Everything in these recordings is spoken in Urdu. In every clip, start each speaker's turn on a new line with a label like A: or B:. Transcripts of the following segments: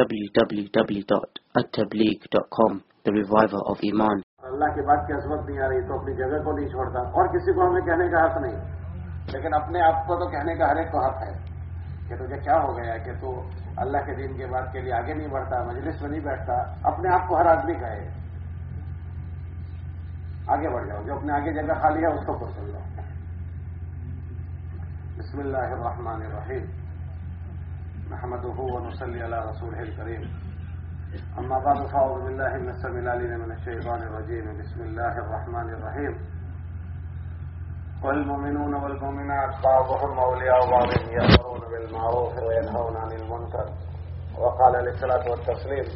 A: www.attableek.com The Reviver of Iman.
B: اللہ کی بات کی عظمت نہیں آ رہی تو اپنی جگہ کو نہیں چھوڑتا اور کسی کو ہمیں کہنے کا حق نہیں۔ لیکن اپنے آپ کو تو کہنے کا ہر ایک کو حق ہے کہ تجھے کیا ہو گیا کہ تو اللہ کے دین کے بعد کے لیے آگے نہیں بڑھتا، مجلس میں نہیں بیٹھتا، اپنے آپ کو ہر آدمی کہے۔ آگے بڑھ جاؤ، جو اپنے آگے جگہ خالی ہے اس کو پرسل جاؤ بسم اللہ الرحمن الرحیم۔ محمد ونصلي على رسوله الكريم. أما بعد فأعوذ بالله من السميع العليم من الشيطان الرجيم. بسم الله الرحمن الرحيم. والمؤمنون والمؤمنات بعضهم أولياء بعض يأمرون بالمعروف وينهون عن المنكر. وقال للصلاة والتسليم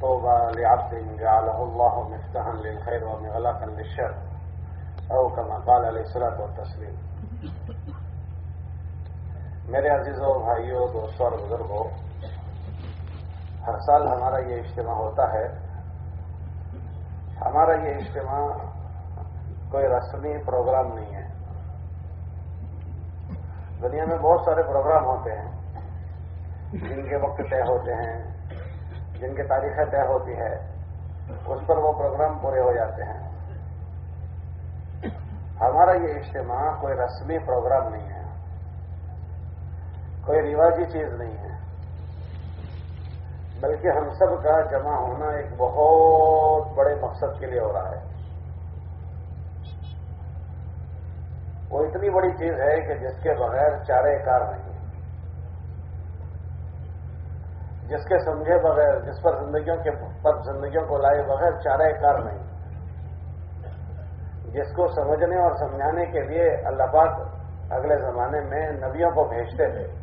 B: طوبى لعبد جعله الله مفتاحا للخير ومغلقا للشر. أو كما قال عليه الصلاة والتسليم. میرے عزیزوں، بھائیوں، دوستوں اور بزرگوں، ہر سال ہمارا یہ اجتماع ہوتا ہے۔ ہمارا یہ اجتماع کوئی رسمی پروگرام نہیں ہے۔ دنیا میں بہت سارے پروگرام ہوتے ہیں۔ جن کے وقت طے ہوتے ہیں، جن کی تاریخیں طے ہوتی ہے اس پر وہ پروگرام پورے ہو جاتے ہیں۔ ہمارا یہ اجتماع کوئی رسمی پروگرام نہیں ہے۔ کوئی رواجی چیز نہیں ہے۔ بلکہ ہم سب کا جمع ہونا ایک بہت بڑے مقصد کے لیے ہو رہا ہے۔ وہ اتنی بڑی چیز ہے کہ جس کے بغیر چارے کار نہیں جس کے سمجھے بغیر، جس پر زندگیوں کے، پر زندگیوں کو لائے بغیر چارے کار نہیں۔ جس کو سمجھنے اور سمجھانے کے لیے اللہ پاک اگلے زمانے میں نبیوں کو بھیجتے تھے۔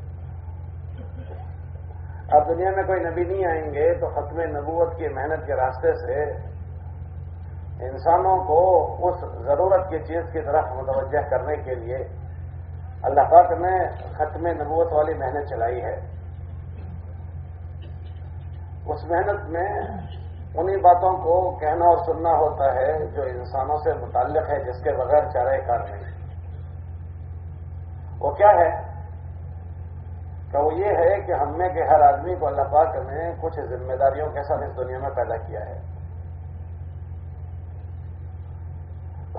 B: اب دنیا میں کوئی نبی نہیں آئیں گے تو ختم نبوت کی محنت کے راستے سے انسانوں کو اس ضرورت کی چیز کی طرف متوجہ کرنے کے لیے اللہ پاک نے ختم نبوت والی محنت چلائی ہے۔ اس محنت میں انہی باتوں کو کہنا اور سننا ہوتا ہے جو انسانوں سے متعلق ہے، جس کے بغیر چارے کار نہیں۔ وہ کیا ہے؟ کہ وہ یہ ہے کہ ہم میں کے ہر آدمی کو اللہ پاک نے کچھ ذمہ داریوں کے ساتھ اس دنیا میں پیدا کیا ہے۔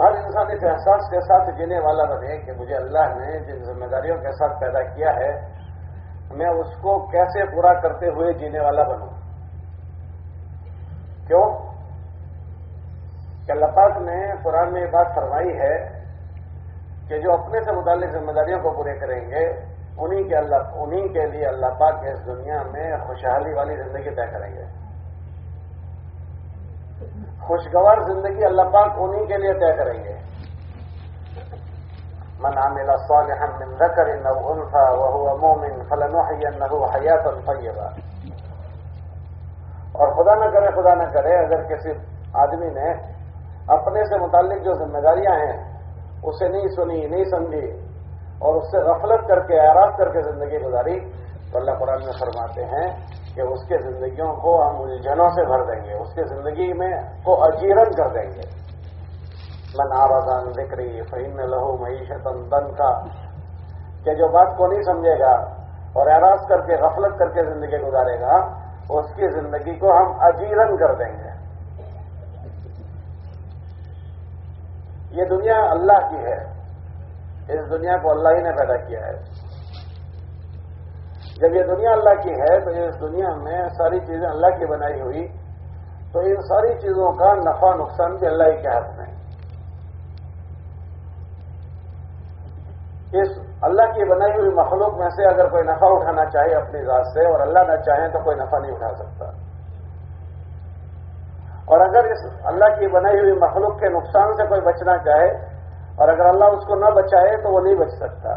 B: ہر انسان اس احساس کے ساتھ جینے والا بنے کہ مجھے اللہ نے جن ذمہ داریوں کے ساتھ پیدا کیا ہے، میں اس کو کیسے پورا کرتے ہوئے جینے والا بنوں؟ کیوں؟ کہ اللہ پاک نے قرآن میں یہ بات فرمائی ہے کہ جو اپنے سے متعلق ذمہ داریوں کو پورے کریں گے انہی کے اللہ انہی کے لیے اللہ پاک اس دنیا میں خوشحالی والی زندگی طے کریں گے۔ خوشگوار زندگی اللہ پاک انہی کے لیے طے کریں گے۔ من عمل صالحا من ذكر او انثى وهو مؤمن فلنحيينه حياه طيبه اور خدا نہ کرے، خدا نہ کرے، اگر کسی آدمی نے اپنے سے متعلق جو ذمہ داریاں ہیں، اسے نہیں سنی، نہیں سمجھی اور اس سے غفلت کر کے، اعراض کر کے زندگی گزاری۔ تو اللہ قرآن میں فرماتے ہیں کہ اس کے زندگیوں کو ہم الجھنوں سے بھر دیں گے، اس کی زندگی میں کو اجیرن کر دیں گے۔ من آبادان بکری فہم لہو معیشت دن کا کہ جو بات کو نہیں سمجھے گا اور اعراض کر کے، غفلت کر کے زندگی گزارے گا، اس کی زندگی کو ہم اجیرن کر دیں گے۔ یہ دنیا اللہ کی ہے۔ اس دنیا کو اللہ ہی نے پیدا کیا ہے۔ جب یہ دنیا اللہ کی ہے، تو اس دنیا میں ساری چیزیں اللہ کی بنائی ہوئی، تو ان ساری چیزوں کا نفع، نقصان بھی اللہ ہی کے ہاتھ میں اس اللہ کی بنائی ہوئی مخلوق میں سے اگر کوئی نفع اٹھانا چاہے اپنی ذات سے، اور اللہ نہ چاہے تو کوئی نفع نہیں اٹھا سکتا۔ اور اگر اس اللہ کی بنائی ہوئی مخلوق کے نقصان سے کوئی بچنا چاہے اور اگر اللہ اس کو نہ بچائے تو وہ نہیں بچ سکتا۔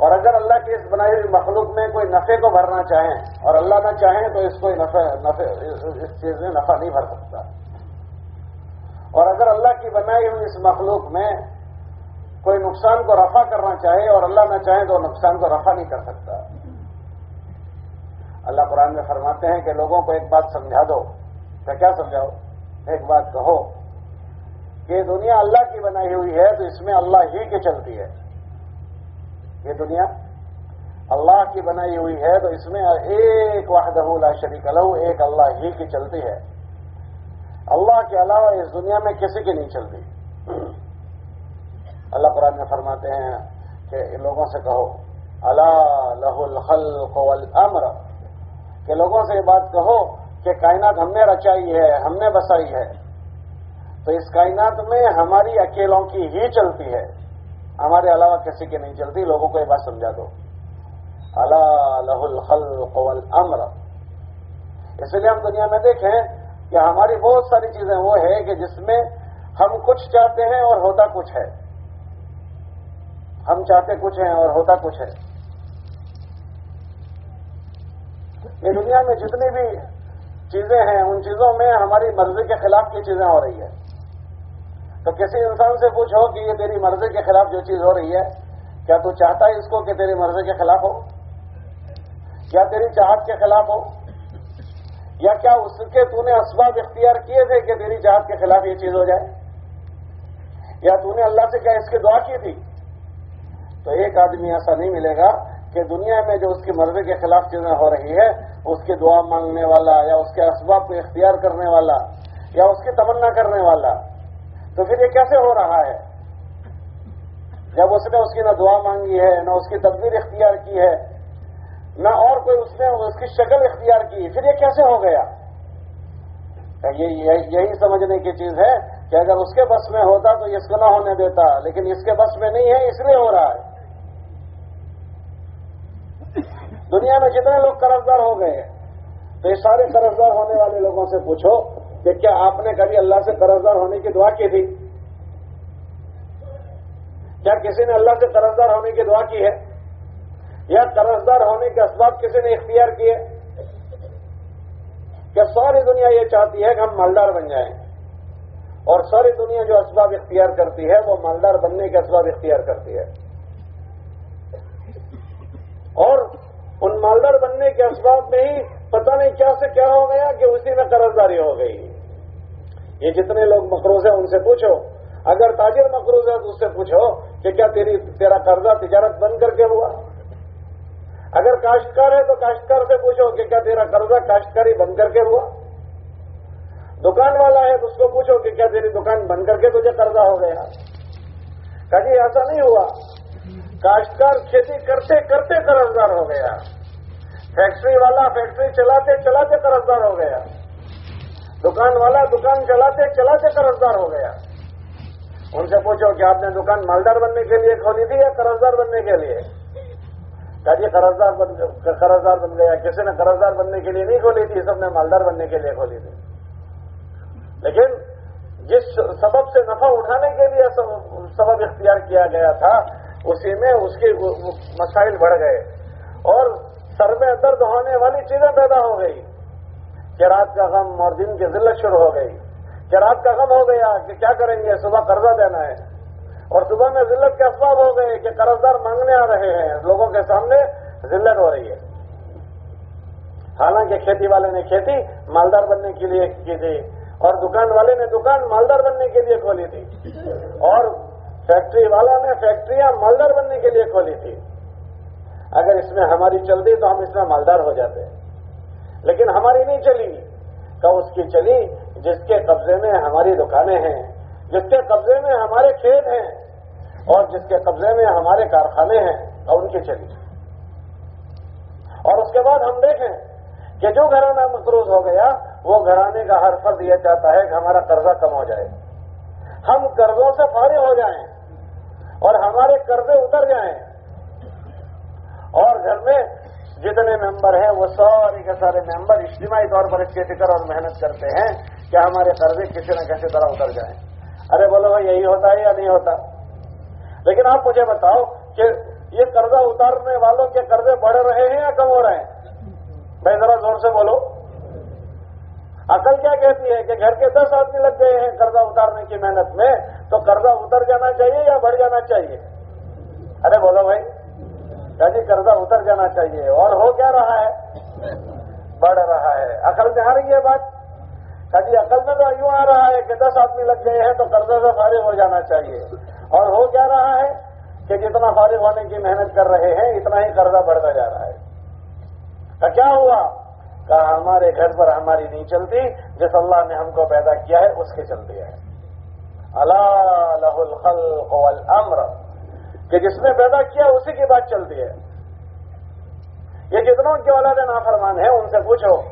B: اور اگر اللہ کی اس بنائی ہوئی مخلوق میں کوئی نفے کو بھرنا چاہیں اور اللہ نہ چاہیں تو اس کو نفع نفع اس چیز میں نفع نہیں بھر سکتا۔ اور اگر اللہ کی بنائی ہوئی اس مخلوق میں کوئی نقصان کو رفع کرنا چاہے اور اللہ نہ چاہے تو نقصان کو رفع نہیں کر سکتا۔ اللہ قرآن میں فرماتے ہیں کہ لوگوں کو ایک بات سمجھا دو۔ کہ کیا سمجھاؤ؟ ایک بات کہو۔ کہ دنیا اللہ کی بنائی ہوئی ہے تو اس میں اللہ ہی کی چلتی ہے۔ یہ دنیا اللہ کی بنائی ہوئی ہے تو اس میں ایک واحدہ لا شریک لہو ایک اللہ ہی کی چلتی ہے۔ اللہ کے علاوہ اس دنیا میں کسی کی نہیں چلتی۔ اللہ قرآن میں فرماتے ہیں کہ لوگوں سے کہو اللہ لہ الخلق والامر۔ کہ لوگوں سے یہ بات کہو کہ کائنات ہم نے رچائی ہے، ہم نے بسائی ہے۔ تو اس کائنات میں ہماری اکیلوں کی ہی چلتی ہے۔ ہمارے علاوہ کسی کی نہیں چلتی، لوگوں کو یہ بات سمجھا دو۔ اللہ لہ الخلق والامر۔ اس لیے ہم دنیا میں دیکھیں کہ ہماری بہت ساری چیزیں وہ ہے کہ جس میں ہم کچھ چاہتے ہیں اور ہوتا کچھ ہے۔ ہم چاہتے کچھ ہیں اور ہوتا کچھ ہے۔ یہ دنیا میں جتنی بھی چیزیں ہیں، ان چیزوں میں ہماری مرضی کے خلاف کی چیزیں ہو رہی ہے تو کسی انسان سے پوچھو کہ یہ تیری مرضی کے خلاف جو چیز ہو رہی ہے، کیا تو چاہتا ہے اس کو کہ تیری مرضی کے خلاف ہو؟ کیا تیری چاہت کے خلاف ہو؟ یا کیا اس کے تو نے اسباب اختیار کیے تھے کہ تیری چاہت کے خلاف یہ چیز ہو جائے؟ یا تو نے اللہ سے کیا اس کی دعا کی تھی؟ تو ایک آدمی ایسا نہیں ملے گا کہ دنیا میں جو اس کی مرضی کے خلاف چیزیں ہو رہی ہے، اس کی دعا مانگنے والا یا اس کے اسباب کو اختیار کرنے والا یا اس کی تمنا کرنے والا تو پھر یہ کیسے ہو رہا ہے؟ جب اس نے اس کی نہ دعا مانگی ہے، نہ اس کی تدبیر اختیار کی ہے، نہ اور کوئی اس نے اس کی شکل اختیار کی، پھر یہ کیسے ہو گیا؟ یہی سمجھنے کی چیز ہے کہ اگر اس کے بس میں ہوتا تو اس کو نہ ہونے دیتا، لیکن اس کے بس میں نہیں ہے، اس لیے ہو رہا ہے۔ دنیا میں جتنے لوگ قرض دار ہو گئے ہیں، تو یہ سارے قرض دار ہونے والے لوگوں سے پوچھو کہ کیا آپ نے کبھی اللہ سے قرض دار ہونے کی دعا کی تھی؟ کیا کسی نے اللہ سے قرض دار ہونے کی دعا کی ہے؟ یا قرض دار ہونے کے اسباب کسی نے اختیار کیے؟ کیا ساری دنیا یہ چاہتی ہے کہ ہم مالدار بن جائیں۔ اور ساری دنیا جو اسباب اختیار کرتی ہے، وہ مالدار بننے کے اسباب اختیار کرتی ہے۔ اور ان مالدار بننے کے اسباب میں ہی پتہ نہیں کیا سے کیا ہو گیا کہ اسی میں قرض داری ہو گئی۔ یہ جتنے لوگ مقروض ہیں ان سے پوچھو۔ اگر تاجر مقروض ہے تو اس سے پوچھو کہ کیا تیری تیرا قرضہ تجارت بند کر کے ہوا؟ اگر کاشتکار ہے تو کاشتکار سے پوچھو کہ کیا تیرا قرضہ کاشتکاری بند کر کے ہوا؟ دکان والا ہے تو اس کو پوچھو کہ کیا تیری دکان بند کر کے تجھے قرضہ ہو گیا؟ کبھی ایسا نہیں ہوا۔ کاشتکار کھیتی کرتے کرتے قرضدار ہو گیا۔ فیکٹری والا فیکٹری چلاتے چلاتے قرضدار ہو گیا۔ دکان والا دکان چلاتے چلاتے قرضدار ہو گیا۔ ان سے پوچھو کہ آپ نے دکان مالدار بننے کے لیے کھولی تھی یا قرضدار بننے کے لیے؟ جی قرضدار بن قرضدار بن گیا۔ کسی نے قرضدار بننے کے لیے نہیں کھولی تھی، سب نے مالدار بننے کے لیے کھولی تھی۔ لیکن جس سبب سے نفع اٹھانے کے لیے سبب اختیار کیا گیا تھا، اسی میں اس کے مسائل بڑھ گئے اور سر میں درد ہونے والی چیزیں پیدا ہو گئی۔ کہ رات کا غم اور دن کی ذلت شروع ہو گئی۔ کہ رات کا غم ہو گیا کہ کیا کریں گے؟ صبح قرضہ دینا ہے۔ اور صبح میں ذلت کے اسباب ہو گئے کہ قرض دار مانگنے آ رہے ہیں۔ لوگوں کے سامنے ذلت ہو رہی ہے۔ حالانکہ کھیتی والے نے کھیتی مالدار بننے کے لیے کی تھی اور دکان والے نے دکان مالدار بننے کے لیے کھولی تھی۔ اور فیکٹری والا نے فیکٹریاں مالدار بننے کے لیے کھولی تھی۔ اگر اس میں ہماری چلتی تو ہم اس میں مالدار ہو جاتے۔ ہیں لیکن ہماری نہیں چلی۔ کہ اس کی چلی جس کے قبضے میں ہماری دکانیں ہیں، جس کے قبضے میں ہمارے کھیت ہیں، اور جس کے قبضے میں ہمارے کارخانے ہیں اور ان کی چلی۔ اور اس کے بعد ہم دیکھیں کہ جو گھرانہ مقروض ہو گیا، وہ گھرانے کا ہر فرد یہ چاہتا ہے کہ ہمارا قرضہ کم ہو جائے۔ ہم قرضوں سے فارغ ہو جائیں اور ہمارے قرضے اتر جائیں۔ اور گھر میں جتنے ممبر ہیں وہ سارے کے سارے ممبر اجتماعی طور پر اس کی فکر اور محنت کرتے ہیں کہ ہمارے قرضے کسی نہ کسی طرح اتر جائیں۔ ارے بولو بھائی، یہی ہوتا ہے یا نہیں ہوتا؟ لیکن آپ مجھے بتاؤ کہ یہ قرضہ اتارنے والوں کے قرضے بڑھ رہے ہیں یا کم ہو رہے ہیں؟ بھائی، ذرا زور سے بولو۔ عقل کیا کہتی ہے کہ گھر کے دس آدمی لگ گئے ہیں قرضہ اتارنے کی محنت میں، تو قرضہ اتر جانا چاہیے یا بڑھ جانا چاہیے؟ ارے بولو بھائی۔ جی قرضہ اتر جانا چاہیے۔ اور ہو کیا رہا ہے؟ بڑھ رہا ہے۔ عقل میں آ رہی ہے بات۔ جی عقل میں تو یوں آ رہا ہے کہ دس آدمی لگ گئے ہیں تو قرضہ سے فارغ ہو جانا چاہیے۔ اور ہو کیا رہا ہے کہ جتنا فارغ ہونے کی محنت کر رہے ہیں، اتنا ہی قرضہ بڑھتا جا رہا ہے۔ کیا ہوا؟ کہا، ہمارے گھر پر ہماری نہیں چلتی، جس اللہ نے ہم کو پیدا کیا ہے، اس کے چلتی ہے۔ اللہ الخلق والامر۔ کہ جس نے پیدا کیا اسی کی بات چلتی ہے۔ یہ جتنوں کی اولاد نافرمان ہیں، ان سے پوچھو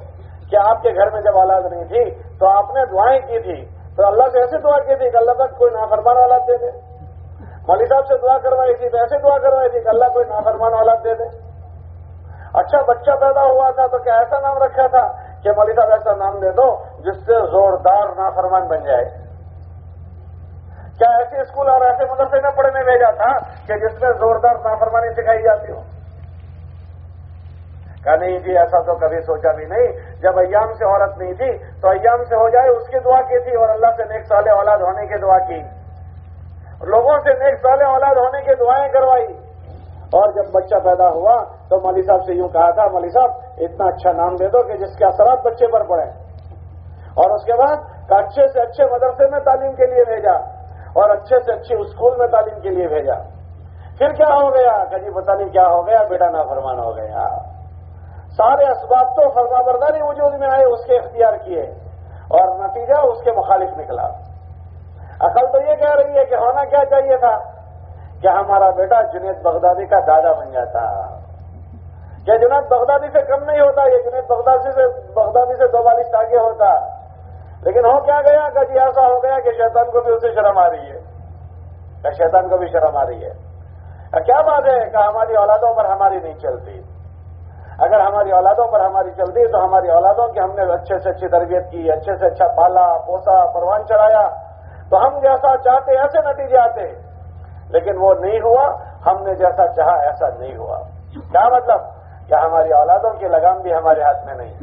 B: کہ آپ کے گھر میں جب اولاد نہیں تھی تو آپ نے دعائیں کی تھی۔ تو اللہ سے ایسے دعا کی تھی کہ اللہ تک کوئی نافرمان اولاد دے دے۔ مولوی صاحب سے دعا کروائی تھی تو ایسے دعا کروائی تھی کہ اللہ کوئی نافرمان اولاد دے دے۔ اچھا بچہ پیدا ہوا تھا تو کیا ایسا نام رکھا تھا کہ مولوی صاحب ایسا نام دے دو جس سے زوردار نافرمان بن جائے۔ کیا ایسے اسکول اور ایسے مدرسے میں پڑھنے بھیجا تھا کہ جس میں زوردار نافرمانی سکھائی جاتی ہو؟ کہا نہیں جی ایسا تو کبھی سوچا بھی نہیں۔ جب ایام سے عورت نہیں تھی تو ایام سے ہو جائے، اس کی دعا کی تھی اور اللہ سے نیک سال اولاد ہونے کی دعا کی۔ لوگوں سے نیک سال اولاد ہونے کی دعائیں کروائی۔ اور جب بچہ پیدا ہوا تو مولوی صاحب سے یوں کہا تھا، مولوی صاحب، اتنا اچھا نام دے دو کہ جس کے اثرات بچے پر پڑے۔ اور اس کے بعد اچھے سے اچھے مدرسے میں تعلیم کے لیے بھیجا۔ اور اچھے سے اچھے اسکول میں تعلیم کے لیے بھیجا۔ پھر کیا ہو گیا؟ کہ جی پتہ نہیں کیا ہو گیا، بیٹا نا فرمان ہو گیا۔ سارے اسباب تو فرما برداری وجود میں آئے، اس کے اختیار کیے۔ اور نتیجہ اس کے مخالف نکلا۔ عقل تو یہ کہہ رہی ہے کہ ہونا کیا چاہیے تھا؟ کہ ہمارا بیٹا جنید بغدادی کا دادا بن جاتا۔ کیا جنید بغدادی سے کم نہیں ہوتا، یہ جنید بغدادی سے بغدادی سے دو بالش آگے ہوتا۔ لیکن ہو کیا گیا کہ جی ایسا ہو گیا کہ شیطان کو بھی اسے شرم آ رہی ہے۔ کہ شیطان کو بھی شرم آ رہی ہے۔ کیا بات ہے کہ ہماری اولادوں پر ہماری نہیں چلتی؟ اگر ہماری اولادوں پر ہماری چلتی تو ہماری اولادوں کی ہم نے اچھے سے اچھی تربیت کی، اچھے سے اچھا پالا، پوسا، پروان چڑھایا۔ تو ہم جیسا چاہتے ایسے نتیجے آتے۔ لیکن وہ نہیں ہوا۔ ہم نے جیسا چاہا ایسا نہیں ہوا۔ کیا مطلب؟ کہ ہماری اولادوں کی لگام بھی ہمارے ہاتھ میں نہیں؟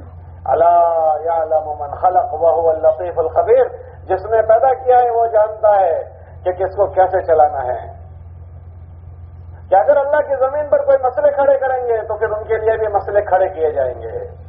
B: اللہ یا من خلق وہ الطیف الخبیر۔ جس نے پیدا کیا ہے وہ جانتا ہے کہ کس کو کیسے چلانا ہے۔ کہ اگر اللہ کی زمین پر کوئی مسئلے کھڑے کریں گے تو پھر ان کے لیے بھی مسئلے کھڑے کیے جائیں گے۔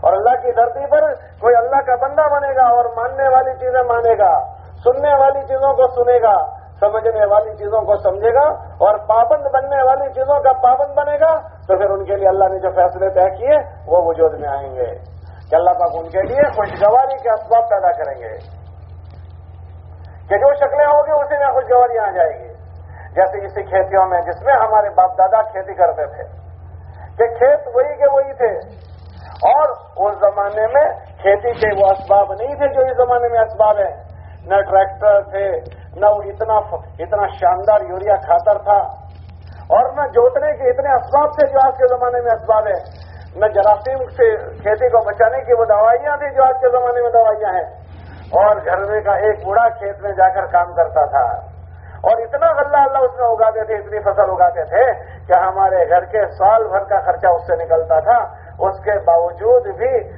B: اور اللہ کی دھرتی پر کوئی اللہ کا بندہ بنے گا اور ماننے والی چیزیں مانے گا، سننے والی چیزوں کو سنے گا، سمجھنے والی چیزوں کو سمجھے گا اور پابند بننے والی چیزوں کا پابند بنے گا، تو پھر ان کے لیے اللہ نے جو فیصلے طے کیے وہ وجود میں آئیں گے۔ کہ اللہ پاک ان کے لیے خوشگواری کے اسباب پیدا کریں گے۔ کہ جو شکلیں ہوں گی اسی میں خوشگواری آ جائے گی۔ جیسے اسی کھیتیوں میں جس میں ہمارے باپ دادا کھیتی کرتے تھے۔ کہ کھیت وہی کے وہی تھے۔ اور اس زمانے میں کھیتی کے وہ اسباب نہیں تھے جو اس زمانے میں اسباب ہیں۔ نہ ٹریکٹر تھے، نہ وہ اتنا اتنا شاندار یوریا کھاتر تھا۔ اور نہ جوتنے کے اتنے اسباب تھے جو آج کے زمانے میں اسباب ہیں۔ نہ جراثیم سے کھیتی کو بچانے کی وہ دوائیاں تھیں جو آج کے زمانے میں دوائیاں ہیں۔ اور گھر میں کا ایک بوڑھا کھیت میں جا کر کام کرتا تھا۔ اور اتنا غلہ اللہ اس میں اگاتے تھے، اتنی فصل اگاتے تھے کہ ہمارے گھر کے سال بھر کا خرچہ اس سے نکلتا تھا۔ اس کے باوجود بھی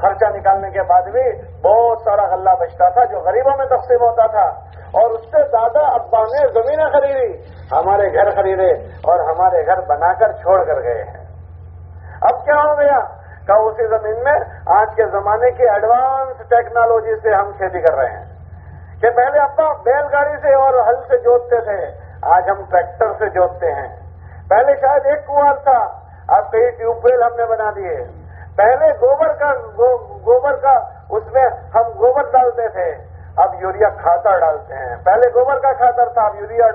B: خرچہ نکالنے کے بعد بھی بہت سارا غلہ بچتا تھا جو غریبوں میں تقسیم ہوتا تھا۔ اور اس سے دادا ابا نے زمینیں خریدی، ہمارے گھر خریدے اور ہمارے گھر بنا کر چھوڑ کر گئے ہیں۔ اب کیا ہو گیا؟ کہ اسی زمین میں آج کے زمانے کی ایڈوانس ٹیکنالوجی سے ہم کھیتی کر رہے ہیں۔ کہ پہلے ابا بیل گاڑی سے اور ہل سے جوتتے تھے، آج ہم ٹریکٹر سے جوتتے ہیں۔ پہلے شاید ایک کنواں تھا، اب کئی ٹیوب ویل ہم نے بنا دیے۔ پہلے گوبر کا گوبر کا، اس میں ہم گوبر ڈالتے تھے۔ اب یوریا کھاتر ڈالتے ہیں۔ پہلے گوبر کا کھاتر تھا، اب یوریا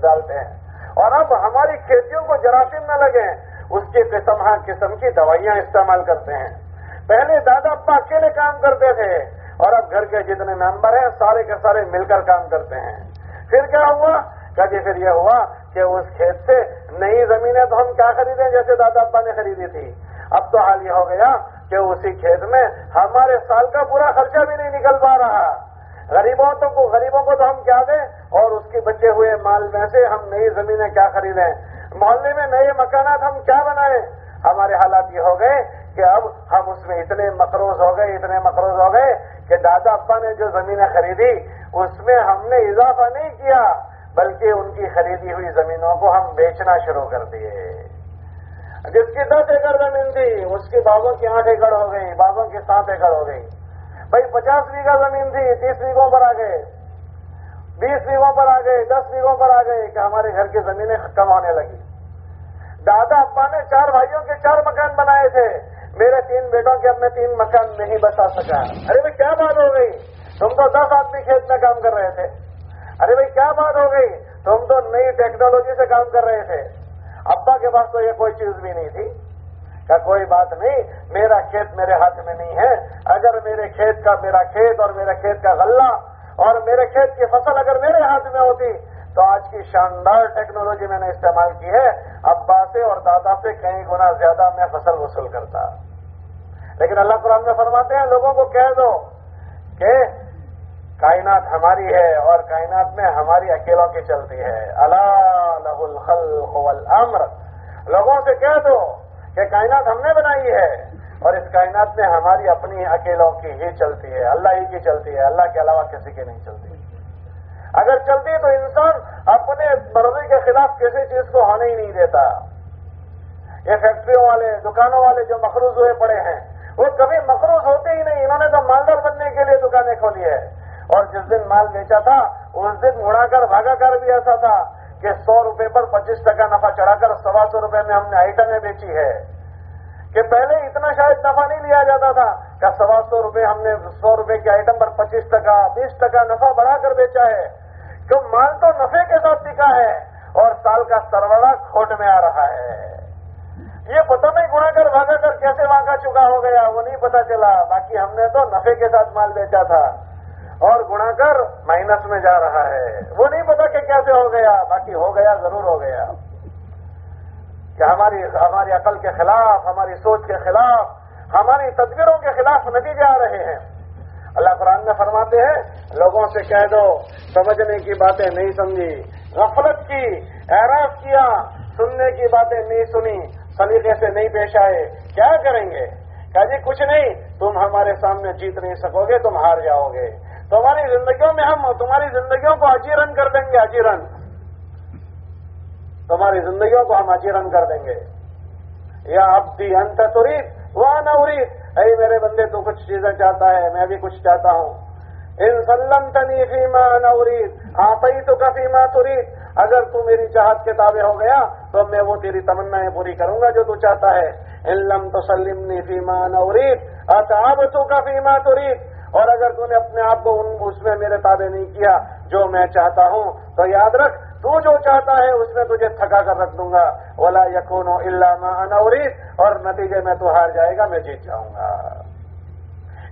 B: ڈالتے ہیں۔ اور اب ہماری کھیتیوں کو جراثیم نہ لگے اس کی قسم ہر قسم کی دوائیاں استعمال کرتے ہیں۔ پہلے دادا ابا اکیلے کام کرتے تھے اور اب گھر کے جتنے ممبر ہیں سارے کے سارے مل کر کام کرتے ہیں۔ پھر کیا ہوا؟ کہ جی پھر یہ ہوا کہ اس کھیت سے نئی زمینیں تو ہم کیا خریدیں جیسے دادا ابا نے خریدی تھی۔ اب تو حال یہ ہو گیا کہ اسی کھیت میں ہمارے سال کا پورا خرچہ بھی نہیں نکل پا رہا۔ غریبوں تو کو غریبوں کو تو ہم کیا دیں اور اس کے بچے ہوئے مال میں سے ہم نئی زمینیں کیا خریدیں؟ محلے میں نئے مکانات ہم کیا بنائیں ہمارے حالات یہ ہو گئے کہ اب ہم اس میں اتنے مقروض ہو گئے، اتنے مقروض ہو گئے کہ دادا ابا نے جو زمینیں خریدی، اس میں ہم نے اضافہ نہیں کیا، بلکہ ان کی خریدی ہوئی زمینوں کو ہم بیچنا شروع کر دیے۔ جس کی دس ایکڑ زمین تھی، اس کی باغوں کی آٹھ ایکڑ ہو گئی باغوں کی سات ایکڑ ہو گئی۔ بھائی، پچاس بیگھا زمین تھی، تیس بیگھوں پر آ گئے، بیس بیگوں پر آ گئے، دس بیگوں پر آ گئے کہ ہمارے گھر کی زمینیں کم ہونے لگی۔ دادا ابا نے چار بھائیوں کے چار مکان بنائے تھے۔ میرے تین بیٹوں کے اپنے تین مکان نہیں بچا سکا۔ ارے بھائی، کیا بات ہو گئی؟ تم تو دس آدمی کھیت میں کام کر رہے تھے۔ ارے بھائی، کیا بات ہو گئی؟ تم تو نئی ٹیکنالوجی سے کام کر رہے تھے۔ ابا کے پاس تو یہ کوئی چیز بھی نہیں تھی۔ کہ کوئی بات نہیں، میرا کھیت میرے ہاتھ میں نہیں ہے۔ اگر میرے کھیت کا میرا کھیت اور میرے کھیت کا غلہ اور میرے کھیت کی فصل اگر میرے ہاتھ میں ہوتی تو آج کی شاندار ٹیکنالوجی میں نے استعمال کی ہے۔ ابا سے اور دادا سے کئی گنا زیادہ میں فصل وصول کرتا۔ لیکن اللہ قرآن میں فرماتے ہیں، لوگوں کو کہہ دو کہ کائنات ہماری ہے اور کائنات میں ہماری اکیلوں کی چلتی ہے۔ اللہ الخلق والامر۔ لوگوں سے کہہ دو کہ کائنات ہم نے بنائی ہے اور اس کائنات میں ہماری اپنی اکیلوں کی ہی چلتی ہے۔ اللہ ہی کی چلتی ہے۔ اللہ کے علاوہ کسی کی نہیں چلتی۔ اگر چلتی تو انسان اپنے مرضی کے خلاف کسی چیز کو ہونے ہی نہیں دیتا۔ یہ فیکٹریوں والے، دکانوں والے جو مخروض ہوئے پڑے ہیں، وہ کبھی مخروض ہوتے ہی نہیں۔ انہوں نے تو مالدار بننے کے لیے دکانیں کھولی ہے اور جس دن مال بیچا تھا، اس دن اڑا کر، بھاگا کر بھی ایسا تھا کہ سو روپے پر پچیس ٹکا نفع چڑھا کر سوا سو روپے میں ہم نے آئٹمیں بیچی ہے کہ پہلے اتنا شاید نفع نہیں لیا جاتا تھا کہ سوا سو روپے ہم نے، سو روپے کے آئٹم پر پچیس ٹکا، بیس ٹکا نفع بڑھا کر بیچا ہے۔ تو مال تو نفے کے ساتھ دکھا ہے اور سال کا سرورا کھوٹ میں آ رہا ہے۔ یہ پتہ نہیں گنا کر، بھاگا کر، کیسے مانگا چکا ہو گیا، وہ نہیں پتا چلا۔ باقی ہم نے تو نفے کے ساتھ مال بیچا تھا اور گنا کر مائنس میں جا رہا ہے۔ وہ نہیں پتا کہ کیسے ہو گیا، باقی ہو گیا، ضرور ہو گیا۔ کہ ہماری ہماری عقل کے خلاف، ہماری سوچ کے خلاف، ہماری تدبیروں کے خلاف نتیجے آ رہے ہیں۔ اللہ قرآن میں فرماتے ہیں، لوگوں سے کہہ دو، سمجھنے کی باتیں نہیں سمجھی۔ غفلت کی، اعراض کیا، سننے کی باتیں نہیں سنی، سلیقے سے نہیں پیش آئے۔ کیا کریں گے؟ کہ جی کچھ نہیں، تم ہمارے سامنے جیت نہیں سکو گے، تم ہار جاؤ گے۔ تمہاری زندگیوں میں ہم، تمہاری زندگیوں کو اجیرن کر دیں گے، اجیرن۔ تمہاری زندگیوں کو ہم اجیرن کر دیں گے۔ یا اب دی انت وہ نہ اے میرے بندے، تو کچھ چیزیں چاہتا ہے، میں بھی کچھ چاہتا ہوں۔ ان سلم تنی فیما نورید آپ ہی تو کفیما ترید۔ اگر تو میری چاہت کے تابع ہو گیا، تو میں وہ تیری تمنا پوری کروں گا جو تو چاہتا ہے۔ ان لم تو سلم نی فیما نورید اب تو کفیما ترید۔ اور اگر تو نے اپنے آپ کو اس میں میرے تابع نہیں کیا جو میں چاہتا ہوں، تو یاد رکھ، تو جو چاہتا ہے، اس میں تجھے تھکا کر رکھ دوں گا۔ اولا یقون و علامہ انوری اور نتیجے میں تو ہار جائے گا، میں جیت جاؤں گا۔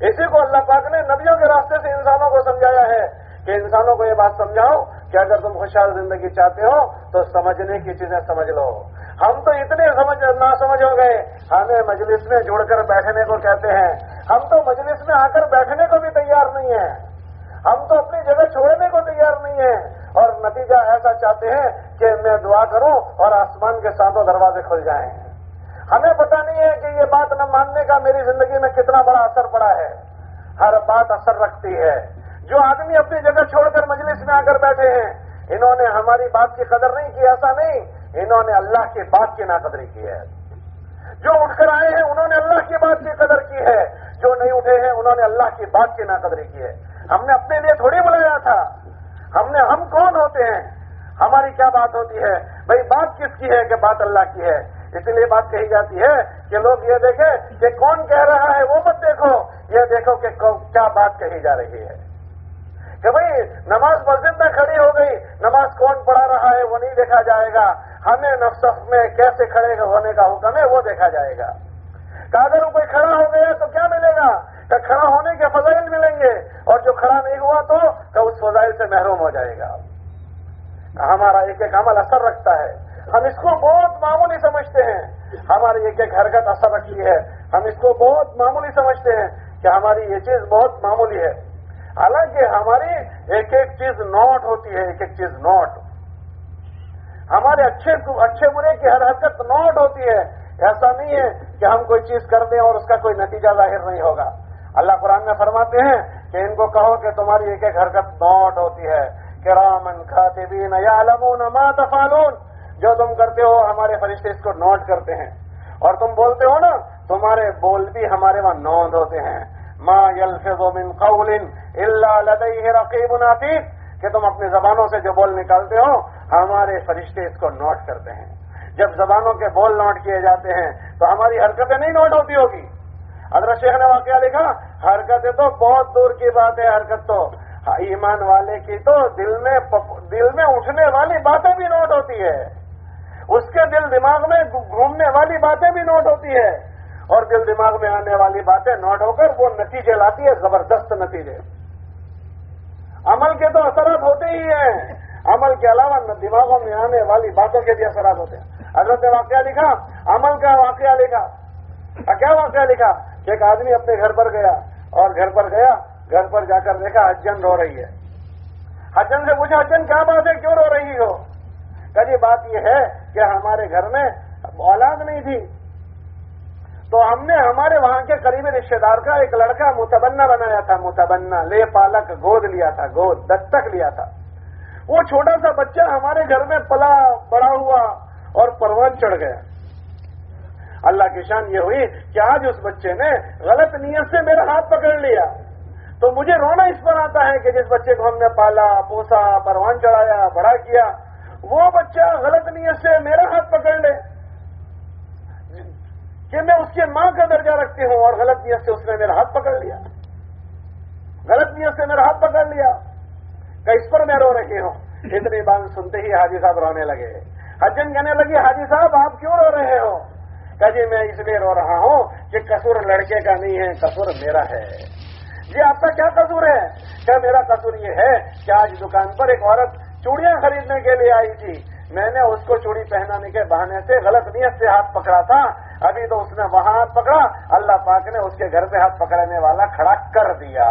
B: اسی کو اللہ پاک نے نبیوں کے راستے سے انسانوں کو سمجھایا ہے کہ انسانوں کو یہ بات سمجھاؤ کہ اگر تم خوشحال زندگی چاہتے ہو، تو سمجھنے کی چیزیں سمجھ لو۔ ہم تو اتنے سمجھ نہ سمجھ ہو گئے۔ ہاں، ہمیں مجلس میں جڑ کر بیٹھنے کو کہتے ہیں۔ ہم تو مجلس میں آ کر بیٹھنے کو بھی تیار نہیں ہیں۔ ہم تو اپنی جگہ چھوڑنے کو تیار نہیں ہیں۔ اور نتیجہ ایسا چاہتے ہیں کہ میں دعا کروں اور آسمان کے ساتھوں دروازے کھل جائیں۔ ہمیں پتہ نہیں ہے کہ یہ بات نہ ماننے کا میری زندگی میں کتنا بڑا اثر پڑا ہے۔ ہر بات اثر رکھتی ہے۔ جو آدمی اپنی جگہ چھوڑ کر مجلس میں آ کر بیٹھے ہیں، انہوں نے ہماری بات کی قدر نہیں کی، ایسا نہیں۔ انہوں نے اللہ کی بات کی ناقدری کی ہے۔ جو اٹھ کر آئے ہیں، انہوں نے اللہ کی بات کی قدر کی ہے۔ جو نہیں اٹھے ہیں، انہوں نے اللہ کی بات کی ناقدری کی ہے۔ ہم نے اپنے لیے تھوڑی بلایا تھا۔ ہم نے ہم کون ہوتے ہیں؟ ہماری کیا بات ہوتی ہے؟ بھائی بات کس کی ہے کہ بات اللہ کی ہے؟ اسی لیے بات کہی جاتی ہے کہ لوگ یہ دیکھیں کہ کون کہہ رہا ہے وہ مت دیکھو۔ یہ دیکھو کہ کیا بات کہی جا رہی ہے۔ کہ بھائی نماز مسجد میں کھڑی ہو گئی۔ نماز کون پڑھا رہا ہے وہ نہیں دیکھا جائے گا۔ ہمیں نفسف میں کیسے کھڑے ہونے کا حکم ہے وہ دیکھا جائے گا۔ کہ اگر کوئی کھڑا ہو گیا تو کیا ملے گا؟ کہ کھڑا ہونے کے فضائل ملیں گے اور جو کھڑا نہیں ہوا تو کہ اس فضائل سے محروم ہو جائے گا۔ ہمارا ایک ایک عمل اثر رکھتا ہے۔ ہم اس کو بہت معمولی سمجھتے ہیں۔ ہماری ایک ایک حرکت اثر رکھتی ہے۔ ہم اس کو بہت معمولی سمجھتے ہیں کہ ہماری یہ چیز بہت معمولی ہے۔ حالانکہ ہماری ایک ایک چیز نوٹ ہوتی ہے، ایک ایک چیز نوٹ۔ ہمارے اچھے اچھے برے کی ہر حرکت نوٹ ہوتی ہے۔ ایسا نہیں ہے کہ ہم کوئی چیز کر دیں اور اس کا کوئی نتیجہ ظاہر نہیں ہوگا۔ اللہ قرآن میں فرماتے ہیں کہ ان کو کہو کہ تمہاری ایک ایک حرکت نوٹ ہوتی ہے۔ کہ رامن خاطبین یا ما تفعلون۔ جو تم کرتے ہو ہمارے فرشتے اس کو نوٹ کرتے ہیں۔ اور تم بولتے ہو نا، تمہارے بول بھی ہمارے وہاں نوٹ ہوتے ہیں۔ ما یلفظ من قول الا لدیہ رقیب عتید کہ تم اپنی زبانوں سے جو بول نکالتے ہو، ہمارے فرشتے اس کو نوٹ کرتے ہیں۔ جب زبانوں کے بول نوٹ کیے جاتے ہیں، تو ہماری حرکتیں نہیں نوٹ ہوتی ہوگی۔ حضرت شیخ نے واقعہ لکھا، حرکتیں تو بہت دور کی بات ہے، حرکت تو۔ ایمان والے کی تو دل میں دل میں اٹھنے والی باتیں بھی نوٹ ہوتی ہے۔ اس کے دل دماغ میں گھومنے والی باتیں بھی نوٹ ہوتی ہے۔ اور دل دماغ میں آنے والی باتیں نوٹ ہو کر وہ نتیجے لاتی ہے، زبردست نتیجے۔ عمل کے تو اثرات ہوتے ہی ہیں۔ عمل کے علاوہ دماغوں میں آنے والی باتوں کے بھی اثرات ہوتے ہیں۔ حضرت نے واقعہ لکھا، عمل کا واقعہ لکھا۔ کیا واقعہ لکھا؟ کہ ایک آدمی اپنے گھر پر گیا اور گھر پر گیا، گھر پر جا کر دیکھا حجن رو رہی ہے۔ حجن سے پوچھا، حجن کیا بات ہے؟ کیوں رو رہی ہو؟ کہ جی، بات یہ ہے کہ ہمارے گھر میں اولاد نہیں تھی۔ تو ہم نے ہمارے وہاں کے قریبی رشتے دار کا ایک لڑکا متبنا بنایا تھا متبنا لے پالک، گود لیا تھا، گود، دستک لیا تھا۔ وہ چھوٹا سا بچہ ہمارے گھر میں پلا بڑا ہوا اور پروان چڑھ گیا۔ اللہ کی شان یہ ہوئی کہ آج اس بچے نے غلط نیت سے میرا ہاتھ پکڑ لیا۔ تو مجھے رونا اس پر آتا ہے کہ جس بچے کو ہم نے پالا، پوسا، پروان چڑھایا، بڑا کیا، وہ بچہ غلط نیت سے میرا ہاتھ پکڑ لے۔ کہ میں اس کے ماں کا درجہ رکھتی ہوں اور غلط نیت سے اس نے میرا ہاتھ پکڑ لیا۔ غلط نیت سے میرا ہاتھ پکڑ لیا۔ کہ اس پر میں رو رہی ہوں۔ اتنی بات سنتے ہی حاجی صاحب رونے لگے۔ حجن کہنے لگی حاجی صاحب، آپ کیوں رو رہے ہو؟ کہ جی میں اس لیے رو رہا ہوں کہ قصور لڑکے کا نہیں ہے، قصور میرا ہے۔ جی آپ کا کیا قصور ہے؟ کیا میرا قصور یہ ہے کہ آج دکان پر ایک عورت چوڑیاں خریدنے کے لیے آئی تھی۔ میں نے اس کو چوڑی پہنانے کے بہانے سے غلط نیت سے ہاتھ پکڑا تھا۔ ابھی تو اس نے وہاں ہاتھ پکڑا۔ اللہ پاک نے اس کے گھر پہ ہاتھ پکڑنے والا کھڑا کر دیا۔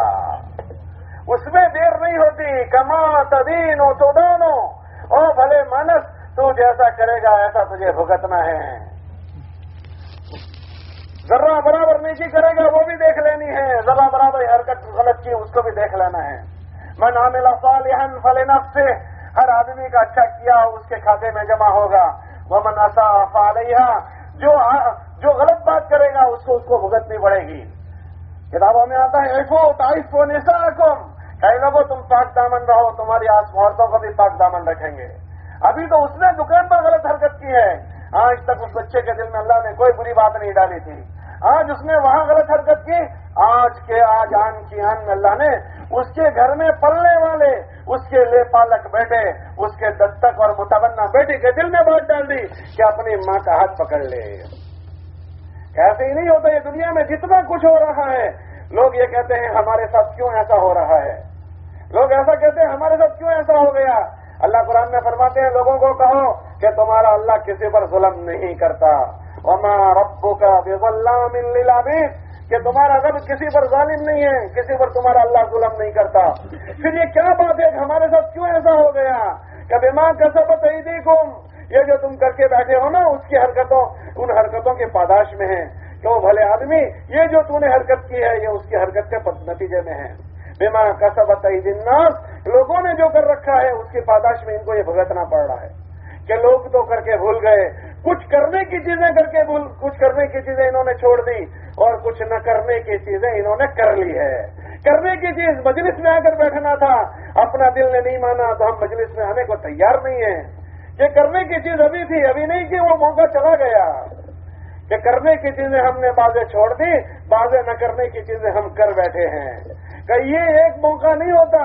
B: اس میں دیر نہیں ہوتی۔ کما تدین تو دونوں او بھلے مانس، تو جیسا کرے گا ایسا تجھے بھگتنا ہے۔ ذرا برابر نیچی کرے گا، وہ بھی دیکھ لینی ہے۔ ذرا برابر حرکت غلط کی، اس کو بھی دیکھ لینا ہے۔ میں نامل صالحن فلنف سے ہر آدمی کا اچھا کیا اس کے کھاتے میں جمع ہوگا۔ وہ مناسا فالحہ جو جو غلط بات کرے گا، اس کو اس کو بھگتنی پڑے گی۔ کتابوں میں آتا ہے ایسو تائف کو کم کئی تم پاک دامن رہو، تمہاری آس عورتوں کو بھی پاک دامن رکھیں گے۔ ابھی تو اس نے دکان پر غلط حرکت کی ہے۔ آج تک اس بچے کے دل میں اللہ نے کوئی بری بات نہیں ڈالی تھی۔ آج اس نے وہاں غلط حرکت کی۔ آج کے آج آن کی آن میں اللہ نے اس کے گھر میں پلنے والے، اس کے لے پالک بیٹے، اس کے دستک اور متبنا بیٹے کے دل میں بات ڈال دی کہ اپنی ماں کا ہاتھ پکڑ لے۔ ایسے ہی نہیں ہوتا، یہ دنیا میں جتنا کچھ ہو رہا ہے، لوگ یہ کہتے ہیں ہمارے ساتھ کیوں ایسا ہو رہا ہے؟ لوگ ایسا کہتے ہیں، ہمارے ساتھ کیوں ایسا ہو گیا؟ اللہ قرآن میں فرماتے ہیں، لوگوں کو کہو کہ تمہارا اللہ کسی پر ظلم نہیں کرتا۔ ربو کا کہ تمہارا رب کسی پر ظالم نہیں ہے، کسی پر تمہارا اللہ ظلم نہیں کرتا۔ پھر یہ کیا بات ہے کہ ہمارے ساتھ کیوں ایسا ہو گیا؟ کہ بیمار کا سب عیدی گم یہ جو تم کر کے بیٹھے ہو نا، اس کی حرکتوں، ان حرکتوں کے پاداش میں ہیں۔ کہ وہ بھلے آدمی، یہ جو تم نے حرکت کی ہے، یہ اس کی حرکت کے نتیجے میں ہے۔ بیمار کا سب الناس، لوگوں نے جو کر رکھا ہے، اس کی پاداش میں ان کو یہ بھگتنا پڑ رہا ہے کہ لوگ تو کر کے بھول گئے۔ کچھ کرنے کی چیزیں کر کے بھول، کچھ کرنے کی چیزیں انہوں نے چھوڑ دی اور کچھ نہ کرنے کی چیزیں انہوں نے کر لی ہے۔ کرنے کی چیز مجلس میں آ کر بیٹھنا تھا۔ اپنا دل نے نہیں مانا تو ہم مجلس میں آنے کو تیار نہیں ہیں۔ کہ کرنے کی چیز ابھی تھی، ابھی نہیں کہ وہ موقع چلا گیا۔ کہ کرنے کی چیزیں ہم نے بازیں چھوڑ دی، بازیں نہ کرنے کی چیزیں ہم کر بیٹھے ہیں۔ کہ یہ ایک موقع نہیں ہوتا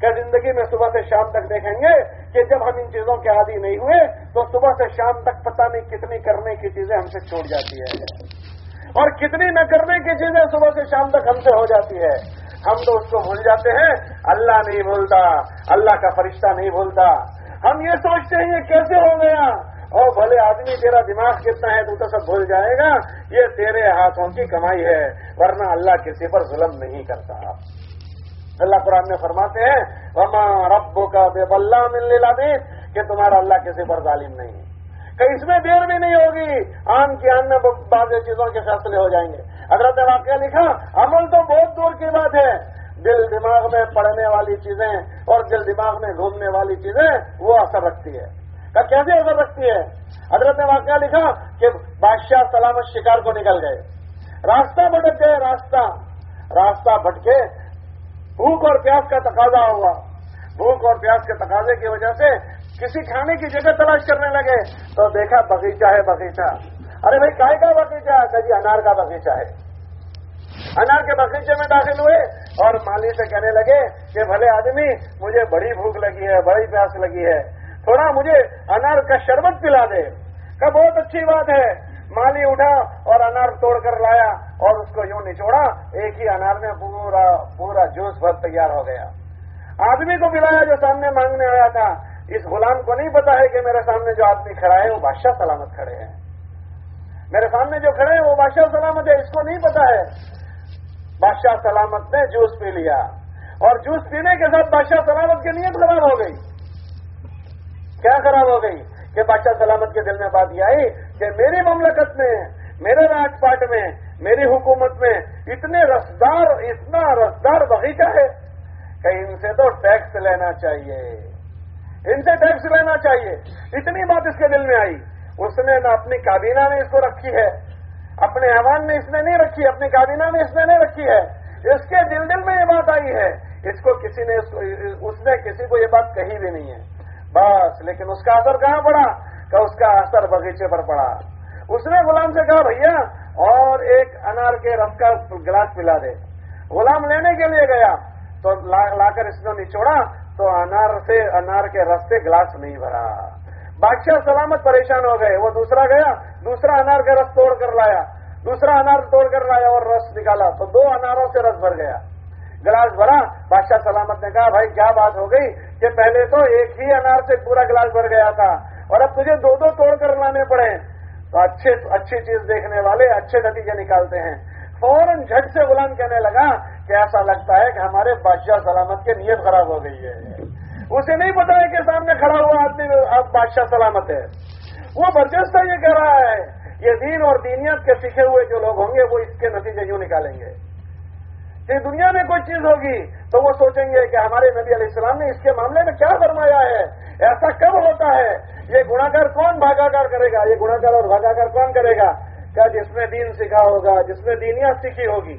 B: کہ زندگی میں صبح سے شام تک دیکھیں گے کہ جب ہم ان چیزوں کے عادی نہیں ہوئے تو صبح سے شام تک پتہ نہیں کتنی کرنے کی چیزیں ہم سے چھوڑ جاتی ہے اور کتنی نہ کرنے کی چیزیں صبح سے شام تک ہم سے ہو جاتی ہے۔ ہم تو اس کو بھول جاتے ہیں، اللہ نہیں بھولتا، اللہ کا فرشتہ نہیں بھولتا۔ ہم یہ سوچتے ہیں، یہ کیسے ہو گیا؟ اور بھلے آدمی، تیرا دماغ کتنا ہے، تو تو سب بھول جائے گا۔ یہ تیرے ہاتھوں کی کمائی ہے، ورنہ اللہ کسی پر ظلم نہیں کرتا۔ اللہ قرآن میں فرماتے ہیں، وما ربو کا بے بلّہ ملنے بھی کہ تمہارا اللہ کسی پر ظالم نہیں کہ اس میں دیر بھی نہیں ہوگی، آن کی آن میں بعض چیزوں کے فیصلے ہو جائیں گے۔ حضرت واقعہ لکھا، عمل تو بہت دور کی بات ہے۔ دل دماغ میں پڑنے والی چیزیں اور دل دماغ میں گھومنے والی چیزیں، وہ اثر رکھتی ہے۔ کہ کیسے اثر رکھتی ہے؟ حضرت نے واقعہ لکھا کہ بادشاہ سلامت شکار کو نکل گئے۔ راستہ بھٹک گئے، راستہ۔ راستہ بھٹکے بھوک اور پیاس کا تقاضا ہوا۔ بھوک اور پیاس کے تقاضے کی وجہ سے کسی کھانے کی جگہ تلاش کرنے لگے۔ تو دیکھا باغیچہ ہے باغیچہ ارے بھائی، کائے کا باغیچہ ہے؟ اچھا جی انار کا باغیچہ ہے۔ انار کے باغیچے میں داخل ہوئے اور مالی سے کہنے لگے کہ بھلے آدمی، مجھے بڑی بھوک لگی ہے، بڑی پیاس لگی ہے۔ تھوڑا مجھے انار کا شربت پلا دے۔ کہ بہت اچھی بات ہے۔ مالی اٹھا اور انار توڑ کر لایا اور اس کو یوں نچوڑا، ایک ہی انار میں پورا پورا جوس بھر تیار ہو گیا۔ آدمی کو پلایا جو سامنے مانگنے آیا تھا۔ اس غلام کو نہیں پتا ہے کہ میرے سامنے جو آدمی کھڑا ہے وہ بادشاہ سلامت کھڑے ہیں۔ میرے سامنے جو کھڑے ہیں وہ بادشاہ سلامت ہے اس کو نہیں پتا ہے۔ بادشاہ سلامت نے جوس پی لیا۔ اور جوس پینے کے ساتھ بادشاہ سلامت کی نیت خراب ہو گئی۔ کیا خراب ہو گئی؟ کہ بادشاہ سلامت کے دل میں بات یہ آئی کہ میری مملکت میں، میرے راج پاٹ میں، میری حکومت میں اتنے رسدار، اتنا رسدار بغیچہ ہے کہ ان سے تو ٹیکس لینا چاہیے۔ ان سے ٹیکس لینا چاہیے۔ اتنی بات اس کے دل میں آئی۔ اس نے نہ اپنی کابینہ میں اس کو رکھی ہے، اپنے ایوان میں اس نے نہیں رکھی، اپنی کابینہ میں اس نے نہیں رکھی ہے۔ اس کے دل دل میں یہ بات آئی ہے۔ اس کو کسی نے اس نے کسی کو یہ بات کہی بھی نہیں ہے۔ بس، لیکن اس کا اثر کہاں پڑا؟ کہ اس کا اثر باغیچے پر پڑا۔ اس نے غلام سے کہا، بھیا، اور ایک انار کے رس کا گلاس پلا دے۔ غلام لینے کے لیے گیا، تو لا کر اس نے نچوڑا تو انار سے، انار کے رس سے گلاس نہیں بھرا۔ بادشاہ سلامت پریشان ہو گئے۔ وہ دوسرا گیا، دوسرا انار کا رس توڑ کر لایا۔ دوسرا انار توڑ کر لایا اور رس نکالا، تو دو اناروں سے رس بھر گیا۔ گلاس بھرا، بادشاہ سلامت نے کہا، بھائی، کیا بات ہو گئی کہ پہلے تو ایک ہی انار سے پورا گلاس بھر گیا تھا۔ اور اب تجھے دو دو توڑ کر لانے پڑے تو اچھے اچھی چیز دیکھنے والے اچھے نتیجے نکالتے ہیں۔ فوراً جھٹ سے غلام کہنے لگا کہ ایسا لگتا ہے کہ ہمارے بادشاہ سلامت کی نیت خراب ہو گئی ہے۔ اسے نہیں پتا ہے کہ سامنے کھڑا ہوا آدمی اب بادشاہ سلامت ہے۔ وہ برجستہ یہ کہہ رہا ہے، یہ دین اور دینیت کے سیکھے ہوئے جو لوگ ہوں گے وہ اس کے نتیجے یوں نکالیں گے۔ کہ دنیا میں کوئی چیز ہوگی تو وہ سوچیں گے کہ ہمارے نبی علیہ السلام نے اس کے معاملے میں کیا فرمایا ہے؟ ایسا کب ہوتا ہے؟ یہ گناکار کون بھاگاکار کرے گا؟ یہ گناکار اور بھاگاکار کون کرے گا؟ کیا جس نے دین سیکھا ہوگا، جس نے دینیات سیکھی ہوگی۔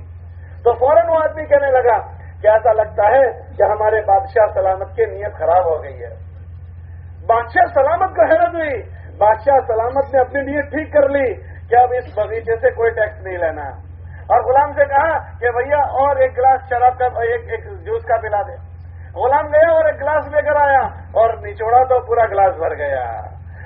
B: تو فوراً وہ آدمی کہنے لگا کہ ایسا لگتا ہے کہ ہمارے بادشاہ سلامت کی نیت خراب ہو گئی ہے؟ بادشاہ سلامت کو حیرت ہوئی۔ بادشاہ سلامت نے اپنی نیت ٹھیک کر لی۔ کہ اب اس بغیچے سے کوئی ٹیکس نہیں لینا؟ اور غلام سے کہا کہ بھیا اور ایک گلاس شراب کا ایک ایک جوس کا پلا دے۔ غلام گیا اور ایک گلاس لے کر آیا اور نچوڑا تو پورا گلاس بھر گیا۔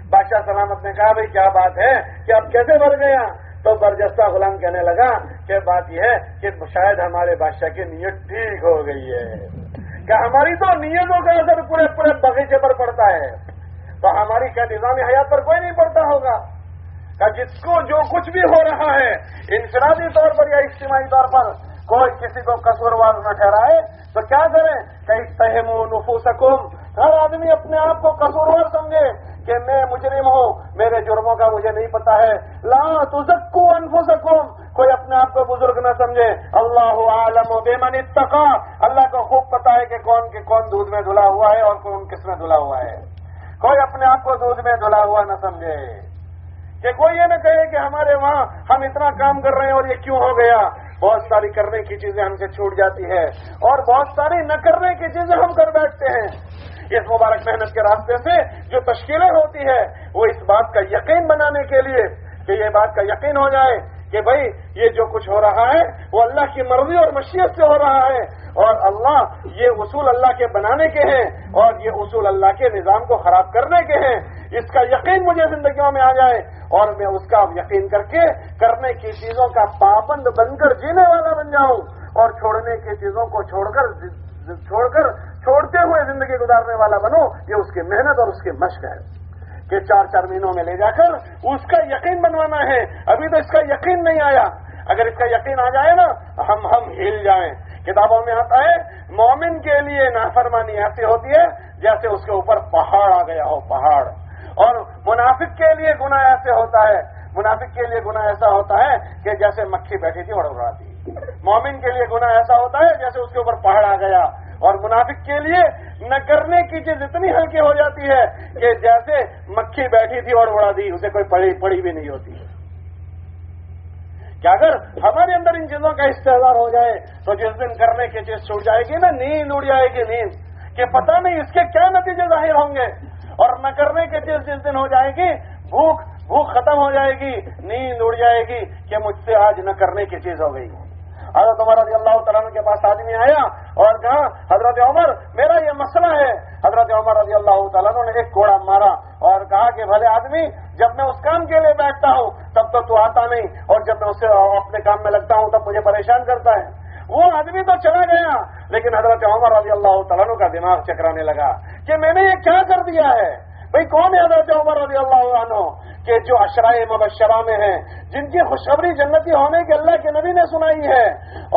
B: بادشاہ سلامت نے کہا بھائی کیا بات ہے؟ کہ اب کیسے بھر گیا؟ تو برجستہ غلام کہنے لگا کہ بات یہ ہے کہ شاید ہمارے بادشاہ کی نیت ٹھیک ہو گئی ہے۔ کہ ہماری تو نیتوں کا اثر پورے پورے بغیچے پر پڑتا ہے۔ تو ہماری کیا نظام حیات پر کوئی نہیں پڑتا ہوگا۔ کہ جس کو جو کچھ بھی ہو رہا ہے، انفرادی طور پر یا اجتماعی طور پر کوئی کسی کو قصوروار نہ ٹھہرائے، تو کیا کریں؟ کہیں تہم نفو سکم ہر آدمی اپنے آپ کو قصوروار سمجھے کہ میں مجرم ہوں، میرے جرموں کا مجھے نہیں پتا ہے۔ لا تزکو انفسکم۔ کوئی اپنے آپ کو بزرگ نہ سمجھے۔ اللہ عالم و بے من اتقا۔ اللہ کو خوب پتا ہے کہ کون کے کون دودھ میں دھلا ہوا ہے اور کون کس میں دھلا ہوا ہے۔ کوئی اپنے آپ کو دودھ میں دھلا ہوا نہ سمجھے۔ کہ کوئی یہ نہ کہے کہ ہمارے وہاں ہم اتنا کام کر رہے ہیں اور یہ کیوں ہو گیا؟ بہت ساری کرنے کی چیزیں ہم سے چھوٹ جاتی ہے اور بہت ساری نہ کرنے کی چیزیں ہم کر بیٹھتے ہیں۔ اس مبارک محنت کے راستے سے جو تشکیلیں ہوتی ہے وہ اس بات کا یقین بنانے کے لیے کہ یہ بات کا یقین ہو جائے کہ بھائی یہ جو کچھ ہو رہا ہے وہ اللہ کی مرضی اور مشیت سے ہو رہا ہے اور اللہ یہ اصول اللہ کے بنانے کے ہیں اور یہ اصول اللہ کے نظام کو خراب کرنے کے ہیں۔ اس کا یقین مجھے زندگیوں میں آ جائے اور میں اس کا یقین کر کے کرنے کی چیزوں کا پابند بن کر جینے والا بن جاؤں اور چھوڑنے کی چیزوں کو چھوڑ کر چھوڑ کر چھوڑتے ہوئے زندگی گزارنے والا بنو یہ اس کی محنت اور اس کی مشق ہے۔ کہ چار چار مہینوں میں لے جا کر اس کا یقین بنوانا ہے۔ ابھی تو اس کا یقین نہیں آیا۔ اگر اس کا یقین آ جائے نا، ہم ہم ہل جائیں۔ کتابوں میں آتا ہے مومن کے لیے نافرمانی ایسی ہوتی ہے جیسے اس کے اوپر پہاڑ آ گیا ہو، پہاڑ۔ اور منافق کے لیے گنا ایسے ہوتا ہے۔ منافق کے لیے گنا ایسا ہوتا ہے کہ جیسے مکھی بیٹھی تھی اڑ تھی مومن کے لیے گنا ایسا ہوتا ہے جیسے اس کے اوپر پہاڑ آ گیا۔ اور منافق کے لیے نہ کرنے کی چیز اتنی ہلکی ہو جاتی ہے کہ جیسے مکھی بیٹھی تھی اور اڑا دی، اسے کوئی پڑی پڑی بھی نہیں ہوتی کیا اگر ہمارے اندر ان چیزوں کا استحصال ہو جائے تو جس دن کرنے کی چیز چھوٹ جائے گی نا، نیند اڑ جائے گی، نیند۔ کہ پتہ نہیں اس کے کیا نتیجے ظاہر ہوں گے۔ اور نہ کرنے کے چیز جس دن ہو جائے گی، بھوک بھوک ختم ہو جائے گی، نیند اڑ جائے گی کہ مجھ سے آج نہ کرنے کی چیز ہو گئی۔ حضرت عمر رضی اللہ تعالیٰ کے پاس آدمی آیا اور کہا، حضرت عمر، میرا یہ مسئلہ ہے۔ حضرت عمر رضی اللہ تعالیٰ نے ایک کوڑا مارا اور کہا کہ، بھلے آدمی، جب میں اس کام کے لیے بیٹھتا ہوں، تب تو تو آتا نہیں۔ اور جب میں اسے اپنے کام میں لگتا ہوں، تب مجھے پریشان کرتا ہے۔ وہ آدمی تو چلا گیا۔ لیکن حضرت عمر رضی اللہ تعالیٰ کا دماغ چکرانے لگا کہ، میں نے یہ کیا کر دیا ہے؟ بھائی کون ہے حضرت عمر رضی اللہ عنہ کہ جو اشرائے مبشرہ میں ہیں، جن کی خوشخبری جنتی ہونے کے اللہ کے نبی نے سنائی ہے،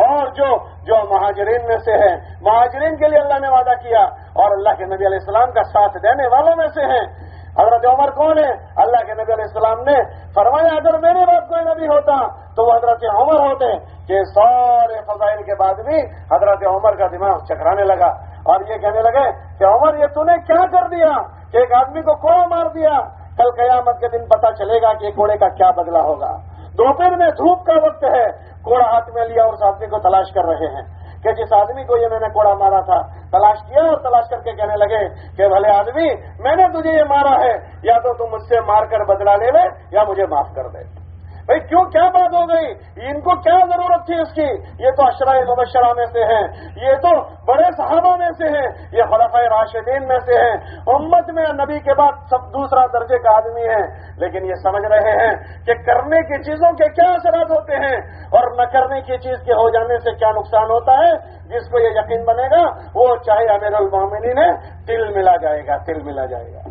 B: اور جو جو مہاجرین میں سے ہیں، مہاجرین کے لیے اللہ نے وعدہ کیا، اور اللہ کے نبی علیہ السلام کا ساتھ دینے والوں میں سے ہیں۔ حضرت عمر کون ہے؟ اللہ کے نبی علیہ السلام نے فرمایا، اگر میرے بعد کوئی نبی ہوتا تو وہ حضرت عمر ہوتے، کہ سارے فضائل کے بعد بھی حضرت عمر کا دماغ چکرانے لگا اور یہ کہنے لگے کہ عمر، یہ تو نے کیا کر دیا؟ کہ ایک آدمی کو کوڑا مار دیا؟ کل قیامت کے دن پتا چلے گا کہ کوڑے کا کیا بدلا ہوگا۔ دوپہر میں دھوپ کا وقت ہے، کوڑا ہاتھ میں لیا اور اس آدمی کو تلاش کر رہے ہیں۔ کہ جس آدمی کو یہ میں نے کوڑا مارا تھا، تلاش کیا اور تلاش کر کے کہنے لگے کہ بھلے آدمی، میں نے تجھے یہ مارا ہے، یا تو تم مجھ سے مار کر بدلا لے لے، یا مجھے معاف کر دے۔ بھائی کیوں کیا بات ہو گئی؟ ان کو کیا ضرورت تھی اس کی؟ یہ تو اشرائے مبشرہ میں سے ہیں۔ یہ تو بڑے صحابہ میں سے ہیں۔ یہ خلف راشدین میں سے ہیں۔ امت میں نبی کے بعد سب دوسرا درجے کا آدمی ہے لیکن یہ سمجھ رہے ہیں کہ کرنے کی چیزوں کے کیا اثرات ہوتے ہیں۔ اور نہ کرنے کی چیز کے ہو جانے سے کیا نقصان ہوتا ہے؟ جس کو یہ یقین بنے گا، وہ چاہے امیر المومنین ہے تل ملا جائے گا تل ملا جائے گا۔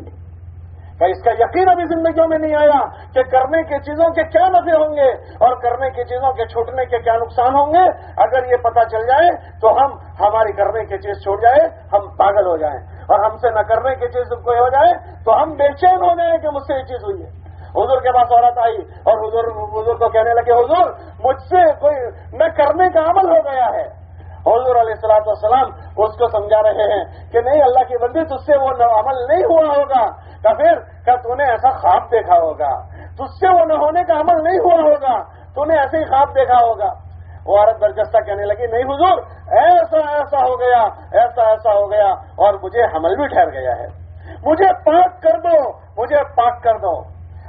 B: کہ اس کا یقین ابھی زندگیوں میں نہیں آیا کہ کرنے کی چیزوں کے کیا نفے ہوں گے اور کرنے کی چیزوں کے چھوٹنے کے کیا نقصان ہوں گے؟ اگر یہ پتہ چل جائے تو ہم ہماری کرنے کی چیز چھوڑ جائے، ہم پاگل ہو جائیں۔ اور ہم سے نہ کرنے کی چیز کوئی ہو جائے تو ہم بے چین ہو جائیں کہ مجھ سے یہ چیز ہوئی ہے۔ حضور کے پاس عورت آئی اور حضور حضور کو کہنے لگے، حضور، مجھ سے کوئی نہ کرنے کا عمل ہو گیا ہے۔ حضور علیہ السلاۃ والسلام اس کو سمجھا رہے ہیں کہ نہیں، اللہ کی بندی تج سے وہ عمل نہیں ہوا ہوگا۔ تو پھر کیا تو نے ایسا خواب دیکھا ہوگا؟ تج سے وہ نہ ہونے کا عمل نہیں ہوا ہوگا۔ تو نے ایسے ہی خواب دیکھا ہوگا۔ وہ عورت برجستہ کہنے لگی، نہیں حضور، ایسا ایسا ہو گیا، ایسا ایسا ہو گیا۔ اور مجھے حمل بھی ٹھہر گیا ہے۔ مجھے پاک کر دو، مجھے پاک کر دو۔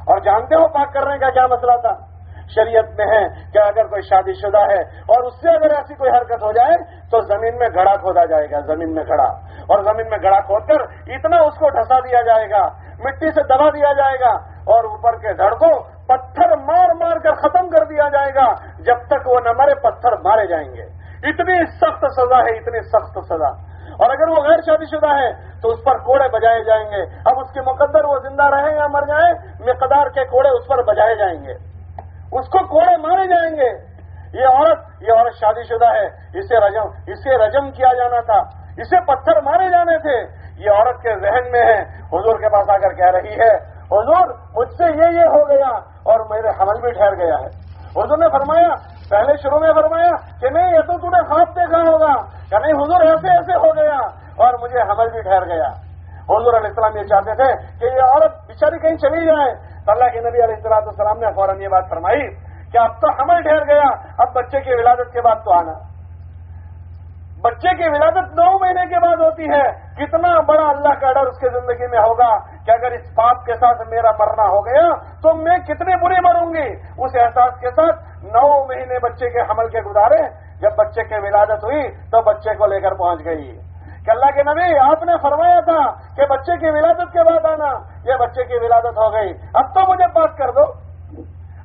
B: اور جانتے ہو پاک کرنے کا کیا مسئلہ تھا؟ شریعت میں ہے کہ اگر کوئی شادی شدہ ہے اور اس سے اگر ایسی کوئی حرکت ہو جائے تو زمین میں گڑا کھودا جائے گا، زمین میں گڑا اور زمین میں گڑا کھود کر اتنا اس کو ڈھسا دیا جائے گا، مٹی سے دبا دیا جائے گا اور اوپر کے دھڑ کو پتھر مار مار کر ختم کر دیا جائے گا جب تک وہ نہ مرے، پتھر مارے جائیں گے۔ اتنی سخت سزا ہے، اتنی سخت سزا۔ اور اگر وہ غیر شادی شدہ ہے تو اس پر کوڑے بجائے جائیں گے۔ اب اس کے مقدر وہ زندہ رہیں یا مر جائیں، مقدار کے کوڑے اس پر بجائے جائیں گے۔ اس کو کوڑے مارے جائیں گے۔ یہ عورت یہ عورت شادی شدہ ہے۔ اسے رجم اسے رجم کیا جانا تھا۔ اسے پتھر مارے جانے تھے۔ یہ عورت کے ذہن میں ہے۔ حضور کے پاس آ کر کہہ رہی ہے، حضور، مجھ سے یہ یہ ہو گیا اور میرے حمل بھی ٹھہر گیا ہے۔ حضور نے فرمایا، پہلے شروع میں فرمایا کہ نہیں، یہ تو تھی خواب دیکھا ہوگا۔ کہ نہیں، حضور ایسے ایسے ہو گیا اور مجھے حمل بھی ٹھہر گیا۔ حضور علیہ السلام یہ چاہتے تھے کہ یہ عورت بچاری کہیں چلی جائے۔ اللہ کے نبی علیہ السلاط السلام نے فوراً یہ بات فرمائی کہ اب تو حمل ٹھہر گیا، اب بچے کی ولادت کے بعد تو آنا۔ بچے کی ولادت نو مہینے کے بعد ہوتی ہے۔ کتنا بڑا اللہ کا ڈر اس کی زندگی میں ہوگا کہ اگر اس بات کے ساتھ میرا مرنا ہو گیا تو میں کتنی بری مروں گی۔ اس احساس کے ساتھ نو مہینے بچے کے حمل کے گزارے۔ جب بچے کی ولادت ہوئی تو بچے کو لے کر پہنچ گئی۔ کہ اللہ کے نبی، آپ نے فرمایا تھا کہ بچے کی ولادت کے بعد آنا، یہ بچے کی ولادت ہو گئی۔ اب تو مجھے پاس کر دو۔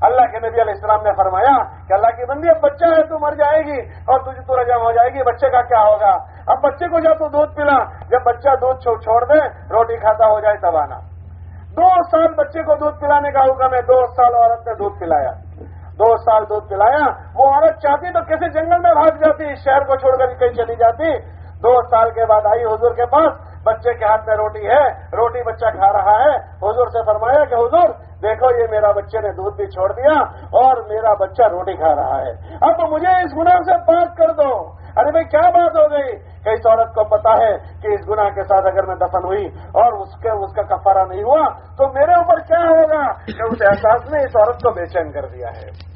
B: اللہ کے نبی علیہ السلام نے فرمایا کہ اللہ کی بندی، اب بچہ ہے تو مر جائے گی اور تجھے تو رجم ہو جائے گی۔ بچے کا کیا ہوگا؟ اب بچے کو جب تو دودھ پلا۔ جب بچہ دودھ چھوڑ دے، روٹی کھاتا ہو جائے تب آنا۔ دو سال بچے کو دودھ پلانے کا حکم ہے۔ دو سال عورت نے دودھ پلایا۔ دو سال دودھ پلایا۔ وہ عورت چاہتی تو کسی جنگل میں بھاگ جاتی، شہر کو چھوڑ کر کہیں چلی جاتی۔ دو سال کے بعد آئی حضور کے پاس، بچے کے ہاتھ میں روٹی ہے، روٹی بچہ کھا رہا ہے۔ حضور سے فرمایا کہ حضور، دیکھو یہ میرا بچے نے دودھ بھی چھوڑ دیا اور میرا بچہ روٹی کھا رہا ہے۔ اب مجھے اس گناہ سے بات کر دو۔ ارے بھائی، کیا بات ہو گئی؟ کہ اس عورت کو پتا ہے کہ اس گناہ کے ساتھ اگر میں دفن ہوئی اور اس کے، اس کا کفارہ نہیں ہوا، تو میرے اوپر کیا ہوگا؟ کہ اس احساس نے اس عورت کو بے چین کر دیا ہے۔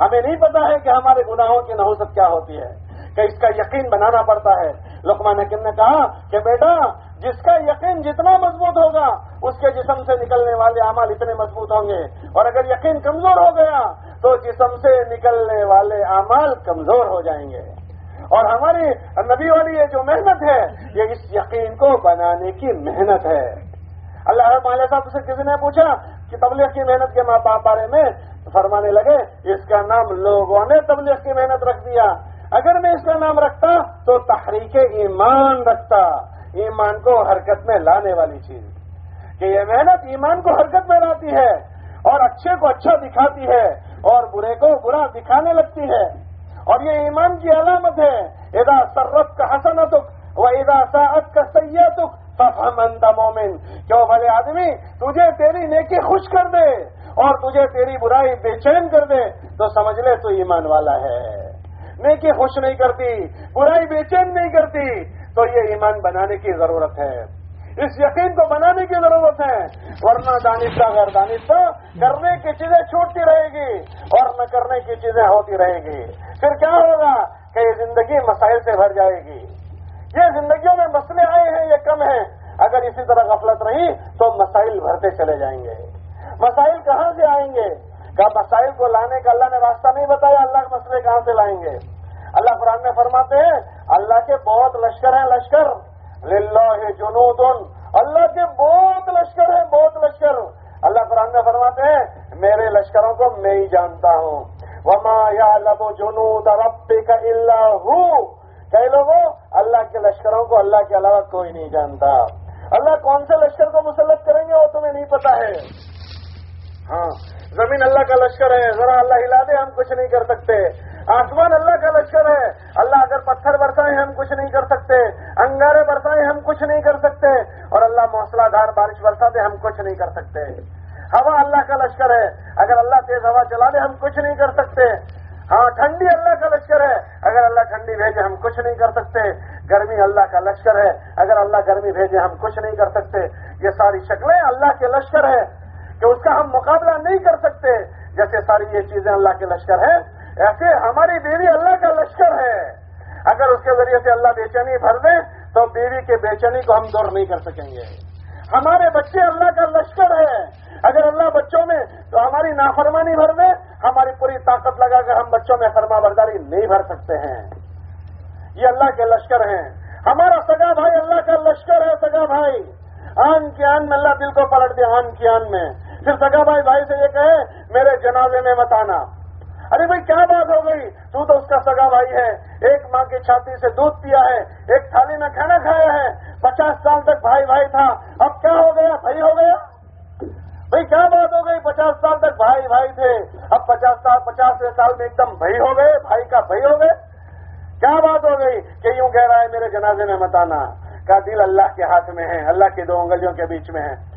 B: ہمیں نہیں پتا ہے کہ ہمارے گناہوں کی نحوست کیا ہوتی ہے۔ کہ اس کا یقین بنانا پڑتا ہے۔ لقمان حکیم نے کہا کہ بیٹا، جس کا یقین جتنا مضبوط ہوگا، اس کے جسم سے نکلنے والے اعمال اتنے مضبوط ہوں گے۔ اور اگر یقین کمزور ہو گیا، تو جسم سے نکلنے والے اعمال کمزور ہو جائیں گے۔ اور ہماری نبی والی یہ جو محنت ہے، یہ اس یقین کو بنانے کی محنت ہے۔ اللہ مالیہ صاحب سے کسی نے پوچھا کہ تبلیغ کی محنت کے ماں باپ بارے میں، فرمانے لگے، اس کا نام لوگوں نے تبلیغ کی محنت رکھ دیا۔ اگر میں اس کا نام رکھتا تو تحریک ایمان رکھتا۔ ایمان کو حرکت میں لانے والی چیز۔ کہ یہ محنت ایمان کو حرکت میں لاتی ہے اور اچھے کو اچھا دکھاتی ہے اور برے کو برا دکھانے لگتی ہے۔ اور یہ ایمان کی علامت ہے۔ ادا سرت کا حسنتک و ادا سعت کا سیتک فہمند مومن۔ کیوں بھلے آدمی، تجھے تیری نیکی خوش کر دے اور تجھے تیری برائی بے چین کر دے۔ تو سمجھ لے تو ایمان والا ہے۔ نیکی خوش نہیں کرتی، برائی بے چین نہیں کرتی۔ تو یہ ایمان بنانے کی ضرورت ہے۔ اس یقین کو بنانے کی ضرورت ہے۔ ورنہ دانستہ غیر دانستہ کرنے کی چیزیں چھوٹتی رہے گی اور نہ کرنے کی چیزیں ہوتی رہے گی۔ پھر کیا ہوگا کہ یہ زندگی مسائل سے بھر جائے گی۔ یہ زندگیوں میں مسئلے آئے ہیں، یہ کم ہیں۔ اگر اسی طرح غفلت رہی تو مسائل بھرتے چلے جائیں گے۔ مسائل کہاں سے آئیں گے؟ کیا مسائل کو لانے کا اللہ نے راستہ نہیں بتایا، اللہ کے مسئلے کہاں سے لائیں گے؟ اللہ قرآن میں فرماتے ہیں، اللہ کے بہت لشکر ہیں، لشکر۔ للہ جنود اللہ کے بہت لشکر ہیں، بہت لشکر۔ اللہ قرآن میں فرماتے ہیں، میرے لشکروں کو میں ہی جانتا ہوں۔ وما یا لب جنود ربی کا اللہ کئی لوگوں اللہ کے لشکروں کو اللہ کے علاوہ کوئی نہیں جانتا۔ اللہ کون سے لشکر کو مسلط کریں گے وہ تمہیں نہیں پتا ہے۔ ہاں۔ زمین اللہ کا لشکر ہے، ذرا اللہ ہلا دے، ہم کچھ نہیں کر سکتے۔ آسمان اللہ کا لشکر ہے۔ اللہ اگر پتھر برسائے، ہم کچھ نہیں کر سکتے۔ انگارے برسائے، ہم کچھ نہیں کر سکتے۔ اور اللہ موسلا دھار بارش برسا دے، ہم کچھ نہیں کر سکتے۔ ہوا اللہ کا لشکر ہے۔ اگر اللہ تیز ہوا چلا دے، ہم کچھ نہیں کر سکتے۔ ہاں ٹھنڈی اللہ کا لشکر ہے۔ اگر اللہ ٹھنڈی بھیجے، ہم کچھ نہیں کر سکتے۔ گرمی اللہ کا لشکر ہے۔ اگر اللہ گرمی بھیجے، ہم کچھ نہیں کر سکتے۔ یہ ساری شکلیں اللہ کے لشکر ہے کہ اس کا ہم مقابلہ نہیں کر سکتے۔ جیسے ساری یہ چیزیں اللہ کے لشکر ہیں، ایسے ہماری بیوی اللہ کا لشکر ہے۔ اگر اس کے ذریعے سے اللہ بے چینی بھر دے، تو بیوی کے بے چینی کو ہم دور نہیں کر سکیں گے۔ ہمارے بچے اللہ کا لشکر ہے اگر اللہ بچوں میں تو ہماری نافرمانی بھر دے، ہماری پوری طاقت لگا کر ہم بچوں میں فرما برداری نہیں بھر سکتے ہیں۔ یہ اللہ کے لشکر ہیں۔ ہمارا سگا بھائی اللہ کا لشکر ہے، سگا بھائی۔ آن کی آن میں اللہ دل کو پلٹ دیا آن کی آن میں۔ پھر سگا بھائی بھائی سے یہ کہے، میرے جنازے میں مت آنا۔ ارے بھائی، کیا بات ہو گئی؟ تو تو اس کا سگا بھائی ہے۔ ایک ماں کی چھاتی سے دودھ پیا ہے، ایک تھالی میں کھانا کھایا ہے۔ پچاس سال تک بھائی بھائی تھا، اب کیا ہو گیا؟ بھائی ہو گیا۔ بھائی، کیا بات ہو گئی؟ پچاس سال تک بھائی بھائی تھے۔ اب پچاس سال پچاسویں سال میں ایک دم بھائی ہو گئے، بھائی کا بھائی ہو گئے۔ کیا بات ہو گئی کہ یوں کہہ رہا ہے، میرے جنازے میں متانا کا دل اللہ کے ہاتھ میں ہے، اللہ کی دو انگلیوں کے بیچ میں ہے۔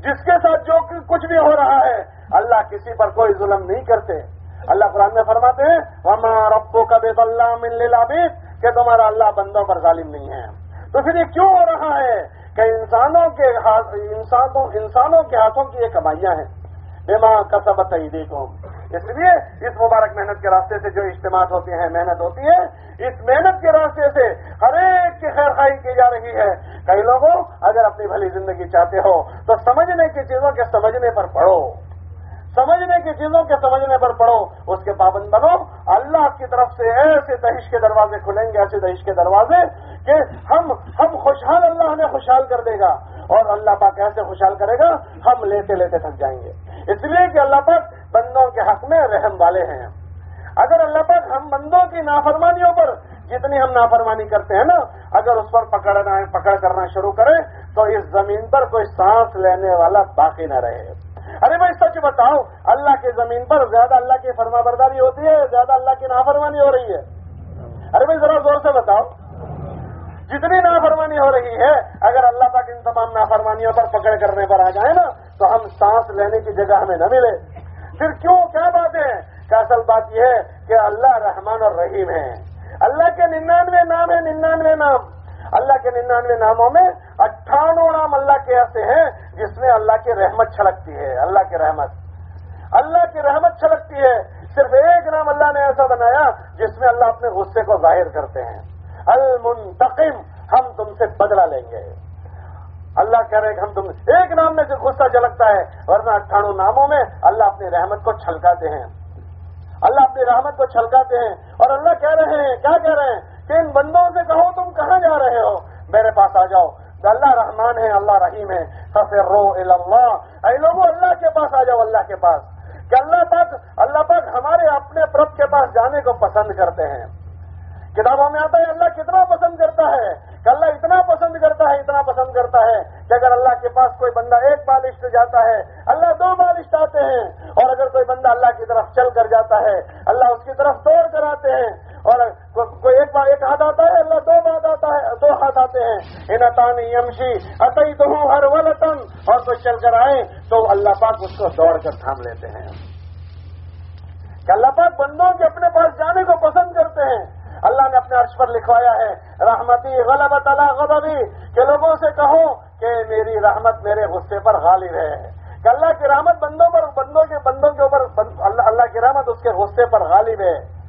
B: جس کے ساتھ جو کچھ بھی ہو رہا ہے، اللہ کسی پر کوئی ظلم نہیں کرتے۔ اللہ قرآن میں فرماتے ہیں ہما ربو کا بیت اللہ مل کہ تمہارا اللہ بندوں پر ظالم نہیں ہے۔ تو پھر یہ کیوں ہو رہا ہے کہ انسانوں کے انسانوں انسانوں کے ہاتھوں کی یہ کمائیاں ہیں۔ بے ماں کا سبق دیکھو اس لیے اس مبارک محنت کے راستے سے جو اجتماعات ہوتے ہیں، محنت ہوتی ہے اس محنت کے راستے سے ہر ایک کی خیر خائی کی جا رہی ہے۔ کئی لوگوں اگر اپنی بھلی زندگی چاہتے ہو تو سمجھنے کی چیزوں کے سمجھنے پر پڑھو۔ سمجھنے کی چیزوں کے سمجھنے پر پڑھو۔ اس کے پابند بنو۔ اللہ کی طرف سے ایسے دہش کے دروازے کھلیں گے، ایسے دہش کے دروازے کہ ہم ہم خوشحال اللہ ہمیں خوشحال کر دے گا۔ اور اللہ پاک ایسے خوشحال کرے گا، ہم لیتے لیتے تھک جائیں گے۔ اس لیے کہ اللہ پاک بندوں کے حق میں رحم والے ہیں۔ اگر اللہ پاک ہم بندوں کی نافرمانیوں پر جتنی ہم نافرمانی کرتے ہیں نا، اگر اس پر پکڑنا پکڑ کرنا شروع کریں، تو اس زمین پر کوئی سانس لینے والا باقی نہ رہے۔ ارے بھائی، سچ بتاؤ، اللہ کی زمین پر زیادہ اللہ کی فرما برداری ہوتی ہے، زیادہ اللہ کی نافرمانی ہو رہی ہے۔ ارے بھائی، ذرا زور سے بتاؤ۔ جتنی نافرمانی ہو رہی ہے، اگر اللہ پاک ان تمام نافرمانیوں پر پکڑ کرنے پر آ جائے نا، تو ہم سانس لینے کی جگہ ہمیں نہ ملے۔ پھر کیوں؟ کیا بات ہے؟ کہ اصل بات یہ ہے کہ اللہ رحمان اور رحیم ہے اللہ کے ننانوے نام ہے ننانوے نام۔ اللہ کے ننانوے ناموں میں اٹھانو نام اللہ کے ایسے ہیں جس میں اللہ کی رحمت چھلکتی ہے۔ اللہ کی رحمت۔ اللہ کی رحمت چھلکتی ہے۔ صرف ایک نام اللہ نے ایسا بنایا جس میں اللہ اپنے غصے کو ظاہر کرتے ہیں۔ المنتقم، ہم تم سے بدلہ لیں گے۔ اللہ کہہ رہے کہ ہم تم ایک نام میں جو غصہ جلکتا ہے، ورنہ اٹھانو ناموں میں اللہ اپنی رحمت کو چھلکاتے ہیں۔ اللہ اپنی رحمت کو چھلکاتے ہیں اور اللہ کہہ رہے ہیں، کیا کہہ رہے ہیں؟ کہ ان بندوں سے کہو تم کہاں جا رہے ہو؟ میرے پاس آ جاؤ۔ اللہ رحمان ہے، اللہ رحیم ہے۔ سفر رو اللہ اے لوگوں اللہ کے پاس آ جاؤ، اللہ کے پاس۔ کہ اللہ پاک اللہ پاک ہمارے اپنے پرب کے پاس جانے کو پسند کرتے ہیں۔ کتابوں میں آتا ہے، اللہ کتنا پسند کرتا ہے۔ کہ اللہ اتنا پسند کرتا ہے، اتنا پسند کرتا ہے کہ اگر اللہ کے پاس کوئی بندہ ایک بالشت جاتا ہے، اللہ دو بالشت آتے ہیں اور اگر کوئی بندہ اللہ کی طرف چل کر جاتا ہے، اللہ اس کی طرف توڑ کر آتے ہیں اور کوئی ایک ایک ہاتھ آتا ہے، اللہ دو بات آتا ہے، دو ہاتھ آتے ہیں۔ انتانی یمشی عطی تو ہوں ہر ولطن اور کوئی چل کر آئے تو اللہ پاک اس کو دوڑ کر تھام لیتے ہیں۔ کہ اللہ پاک بندوں کے اپنے پاس جانے کو پسند کرتے ہیں۔ اللہ نے اپنے عرش پر لکھوایا ہے، رحمتی غلبت اللہ غضبی، کہ لوگوں سے کہو کہ میری رحمت میرے غصے پر غالب ہے۔ کہ اللہ کی رحمت بندوں پر، بندوں کے بندوں کے اوپر اللہ اللہ کی رحمت اس کے غصے پر غالب ہے۔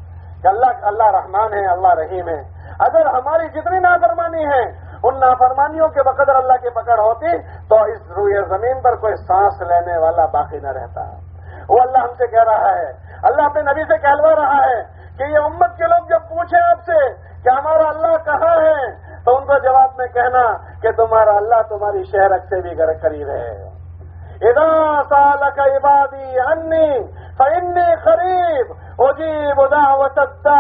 B: کہ اللہ اللہ رحمان ہے، اللہ رحیم ہے۔ اگر ہماری جتنی نافرمانی ہے، ان نافرمانیوں کے بقدر اللہ کی پکڑ ہوتی، تو اس روئے زمین پر کوئی سانس لینے والا باقی نہ رہتا۔ وہ اللہ ہم سے کہہ رہا ہے۔ اللہ اپنے نبی سے کہلوا رہا ہے کہ یہ امت کے لوگ جب پوچھیں آپ سے کہ ہمارا اللہ کہاں ہے، تو ان کو جواب میں کہنا کہ تمہارا اللہ تمہاری شہر سے بھی قریب ہے۔ ادا سال کا عبادی انی فنی خریب اجیب ادا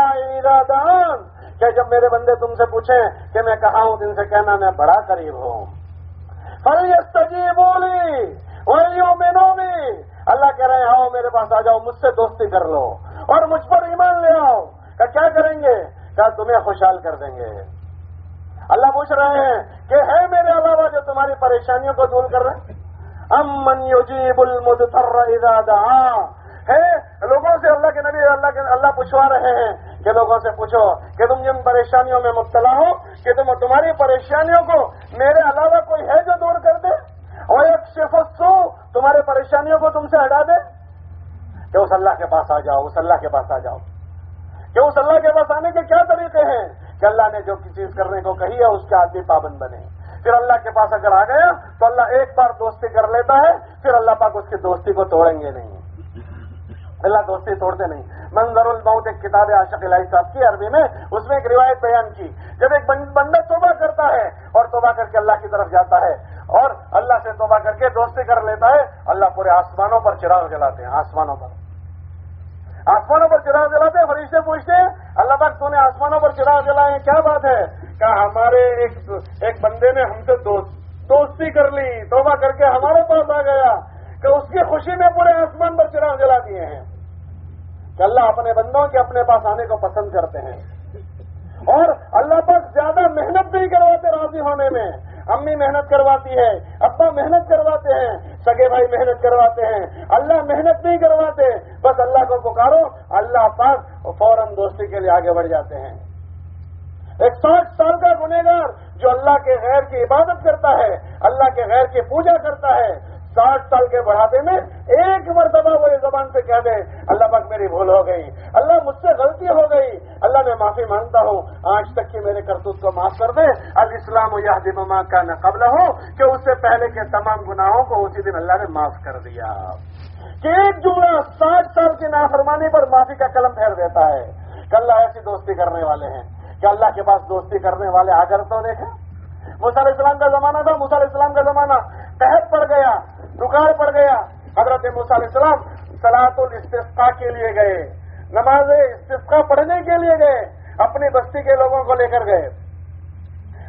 B: ارادان کہ جب میرے بندے تم سے پوچھیں کہ میں کہاں ہوں ان سے کہنا میں بڑا قریب ہوں۔ فلی بولی اللہ کہہ رہے ہیں، آؤ میرے پاس آ جاؤ، مجھ سے دوستی کر لو۔ اور مجھ پر ایمان لے آؤ۔ کہ کیا کریں گے؟ کیا تمہیں خوشحال کر دیں گے۔ اللہ پوچھ رہے ہیں کہ ہے میرے علاوہ جو تمہاری پریشانیوں کو دور کر رہے امن یجیب المدر ارادہ ہے، لوگوں سے اللہ کے نبی، اللہ کے، اللہ پوچھوا رہے ہیں کہ لوگوں سے پوچھو کہ تم جن پریشانیوں میں مبتلا ہو، کہ تم تمہاری پریشانیوں کو میرے علاوہ کوئی ہے جو دور کر دے؟ اور ایک شفت سو تمہارے پریشانیوں کو تم سے ہٹا دے کہ اس اللہ کے پاس آ جاؤ، اس اللہ کے پاس آ جاؤ۔ کہ اس اللہ کے پاس آنے کے کیا طریقے ہیں؟ کہ اللہ نے جو چیز کرنے کو کہی ہے، اس کے آدمی پابند بنے۔ پھر اللہ کے پاس اگر آ گیا تو اللہ ایک بار دوستی کر لیتا ہے، پھر اللہ پاک اس کی دوستی کو توڑیں گے نہیں۔ اللہ دوستی توڑتے نہیں۔ منظر الموت، ایک کتاب عاشق الہی صاحب کی عربی میں، اس میں ایک روایت بیان کی۔ جب ایک بندہ توبہ کرتا ہے اور توبہ کر کے اللہ کی طرف جاتا ہے اور اللہ سے توبہ کر کے دوستی کر لیتا ہے، اللہ پورے آسمانوں پر چراغ جلاتے ہیں، آسمانوں پر۔ آسمانوں پر چراغ جلاتے ہیں، فرشتے پوچھتے ہیں، اللہ پاک تو نے آسمانوں پر چراغ جلائے، کیا بات ہے؟ کہ ہمارے ایک ایک بندے نے ہم سے دوستی کر لی، توبہ کر کے ہمارے پاس آ گیا، کہ اس کی خوشی میں پورے آسمان پر چراغ جلا دیے ہیں۔ کہ اللہ اپنے بندوں کے اپنے پاس آنے کو پسند کرتے ہیں۔ اور اللہ پاک زیادہ محنت نہیں کرواتے راضی ہونے میں۔ امی محنت کرواتی ہے، ابا محنت کرواتے ہیں، سگے بھائی محنت کرواتے ہیں۔ اللہ محنت نہیں کرواتے، بس اللہ کو پکارو۔ اللہ پاک فوراً دوستی کے لیے آگے بڑھ جاتے ہیں۔ ایک ساٹھ سال کا گنےگار جو اللہ کے غیر کی عبادت کرتا ہے، اللہ کے غیر کی پوجا کرتا ہے ساٹھ سال کے بڑھاپے میں ایک مرتبہ وہ زبان سے کہہ دے، اللہ پاک میری بھول ہو گئی، اللہ مجھ سے غلطی ہو گئی، اللہ میں معافی مانگتا ہوں۔ آج تک کی میرے کرتوت کو معاف کر دے اب اسلام و دما کا نہ قبل ہو کہ اس سے پہلے کے تمام گناہوں کو اسی دن اللہ نے معاف کر دیا۔ کہ ایک جملہ ساٹھ سال کی نافرمانی پر معافی کا قلم پھیر دیتا ہے۔ کہ اللہ ایسی دوستی کرنے والے ہیں۔ کہ اللہ کے پاس دوستی کرنے والے آ کر تو دیکھیں۔ مسال اسلام کا زمانہ تھا مسال اسلام کا زمانہ تحت پڑ گیا۔ دکان پڑ گیا۔ حضرت علیہ السلام سلاط الاستفقا کے لیے گئے۔ نماز استفقا پڑھنے کے لیے گئے۔ اپنی بستی کے لوگوں کو لے کر گئے۔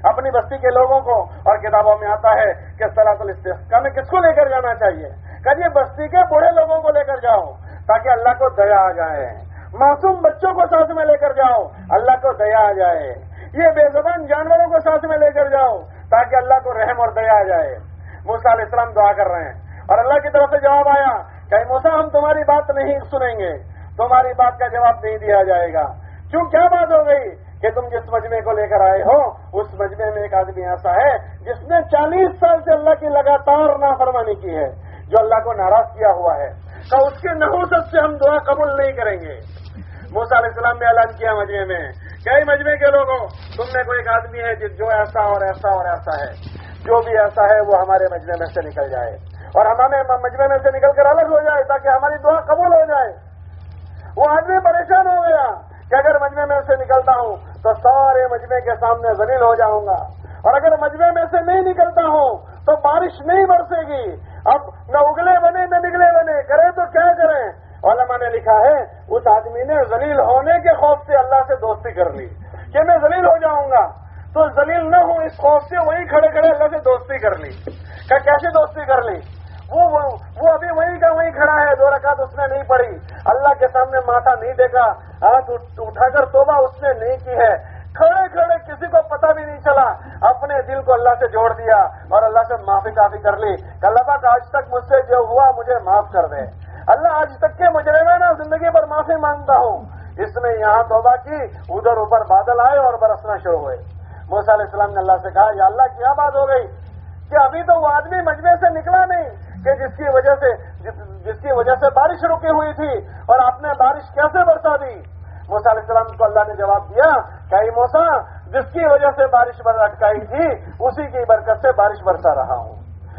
B: اپنی بستی کے لوگوں کو۔ اور کتابوں میں آتا ہے کہ سلاط الاستفقا میں کس کو لے کر جانا چاہیے؟ کہ جی، بستی کے بوڑھے لوگوں کو لے کر جاؤ تاکہ اللہ کو دیا آ جائے۔ معصوم بچوں کو ساتھ میں لے کر جاؤ، اللہ کو دیا آ جائے۔ یہ بے زبان جانوروں کو ساتھ میں لے کر جاؤ تاکہ اللہ کو رحم اور دیا آ جائے۔ موسا علیہ السلام دعا کر رہے ہیں۔ اور اللہ کی طرف سے جواب آیا کہ موسا ہم تمہاری بات نہیں سنیں گے۔ تمہاری بات کا جواب نہیں دیا جائے گا۔ کیوں؟ کیا بات ہو گئی کہ تم جس مجمے کو لے کر آئے ہو، اس مجمے میں ایک آدمی ایسا ہے جس نے چالیس سال سے اللہ کی لگاتار نافرمانی کی ہے، جو اللہ کو ناراض کیا ہوا ہے۔ تو اس کے نحوست سے ہم دعا قبول نہیں کریں گے۔ موسا علیہ السلام نے اعلان کیا مجمے میں کئی مجمے کے لوگوں، تم میں کوئی ایک آدمی ہے جو ایسا اور ایسا اور ایسا ہے۔ جو بھی ایسا ہے، وہ ہمارے مجمے میں سے نکل جائے۔ اور ہمارے مجمے میں سے نکل کر الگ ہو جائے تاکہ ہماری دعا قبول ہو جائے۔ وہ آدمی پریشان ہو گیا کہ اگر مجمے میں سے نکلتا ہوں تو سارے مجمے کے سامنے زلیل ہو جاؤں گا۔ اور اگر مجمے میں سے نہیں نکلتا ہوں تو بارش نہیں برسے گی۔ اب نہ اگلے بنے، نہ نگلے بنے۔ کرے تو کیا کریں؟ علماء نے لکھا ہے، اس آدمی نے زلیل ہونے کے خوف سے اللہ سے دوستی کر لی۔ کہ میں زلیل ہو جاؤں گا تو زلیل نہ ہوں، اس خوف سے وہی کھڑے کھڑے اللہ سے دوستی کر لی۔ کہ کیسے دوستی کر لی؟ وہ وہ ابھی وہی کا وہی کھڑا ہے، دو رکعت اس نے نہیں پڑی اللہ کے سامنے ماتھا نہیں دیکھا، ہاتھ اٹھا کر توبہ اس نے نہیں کی ہے۔ کھڑے کھڑے کسی کو پتہ بھی نہیں چلا۔ اپنے دل کو اللہ سے جوڑ دیا اور اللہ سے معافی کافی کر لی۔ اللہ پاک، آج تک مجھ سے جو ہوا مجھے معاف کر دے۔ اللہ آج تک کے مجرے میں نا زندگی پر معافی مانگتا ہوں۔ اس نے یہاں توبہ کی، ادھر اوپر بادل آئے اور برسنا شروع ہوئے۔ موسیٰ علیہ السلام نے اللہ سے کہا، یا اللہ، کیا بات ہو گئی؟ کہ ابھی تو وہ آدمی مجمے سے نکلا نہیں۔ کہ جس کی وجہ سے جس کی وجہ سے بارش رکی ہوئی تھی اور آپ نے بارش کیسے برسا دی؟ موسا علیہ السلام کو اللہ نے جواب دیا، کہ موسا جس کی وجہ سے بارش بر اٹکائی تھی، اسی کی برکت سے بارش برسا رہا ہوں۔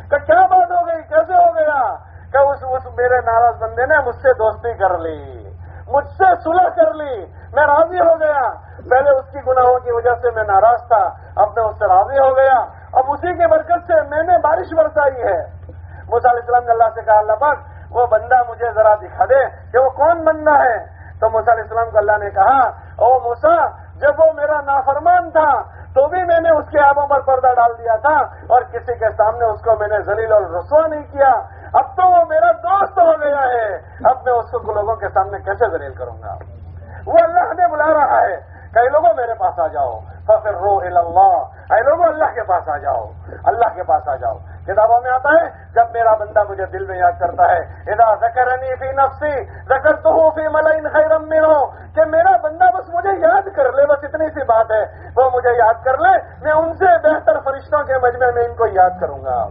B: کہ کیا بات ہو گئی؟ کیسے ہو گیا؟ کہ اس اس میرے ناراض بندے نے مجھ سے دوستی کر لی، مجھ سے سلح کر لی، میں راضی ہو گیا۔ پہلے اس کی گناہوں کی وجہ سے میں ناراض تھا، اب میں اس سے راضی ہو گیا۔ اب اسی کی برکت سے میں نے بارش برسائی ہے۔ موسا علیہ السلام نے اللہ سے کہا، اللہ پاک، وہ بندہ مجھے ذرا دکھا دے کہ وہ کون بندہ ہے؟ تو موسا علیہ السلام کو اللہ نے کہا، او موسا جب وہ میرا نافرمان تھا، تو بھی میں نے اس کے آبوں پر پردہ ڈال دیا تھا اور کسی کے سامنے اس کو میں نے زلیل اور رسوا نہیں کیا۔ اب تو وہ میرا دوست ہو گیا ہے۔ اب میں اس کو لوگوں کے سامنے کیسے زلیل کروں گا؟ وہ اللہ نے بلا رہا ہے۔ کئی لوگوں میرے پاس آ جاؤ۔ فخر رو اللہ اے لوگوں، اللہ کے پاس آ جاؤ۔ اللہ کے پاس آ جاؤ۔ کتابوں میں آتا ہے، جب میرا بندہ مجھے دل میں یاد کرتا ہے ادا زکرنی فی نفسی زکر تو فی ملین خیرم میں ہو کہ میرا بندہ بس مجھے یاد کر لے، بس اتنی سی بات ہے، وہ مجھے یاد کر لے، میں ان سے بہتر فرشتوں کے مجمع میں ان کو یاد کروں گا۔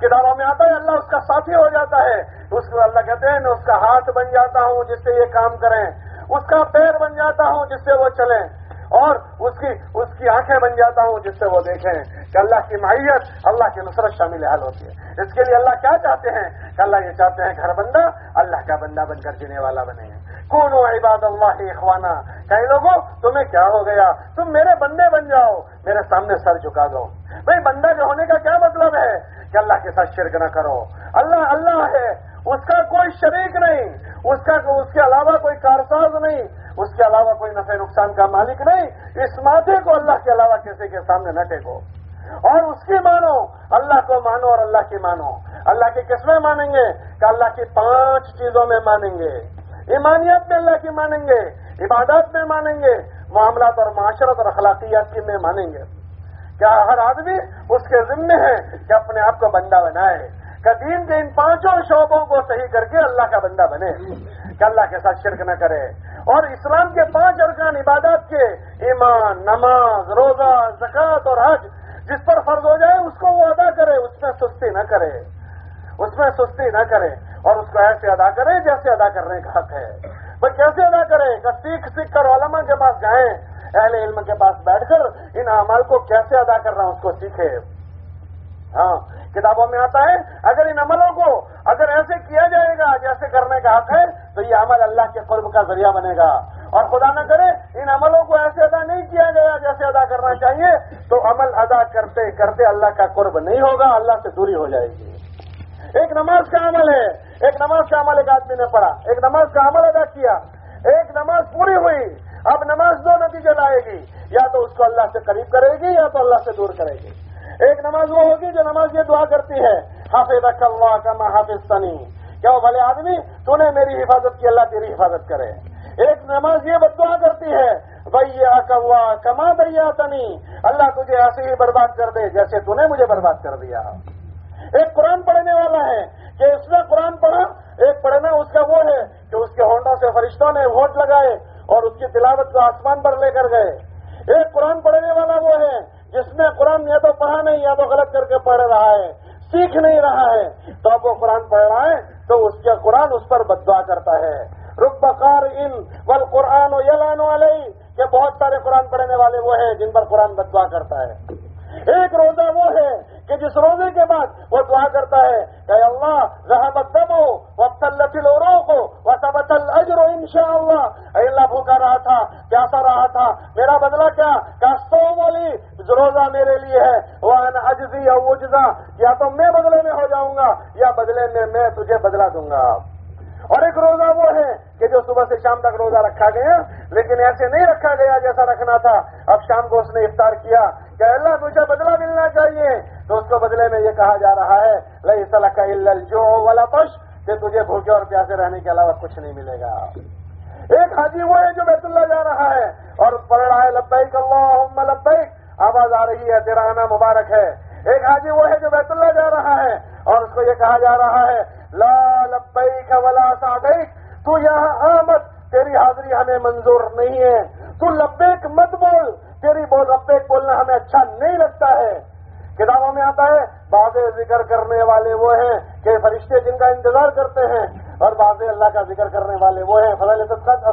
B: کتابوں میں آتا ہے، اللہ اس کا ساتھی ہو جاتا ہے۔ اس کو، اللہ کہتے ہیں، میں اس کا ہاتھ بن جاتا ہوں، جس سے یہ کام کریں۔ اس کا پیر بن جاتا ہوں جس سے وہ چلیں اور اس کی اس کی آنکھیں بن جاتا ہوں جس سے وہ دیکھیں کہ اللہ کی ماہیت اللہ کی نصرت شامل حال ہوتی ہے۔ اس کے لیے اللہ کیا چاہتے ہیں؟ کہ اللہ یہ چاہتے ہیں گھر بندہ اللہ کا بندہ بن کر جینے والا بنے۔ کون عباد اللہ اخوانا؟ کئی لوگوں، تمہیں کیا ہو گیا؟ تم میرے بندے بن جاؤ، میرے سامنے سر جھکا دو۔ بھائی، بندہ جو ہونے کا کیا مطلب ہے؟ کہ اللہ کے ساتھ شرک نہ کرو۔ اللہ اللہ ہے۔ اس کا کوئی شریک نہیں۔ اس کا، اس کے علاوہ کوئی کارساز نہیں۔ اس کے علاوہ کوئی نفع نقصان کا مالک نہیں۔ اس ماتھے کو اللہ کے علاوہ کسی کے سامنے نہ ٹیکو۔ اور اس کی مانو۔ اللہ کو مانو اور اللہ کی مانو۔ اللہ کی قسمیں مانیں گے کہ اللہ کی پانچ چیزوں میں مانیں گے۔ ایمانیت میں اللہ کی مانیں گے، عبادات میں مانیں گے، معاملات اور معاشرت اور اخلاقیات کی میں مانیں گے۔ کیا ہر آدمی اس کے ذمے ہے کہ اپنے آپ کو بندہ بنائے؟ کہ دین کے ان پانچوں شعبوں کو صحیح کر کے اللہ کا بندہ بنے؟ کہ اللہ کے ساتھ شرک نہ کرے؟ اور اسلام کے پانچ ارکان عبادات کے ایمان، نماز، روزہ، زکوٰۃ اور حج، جس پر فرض ہو جائے اس کو وہ ادا کرے، اس میں سستی نہ کرے۔ اس میں سستی نہ کرے۔ اور اس کو ایسے ادا کرے جیسے ادا کرنے کا حق ہے۔ بھائی کیسے ادا کرے کہ سیکھ سیکھ کر علماء کے پاس جائیں، اہل علم کے پاس بیٹھ کر ان عمل کو کیسے ادا کرنا اس کو سیکھے ہاں کتابوں میں آتا ہے، اگر ان عملوں کو اگر ایسے کیا جائے گا جیسے کرنے کا حق ہے، تو یہ عمل اللہ کے قرب کا ذریعہ بنے گا۔ اور خدا نہ کرے، ان عملوں کو ایسے ادا نہیں کیا گیا جیسے ادا کرنا چاہیے، تو عمل ادا کرتے کرتے اللہ کا قرب نہیں ہوگا، اللہ سے دوری ہو جائے گی۔ ایک نماز کا عمل ہے۔ ایک نماز کا عمل ایک آدمی نے پڑھا۔ ایک نماز کا عمل ادا کیا۔ ایک نماز پوری ہوئی۔ اب نماز دو نتیجے لائے گی، یا تو اس کو اللہ سے قریب کرے گی، یا تو اللہ سے دور کرے گی۔ ایک نماز وہ ہوگی جو نماز یہ دعا کرتی ہے حافظ اللہ کما حافظ سنی کیا وہ بھلے آدمی؟ تو نے میری حفاظت کی، اللہ تیری حفاظت کرے۔ ایک نماز یہ بد دعا کرتی ہے بھیا کوا کما بھیا تنی اللہ تجھے ایسے ہی برباد کر دے جیسے تو نے مجھے برباد کر دیا۔ ایک قرآن پڑھنے والا ہے کہ اس نے قرآن پڑھا، ایک پڑھنا اس کا وہ ہے کہ اس کے ہونڈا سے فرشتوں نے ووٹ لگائے اور اس کی تلاوت کو آسمان پر لے کر گئے۔ ایک قرآن پڑھنے والا وہ ہے جس نے قرآن یا تو پڑھا نہیں یا تو غلط کر کے پڑھ رہا ہے، سیکھ نہیں رہا ہے۔ تو اب وہ قرآن پڑھ رہا ہے تو اس کے قرآن اس پر بدعا کرتا ہے۔ رخ بکار ان ول قرآن و یلان والے کہ بہت سارے قرآن پڑھنے والے وہ ہیں جن پر قرآن بدوا کرتا ہے۔ ایک روزہ وہ ہے کہ جس روزے کے بعد وہ دعا کرتا ہے کہ اللہ ذہبت دم ہو وقت لوروں کو وہ سبت الجر ان شاء اللہ اللہ بھوکا رہا تھا، پیاسا رہا تھا، میرا بدلہ کیا؟ کہ سو مولی روزہ میرے لیے ہے؟ وہ اجزی یا اجزا۔ یا تو میں بدلے میں ہو جاؤں گا، یا بدلے میں میں تجھے بدلا دوں گا۔ اور ایک روزہ وہ ہے کہ جو صبح سے شام تک روزہ رکھا گیا، لیکن ایسے نہیں رکھا گیا جیسا رکھنا تھا۔ اب شام کو اس نے افطار کیا۔ کہ اللہ تجھے بدلہ ملنا چاہیے۔ تو اس کو بدلے میں یہ کہا جا رہا ہے لئی صلاح جو والا پش کہ تجھے بھوکے اور پیاسے رہنے کے علاوہ کچھ نہیں ملے گا۔ ایک حاجی وہ ہے جو بیت اللہ جا رہا ہے اور پڑھ رہا ہے، لبیک اللہ لبیک، آواز آ رہی ہے، تیرا آنا مبارک ہے۔ ایک حاجی وہ ہے جو بیت اللہ جا رہا ہے اور اس کو یہ کہا جا رہا ہے لا لبیک ولا سعدیک، تو یہاں آمد، تیری حاضری ہمیں منظور نہیں ہے۔ تو لبیک مت بول، تیری بول لبیک بولنا ہمیں اچھا نہیں لگتا ہے۔ کتابوں میں آتا ہے، بعض ذکر کرنے والے وہ ہیں کہ فرشتے جن کا انتظار کرتے ہیں، اور بعض اللہ کا ذکر کرنے والے وہ ہیں۔ فضل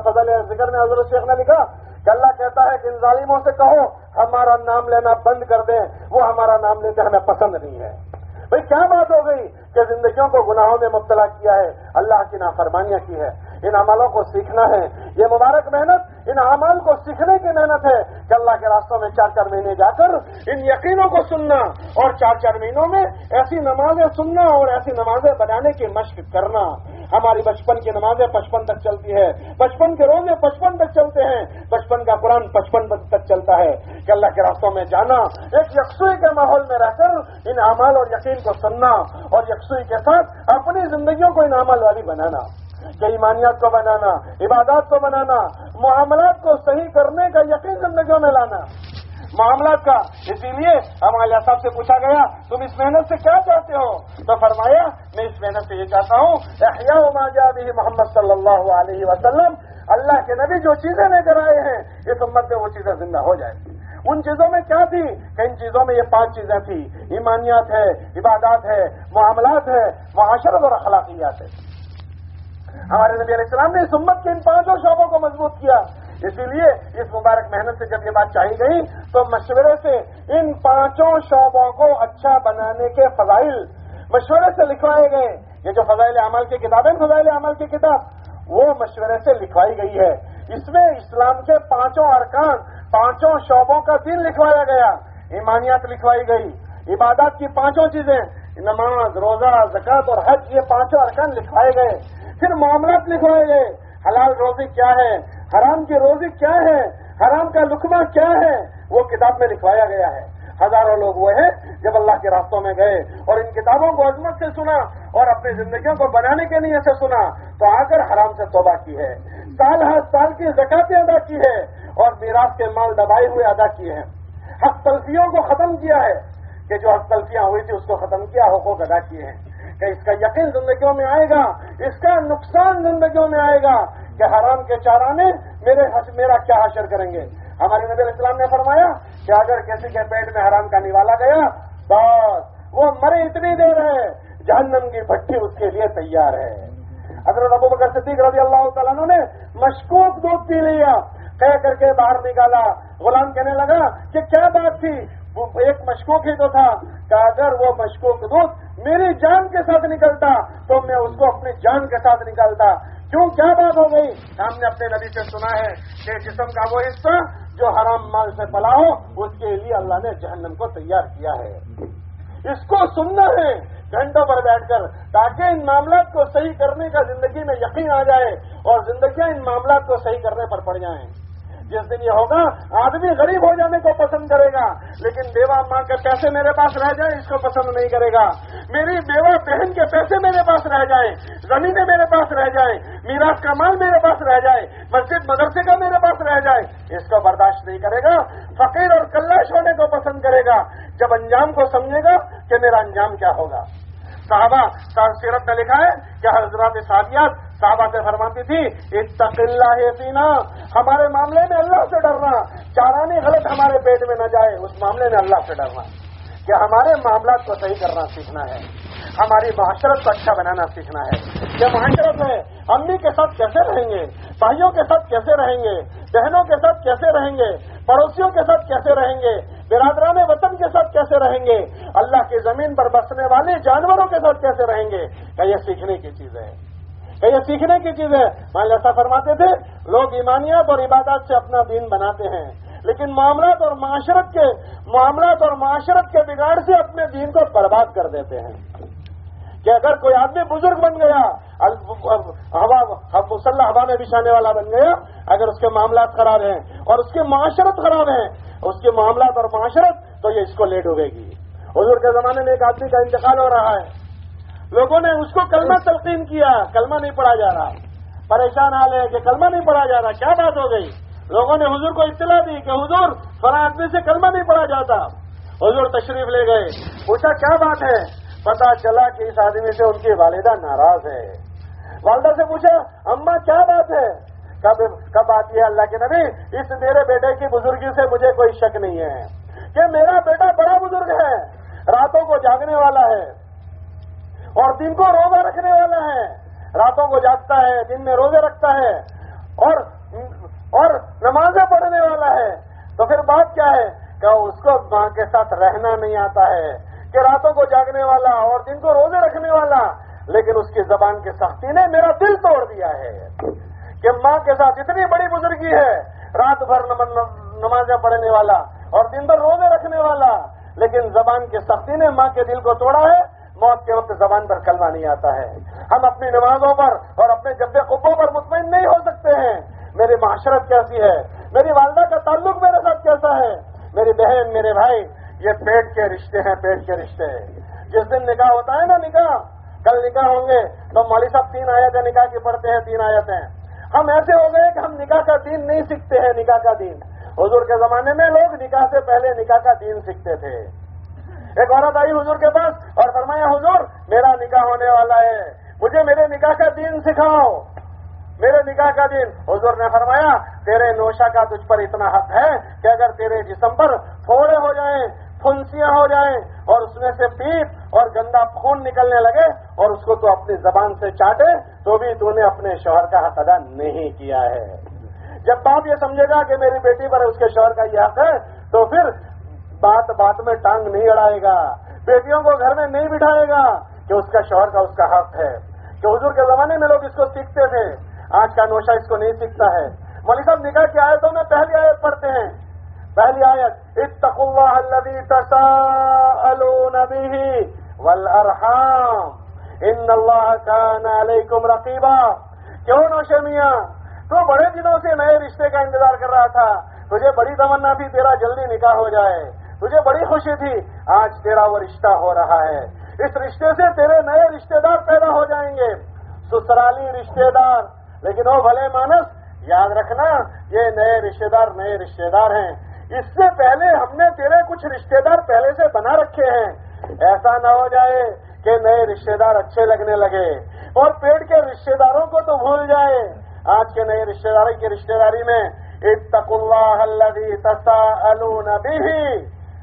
B: فضل ذکر میں حضرت شیخ نے لکھا کہ اللہ کہتا ہے کہ ان ظالموں سے کہو، ہمارا نام لینا بند کر دیں، وہ ہمارا نام لیتے ہمیں پسند نہیں ہے۔ بھائی کیا بات ہو گئی کہ زندگیوں کو گناہوں میں مبتلا کیا ہے؟ اللہ کی نافرمانیاں کی ہے۔ ان عملوں کو سیکھنا ہے۔ یہ مبارک محنت ان عمل کو سیکھنے کی محنت ہے کہ اللہ کے راستوں میں چار چار مہینے جا کر ان یقینوں کو سننا اور چار چار مہینوں میں ایسی نمازیں سننا اور ایسی نمازیں بنانے کی مشق کرنا۔ ہماری بچپن کی نمازیں پچپن تک چلتی ہے بچپن کے روزے پچپن تک چلتے ہیں۔ بچپن کا قرآن پچپن تک چلتا ہے۔ کہ اللہ کے راستوں میں جانا، ایک یکسوئی کے ماحول میں رہ کر ان اعمال اور یقین کو سننا اور یکسوئی کے ساتھ اپنی زندگیوں کو ان عمل والی بنانا۔ کہ ایمانیات کو بنانا، عبادات کو بنانا، معاملات کو صحیح کرنے کا یقین زندگیوں میں لانا۔ معاملات کا، اسی لیے ہمارے صاحب سے پوچھا گیا، تم اس محنت سے کیا چاہتے ہو؟ تو فرمایا، میں اس محنت سے یہ چاہتا ہوں، احیاء ما جا بھی محمد صلی اللہ علیہ وسلم، اللہ کے نبی جو چیزیں لے کر آئے ہیں، اس امت میں وہ چیزیں زندہ ہو جائیں۔ ان چیزوں میں کیا تھی؟ کہ ان چیزوں میں یہ پانچ چیزیں تھیں۔ ایمانیات ہے عبادات ہے معاملات ہے معاشرت اور اخلاقیات ہے ہمارے نبی علیہ السلام نے اس امت کے ان پانچوں شعبوں کو مضبوط کیا۔ اسی لیے اس مبارک محنت سے جب یہ بات چاہی گئی، تو مشورے سے ان پانچوں شعبوں کو اچھا بنانے کے فضائل مشورے سے لکھوائے گئے۔ یہ جو فضائل عمل کی کتابیں فضائل عمل کی کتاب، وہ مشورے سے لکھوائی گئی ہے۔ اس میں اسلام کے پانچوں ارکان، پانچوں شعبوں کا دن لکھوایا گیا۔ ایمانیات لکھوائی گئی۔ عبادات کی پانچوں چیزیں، نماز، روزہ زکات اور حج، یہ پانچوں ارکان لکھوائے گئے۔ پھر معاملات لکھوائے گئے۔ حلال روزی کیا ہے حرام کی روزی کیا ہے حرام کا لکمہ کیا ہے؟ وہ کتاب میں لکھوایا گیا ہے۔ ہزاروں لوگ وہ ہیں جب اللہ کے راستوں میں گئے اور ان کتابوں کو عظمت سے سنا اور اپنی زندگیوں کو بنانے کے لیے سے سنا تو آ کر حرام سے توبہ کی ہے۔ سال ہر سال کی زکاتیں ادا کی ہے اور میراث کے مال دبائے ہوئے ادا کیے ہیں۔ حق تلفیوں کو ختم کیا ہے کہ جو حق تلفیاں ہوئی تھی اس کو ختم کیا، حقوق ادا کیے ہیں۔ کہ اس کا یقین زندگیوں میں آئے گا، اس کا نقصان زندگیوں میں آئے گا کہ حرام کے چارانے میرے میرا کیا حشر کریں گے؟ ہمارے نبی اسلام نے فرمایا کہ اگر کسی کے پیٹ میں حرام کا نوالا گیا، بس، وہ مرے اتنی دیر ہے، جہنم کی بھٹی اس کے لیے تیار ہے۔ اگر ابو بکر صدیق رضی اللہ تعالیٰ نے مشکوک دودھ پی لیا، کہہ کر کے باہر نکالا، غلام کہنے لگا کہ کیا بات تھی؟ وہ ایک مشکوک ہی تو تھا کہ اگر وہ مشکوک دودھ میری جان کے ساتھ نکلتا تو میں اس کو اپنی جان کے ساتھ نکالتا۔ کیوں؟ کیا بات ہو گئی؟ ہم نے اپنے نبی سے سنا ہے کہ جسم کا وہ حصہ جو حرام مال سے پلا ہو، اس کے لیے اللہ نے جہنم کو تیار کیا ہے۔ اس کو سننا ہے، گھنٹوں پر بیٹھ کر، تاکہ ان معاملات کو صحیح کرنے کا زندگی میں یقین آ جائے اور زندگیاں ان معاملات کو صحیح کرنے پر پڑ جائیں۔ جس دن یہ ہوگا، آدمی غریب ہو جانے کو پسند کرے گا، لیکن بیوہ ماں کے پیسے میرے پاس رہ جائیں، اس کو پسند نہیں کرے گا۔ میری بیوہ بہن کے پیسے میرے پاس رہ جائیں، زمینیں میرے پاس رہ جائیں، میراث کا مال میرے پاس رہ جائے، مسجد، مدرسے کا میرے پاس رہ جائے، اس کو برداشت نہیں کرے گا۔ فقیر اور کلاش ہونے کو پسند کرے گا۔ جب انجام کو سمجھے گا کہ میرا انجام کیا ہوگا۔ صحابہ سیرت نے لکھا ہے کہ حضرات سادیات صحابہ سے فرماتی تھی، اتق اللہ سینا ہمارے معاملے میں اللہ سے ڈرنا چارانی غلط ہمارے پیٹ میں نہ جائے، اس معاملے میں اللہ سے ڈرنا۔ کہ ہمارے معاملات کو صحیح کرنا سیکھنا ہے، ہماری معاشرت کو اچھا بنانا سیکھنا ہے۔ یہ معاشرت ہے امی کے ساتھ کیسے رہیں گے، بھائیوں کے ساتھ کیسے رہیں گے، بہنوں کے ساتھ کیسے رہیں گے، پڑوسیوں کے ساتھ کیسے رہیں گے برادران وطن کے ساتھ کیسے رہیں گے؟ اللہ کی زمین پر بسنے والے جانوروں کے ساتھ کیسے رہیں گے؟ کہ یہ سیکھنے کی چیز ہے۔ کہ یہ سیکھنے کی چیز ہے۔ مان ایسا فرماتے تھے، لوگ ایمانیات اور عبادات سے اپنا دین بناتے ہیں، لیکن معاملات اور معاشرت کے، معاملات اور معاشرت کے بگاڑ سے اپنے دین کو برباد کر دیتے ہیں۔ کہ اگر کوئی آدمی بزرگ بن گیا ہوا مسلح ہوا میں بچھانے والا بن گیا اگر اس کے معاملات خراب ہیں اور اس کی معاشرت خراب ہے اس کے معاملات اور معاشرت تو یہ اس کو لیٹ ہوگے گی حضور کے زمانے میں ایک آدمی کا انتقال ہو رہا ہے۔ لوگوں نے اس کو کلمہ تلقین کیا کلمہ نہیں پڑھا جا رہا۔ پریشان حال ہے کہ کلمہ نہیں پڑھا جا رہا کیا بات ہو گئی؟ لوگوں نے حضور کو اطلاع دی کہ حضور فلاں آدمی سے کلمہ نہیں پڑھا جاتا۔ حضور تشریف لے گئے۔ پوچھا کیا بات ہے؟ پتا چلا کہ اس آدمی سے ان کی والدہ ناراض ہے۔ والدہ سے پوچھا اما کیا بات ہے؟ کب کب آتی ہے اللہ کے نبی؟ اس میرے بیٹے کی بزرگی سے مجھے کوئی شک نہیں ہے کہ میرا بیٹا بڑا بزرگ ہے، راتوں کو جاگنے والا ہے اور دن کو روزہ رکھنے والا ہے۔ راتوں کو جاگتا ہے، دن میں روزے رکھتا ہے اور اور نمازیں پڑھنے والا ہے۔ تو پھر بات کیا ہے؟ کہ اس کو ماں کے ساتھ رہنا نہیں آتا ہے۔ کہ راتوں کو جاگنے والا اور دن کو روزے رکھنے والا، لیکن اس کی زبان کی سختی نے میرا دل توڑ دیا ہے کہ ماں کے ساتھ اتنی بڑی بزرگی ہے، رات بھر نمازیں پڑھنے والا اور دن بھر روزے رکھنے والا، لیکن زبان کی سختی نے ماں کے دل کو توڑا ہے، موت کے وقت زبان پر کلمہ نہیں آتا ہے۔ ہم اپنی نمازوں پر اور اپنے جب قبوں پر مطمئن نہیں ہو سکتے ہیں۔ میری معاشرت کیسی ہے؟ میری والدہ کا تعلق میرے ساتھ کیسا ہے؟ میری بہن، میرے بھائی یہ پیٹ کے رشتے ہیں، پیٹ کے رشتے۔ ہیں جس دن نکاح ہوتا ہے نا نکاح، کل نکاح ہوں گے، تو مالی صاحب تین آیتیں نکاح کی پڑھتے ہیں، تین آیتیں۔ ہم ایسے ہو گئے کہ ہم نکاح کا دین نہیں سیکھتے ہیں، نکاح کا دین۔ حضور کے زمانے میں لوگ نکاح سے پہلے نکاح کا دین سیکھتے تھے۔ ایک عورت آئی حضور کے پاس اور فرمایا، حضور، میرا نکاح ہونے والا ہے۔ مجھے میرے نکاح کا دین سکھاؤ۔ میرے نکاح کا دن حضور نے فرمایا، تیرے نوشا کا تجھ پر اتنا حق ہے کہ اگر تیرے جسم پر تھوڑے ہو جائیں پھنسیاں ہو جائیں اور اس میں سے پیپ اور گندا خون نکلنے لگے اور اس کو تو اپنی زبان سے چاٹے، تو بھی تو نے اپنے شوہر کا حق ادا نہیں کیا ہے۔ جب باپ یہ سمجھے گا کہ میری بیٹی پر اس کے شوہر کا یہ حق ہے، تو پھر بات بات میں ٹانگ نہیں اڑائے گا۔ بیٹیوں کو گھر میں نہیں بٹھائے گا کہ اس کا شوہر کا اس کا حق ہے۔ کہ حضور کے زمانے میں لوگ اس کو سیکھتے تھے، آج کا نوشا اس کو نہیں سیکھتا ہے۔ مولوی صاحب نکاح کی آیتوں میں پہلی آیت پڑھتے ہیں۔ پہلی آیت، اتقوا اللہ الذي تساءلون به والارحام، ان اللہ كان عليكم رقیبا۔ کیوں نوشے میاں تو بڑے دنوں سے نئے رشتے کا انتظار کر رہا تھا۔ تجھے بڑی تمنا تھی، تیرا جلدی نکاح ہو جائے۔ تجھے بڑی خوشی تھی، آج تیرا وہ رشتہ ہو رہا ہے۔ اس رشتے سے تیرے نئے رشتے دار پیدا ہو جائیں گے۔ سسرالی رشتے دار۔ لیکن وہ بھلے مانس، یاد رکھنا، یہ نئے رشتے دار نئے رشتے دار ہیں۔ اس سے پہلے ہم نے تیرے کچھ رشتے دار پہلے سے بنا رکھے ہیں۔ ایسا نہ ہو جائے کہ نئے رشتے دار اچھے لگنے لگے اور پیٹ کے رشتے داروں کو تو بھول جائے۔ آج کے نئے رشتے داری کی رشتے داری میں اتق اللہ الذي تساءلون به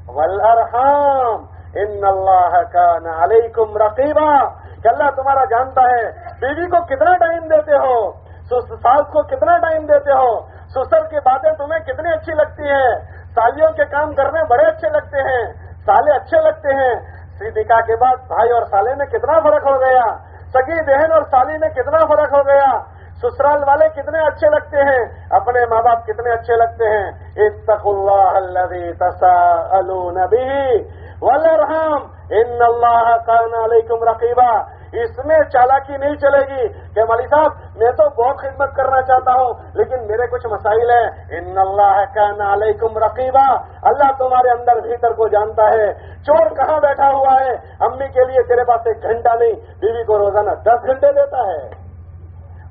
B: والارحام۔ ان اللہ كان عليكم رقیبا۔ کہ اللہ تمہارا جانتا ہے، بیوی کو کتنا ٹائم دیتے ہو؟ ساس کو کتنا ٹائم دیتے ہو؟ سسر کی باتیں تمہیں کتنی اچھی لگتی ہیں؟ سالیوں کے کام کرنے بڑے اچھے لگتے ہیں، سالے اچھے لگتے ہیں۔ نکاح کے بعد بھائی اور سالے میں کتنا فرق ہو گیا؟ سگی بہن اور سالی میں کتنا فرق ہو گیا؟ سسرال والے کتنے اچھے لگتے ہیں؟ اپنے ماں باپ کتنے اچھے لگتے ہیں؟ اتق اللہ الذي تساءلون به والارحام۔ ان اللہ کان علیکم رقیبا۔ اس میں چالاکی نہیں چلے گی کہ مالی صاحب، میں تو بہت خدمت کرنا چاہتا ہوں، لیکن میرے کچھ مسائل ہیں۔ ان اللہ کا علیکم رقیبہ اللہ تمہارے اندر بھیتر کو جانتا ہے۔ چور کہاں بیٹھا ہوا ہے؟ امی کے لیے تیرے پاس ایک گھنٹہ نہیں، بیوی کو روزانہ دس گھنٹے دیتا ہے۔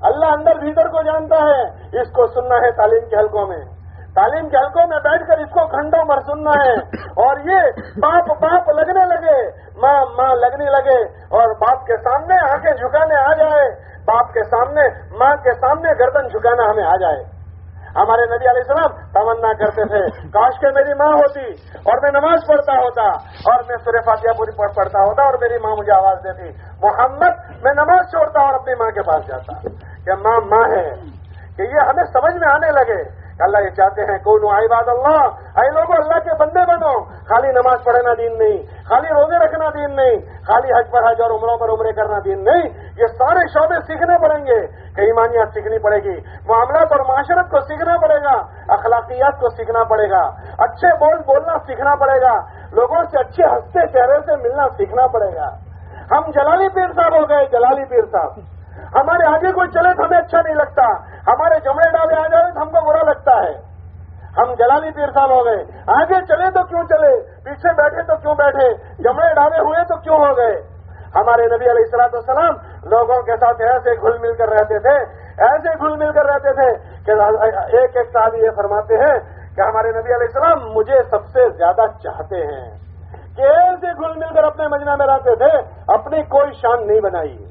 B: اللہ اندر بھیتر کو جانتا ہے۔ اس کو سننا ہے تعلیم کے حلقوں میں۔ تعلیم کے حلقوں میں بیٹھ کر اس کو گھنٹوں پر سننا ہے۔ اور یہ باپ باپ لگنے لگے، ماں ماں لگنے لگے اور باپ کے سامنے آنکھیں جھکانے آ جائے۔ باپ کے سامنے، ماں کے سامنے گردن جھکانا ہمیں آ جائے۔ ہمارے نبی علیہ السلام تمنا کرتے تھے، کاش کے میری ماں ہوتی اور میں نماز پڑھتا ہوتا اور میں سورہ فاتحہ پوری پڑھتا ہوتا اور میری ماں مجھے آواز دیتی، محمد، میں نماز چھوڑتا اور اپنی ماں کے پاس جاتا۔ کہ ماں ماں ہے۔ کہ یہ ہمیں سمجھ میں آنے لگے اللہ یہ چاہتے ہیں کون عباد اللہ، اے لوگوں اللہ کے بندے بنو، خالی نماز پڑھنا دین نہیں، خالی روزے رکھنا دین نہیں، خالی حج پر حج اور عمروں پر عمرے کرنا دین نہیں، یہ سارے شعبے سیکھنے پڑیں گے کہ ایمانیات سیکھنی پڑے گی، معاملات اور معاشرت کو سیکھنا پڑے گا، اخلاقیات کو سیکھنا پڑے گا، اچھے بول بولنا سیکھنا پڑے گا، لوگوں سے اچھے ہنستے چہرے سے ملنا سیکھنا پڑے گا۔ ہم جلالی پیر صاحب ہو گئے، جلالی پیر صاحب۔ ہمارے آگے کوئی چلے تو ہمیں اچھا نہیں لگتا۔ ہمارے جمڑے ڈالے آ جائے تو ہم کو برا لگتا ہے۔ ہم جلالی پیر صاحب ہو گئے۔ آگے چلے تو کیوں چلے؟ پیچھے بیٹھے تو کیوں بیٹھے؟ جمڑے ڈالے ہوئے تو کیوں ہو گئے؟ ہمارے نبی علیہ السلاط والسلام لوگوں کے ساتھ ایسے گھل مل کر رہتے تھے، ایسے گھل مل کر رہتے تھے کہ ایک ایک صاحب یہ فرماتے ہیں کہ ہمارے نبی علیہ السلام مجھے سب سے زیادہ چاہتے ہیں کہ ایسے گھل مل کر اپنے مجمع میں رہتے تھے، اپنی کوئی شان نہیں بنائی۔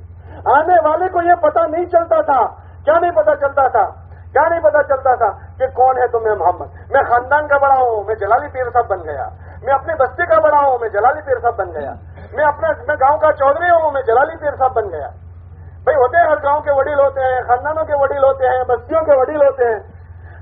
B: آنے والے کو یہ پتا نہیں چلتا تھا کیا نہیں پتا چلتا تھا کیا نہیں پتا چلتا تھا کہ کون ہے تمہیں محمد۔ میں خاندان کا بڑا ہوں، میں جلالی پیر صاحب بن گیا۔ میں اپنے بستے کا بڑا ہوں، میں جلالی پیر صاحب بن گیا۔ میں اپنا، میں گاؤں کا چودھری ہوں، میں جلالی پیر صاحب بن گیا۔ بھائی ہوتے ہیں، ہر گاؤں کے وڈیل ہوتے ہیں، خاندانوں کے وڈیل ہوتے ہیں بستیوں کے وڈیل ہوتے ہیں۔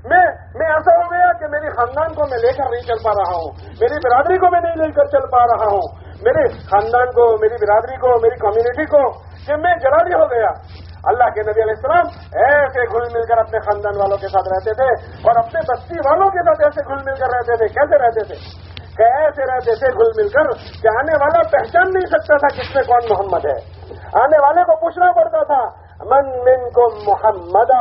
B: میں میں ایسا ہو گیا کہ میری خاندان کو میں لے کر نہیں چل پا رہا ہوں۔ میری برادری کو میں نہیں لے کر چل پا رہا ہوں۔ میرے خاندان کو، میری برادری کو، میری کمیونٹی کو کہ میں جلالی ہو گیا۔ اللہ کے نبی علیہ السلام ایسے گھل مل کر اپنے خاندان والوں کے ساتھ رہتے تھے اور اپنے بستی والوں کے ساتھ ایسے گھل مل کر رہتے تھے کیسے رہتے تھے؟ کیسے رہتے تھے گھل مل کر کہ آنے والا پہچان نہیں سکتا تھا کس میں کون محمد ہے۔ آنے والے کو پوچھنا پڑتا تھا من من کو محمد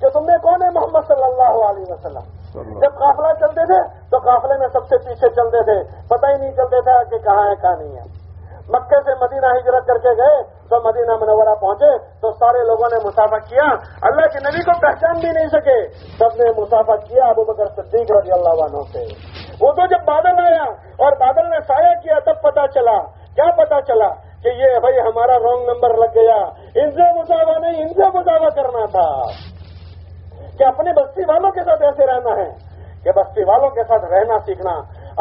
B: کہ تم نے کون ہے محمد صلی اللہ علیہ وسلم؟ جب قافلہ چلتے تھے تو قافلے میں سب سے پیچھے چلتے تھے پتہ ہی نہیں چلتے تھا کہ کہاں ہے کہاں نہیں ہے۔ مکے سے مدینہ ہجرت کر کے گئے تو مدینہ منورہ پہنچے تو سارے لوگوں نے مسافہ کیا۔ اللہ کے نبی کو پہچان بھی نہیں سکے۔ سب نے مسافہ کیا ابو بکر صدیق رضی اللہ عنہ سے۔ وہ تو جب بادل آیا اور بادل نے سایہ کیا تب پتا چلا۔ کیا پتا چلا کہ یہ بھائی ہمارا رانگ نمبر لگ گیا۔ ان سے مسافہ نہیں، ان سے مسافہ کرنا تھا۔ کہ اپنے بستی والوں کے ساتھ ایسے رہنا ہے، کہ بستی والوں کے ساتھ رہنا سیکھنا،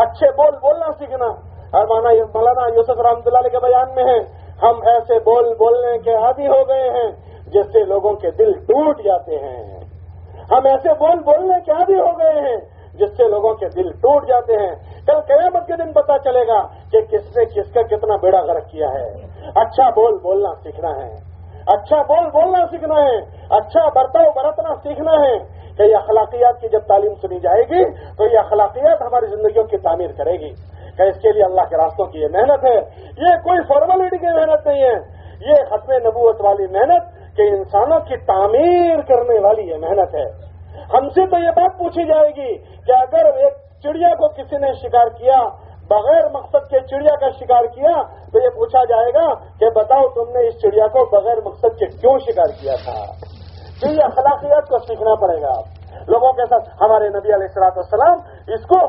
B: اچھے بول بولنا سیکھنا۔ اور مانا مولانا یوسف رحمۃ اللہ علیہ کے بیان میں ہے، ہم ایسے بول بولنے کے عادی ہو گئے ہیں جس سے لوگوں کے دل ٹوٹ جاتے ہیں۔ ہم ایسے بول بولنے کے عادی ہو گئے ہیں جس سے لوگوں کے دل ٹوٹ جاتے ہیں۔ کل قیامت کے دن پتا چلے گا کہ کس نے کس کا کتنا بیڑا غرق کیا ہے۔ اچھا بول بولنا سیکھنا ہے۔ اچھا بول بولنا سیکھنا ہے۔ اچھا برتاؤ برتنا سیکھنا ہے کہ یہ اخلاقیات کی جب تعلیم سنی جائے گی تو یہ اخلاقیات ہماری زندگیوں کی تعمیر کرے گی۔ اس کے لیے اللہ کے راستوں کی یہ محنت ہے۔ یہ کوئی فارملٹی کی محنت نہیں ہے۔ یہ ختم نبوت والی محنت کہ انسانوں کی تعمیر کرنے والی یہ محنت ہے۔ ہم سے تو یہ بات پوچھی جائے گی کہ اگر ایک چڑیا کو کسی نے شکار کیا، بغیر مقصد کے چڑیا کا شکار کیا، تو یہ پوچھا جائے گا کہ بتاؤ تم نے اس چڑیا کو بغیر مقصد کے کیوں شکار کیا تھا؟ تو یہ اخلاقیات کو سیکھنا پڑے گا۔ لوگوں کے ساتھ ہمارے نبی علیہ السلاط والسلام اس کو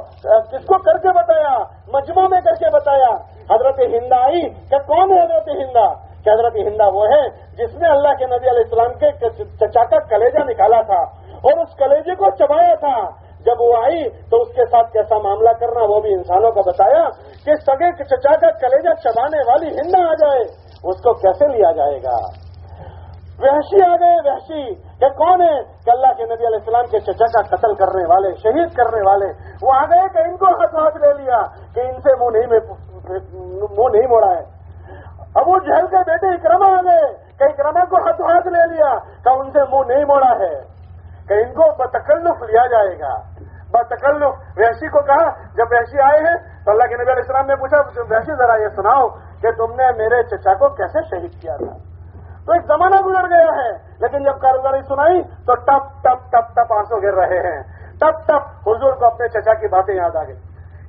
B: کس کو کر کے بتایا؟ مجموعوں میں کر کے بتایا۔ حضرت ہندا آئی کہ کون ہے حضرت ہندا؟ کہ حضرت ہندا وہ ہے جس نے اللہ کے نبی علیہ السلام کے چچا کا کلیجہ نکالا تھا اور اس کلیجے کو چبایا تھا۔ جب وہ آئی تو اس کے ساتھ کیسا معاملہ کرنا وہ بھی انسانوں کو بتایا کہ سگے چچا کا کلیجہ چبانے والی ہندا آ جائے، اس کو کیسے لیا جائے گا؟ وحشی آ گئے، وحشی۔ کہ کون ہے؟ کہ اللہ کے نبی علیہ السلام کے چچا کا قتل کرنے والے، شہید کرنے والے۔ وہ آ گئے کہ ان کو ہاتھ ہاتھ لے لیا، کہ ان سے منہ نہیں منہ نہیں موڑا ہے۔ ابو جہل کے بیٹے اکرما آ گئے، کہ اکرما کو ہاتھ ہاتھ لے لیا، کہ ان سے منہ نہیں موڑا ہے۔ کہ ان کو بتکلف لیا جائے گا۔ بتکلف۔ وحشی کو کہا، جب وحشی آئے ہیں، تو اللہ کے نبی علیہ السلام نے پوچھا، وحشی ذرا یہ سناؤ کہ تم نے میرے چچا کو کیسے شہید کیا تھا؟ تو ایک زمانہ گزر گیا ہے۔ لیکن جب کاروباری سنائی تو ٹپ ٹپ ٹپ ٹپ آنسو گر رہے ہیں۔ ٹپ ٹپ، حضور کو اپنے چچا کی باتیں یاد آ گئی۔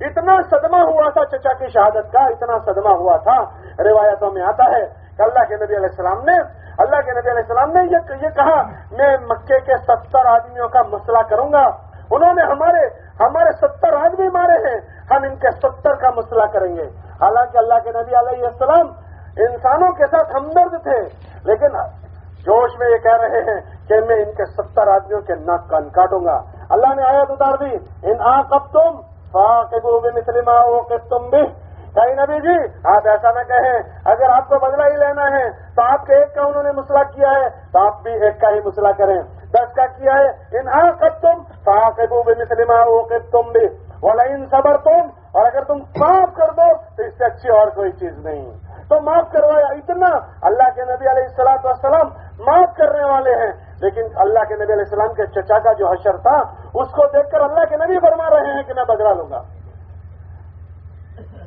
B: اتنا صدمہ ہوا تھا چچا کی شہادت کا، اتنا صدمہ ہوا تھا۔ روایتوں میں آتا ہے کہ اللہ کے نبی علیہ السلام نے، اللہ کے نبی علیہ السلام نے یہ کہا، میں مکے کے ستر آدمیوں کا مسئلہ کروں گا۔ انہوں نے ہمارے ہمارے ستر آدمی مارے ہیں۔ ہم ان کے ستر کا مسئلہ کریں گے۔ حالانکہ اللہ کے نبی علیہ السلام انسانوں کے ساتھ ہمدرد تھے۔ لیکن جوش میں یہ کہہ رہے ہیں کہ میں ان کے ستر آدمیوں کے ناک کان کاٹوں گا۔ اللہ نے آیت اتار دی۔ ان آ کب تم مسلم تم بھی کہیں نبی جی آپ ایسا نہ کہیں۔ اگر آپ کو بدلہ ہی لینا ہے، تو آپ کے ایک کا انہوں نے مسئلہ کیا ہے، تو آپ بھی ایک کا ہی مسئلہ کریں۔ دس کا کیا ہے، ان کب تم فاقبو بھی مسلمہ وہ تم بھی بولا ان صبر تم اور اگر تم معاف کر دو، تو اس سے اچھی اور کوئی چیز نہیں۔ تو معاف کروایا۔ اتنا اللہ کے نبی علیہ السلاط والسلام معاف کرنے والے ہیں۔ لیکن اللہ کے نبی علیہ السلام کے چچا کا جو حشر تھا، اس کو دیکھ کر اللہ کے نبی فرما رہے ہیں کہ میں بدلا لوں گا۔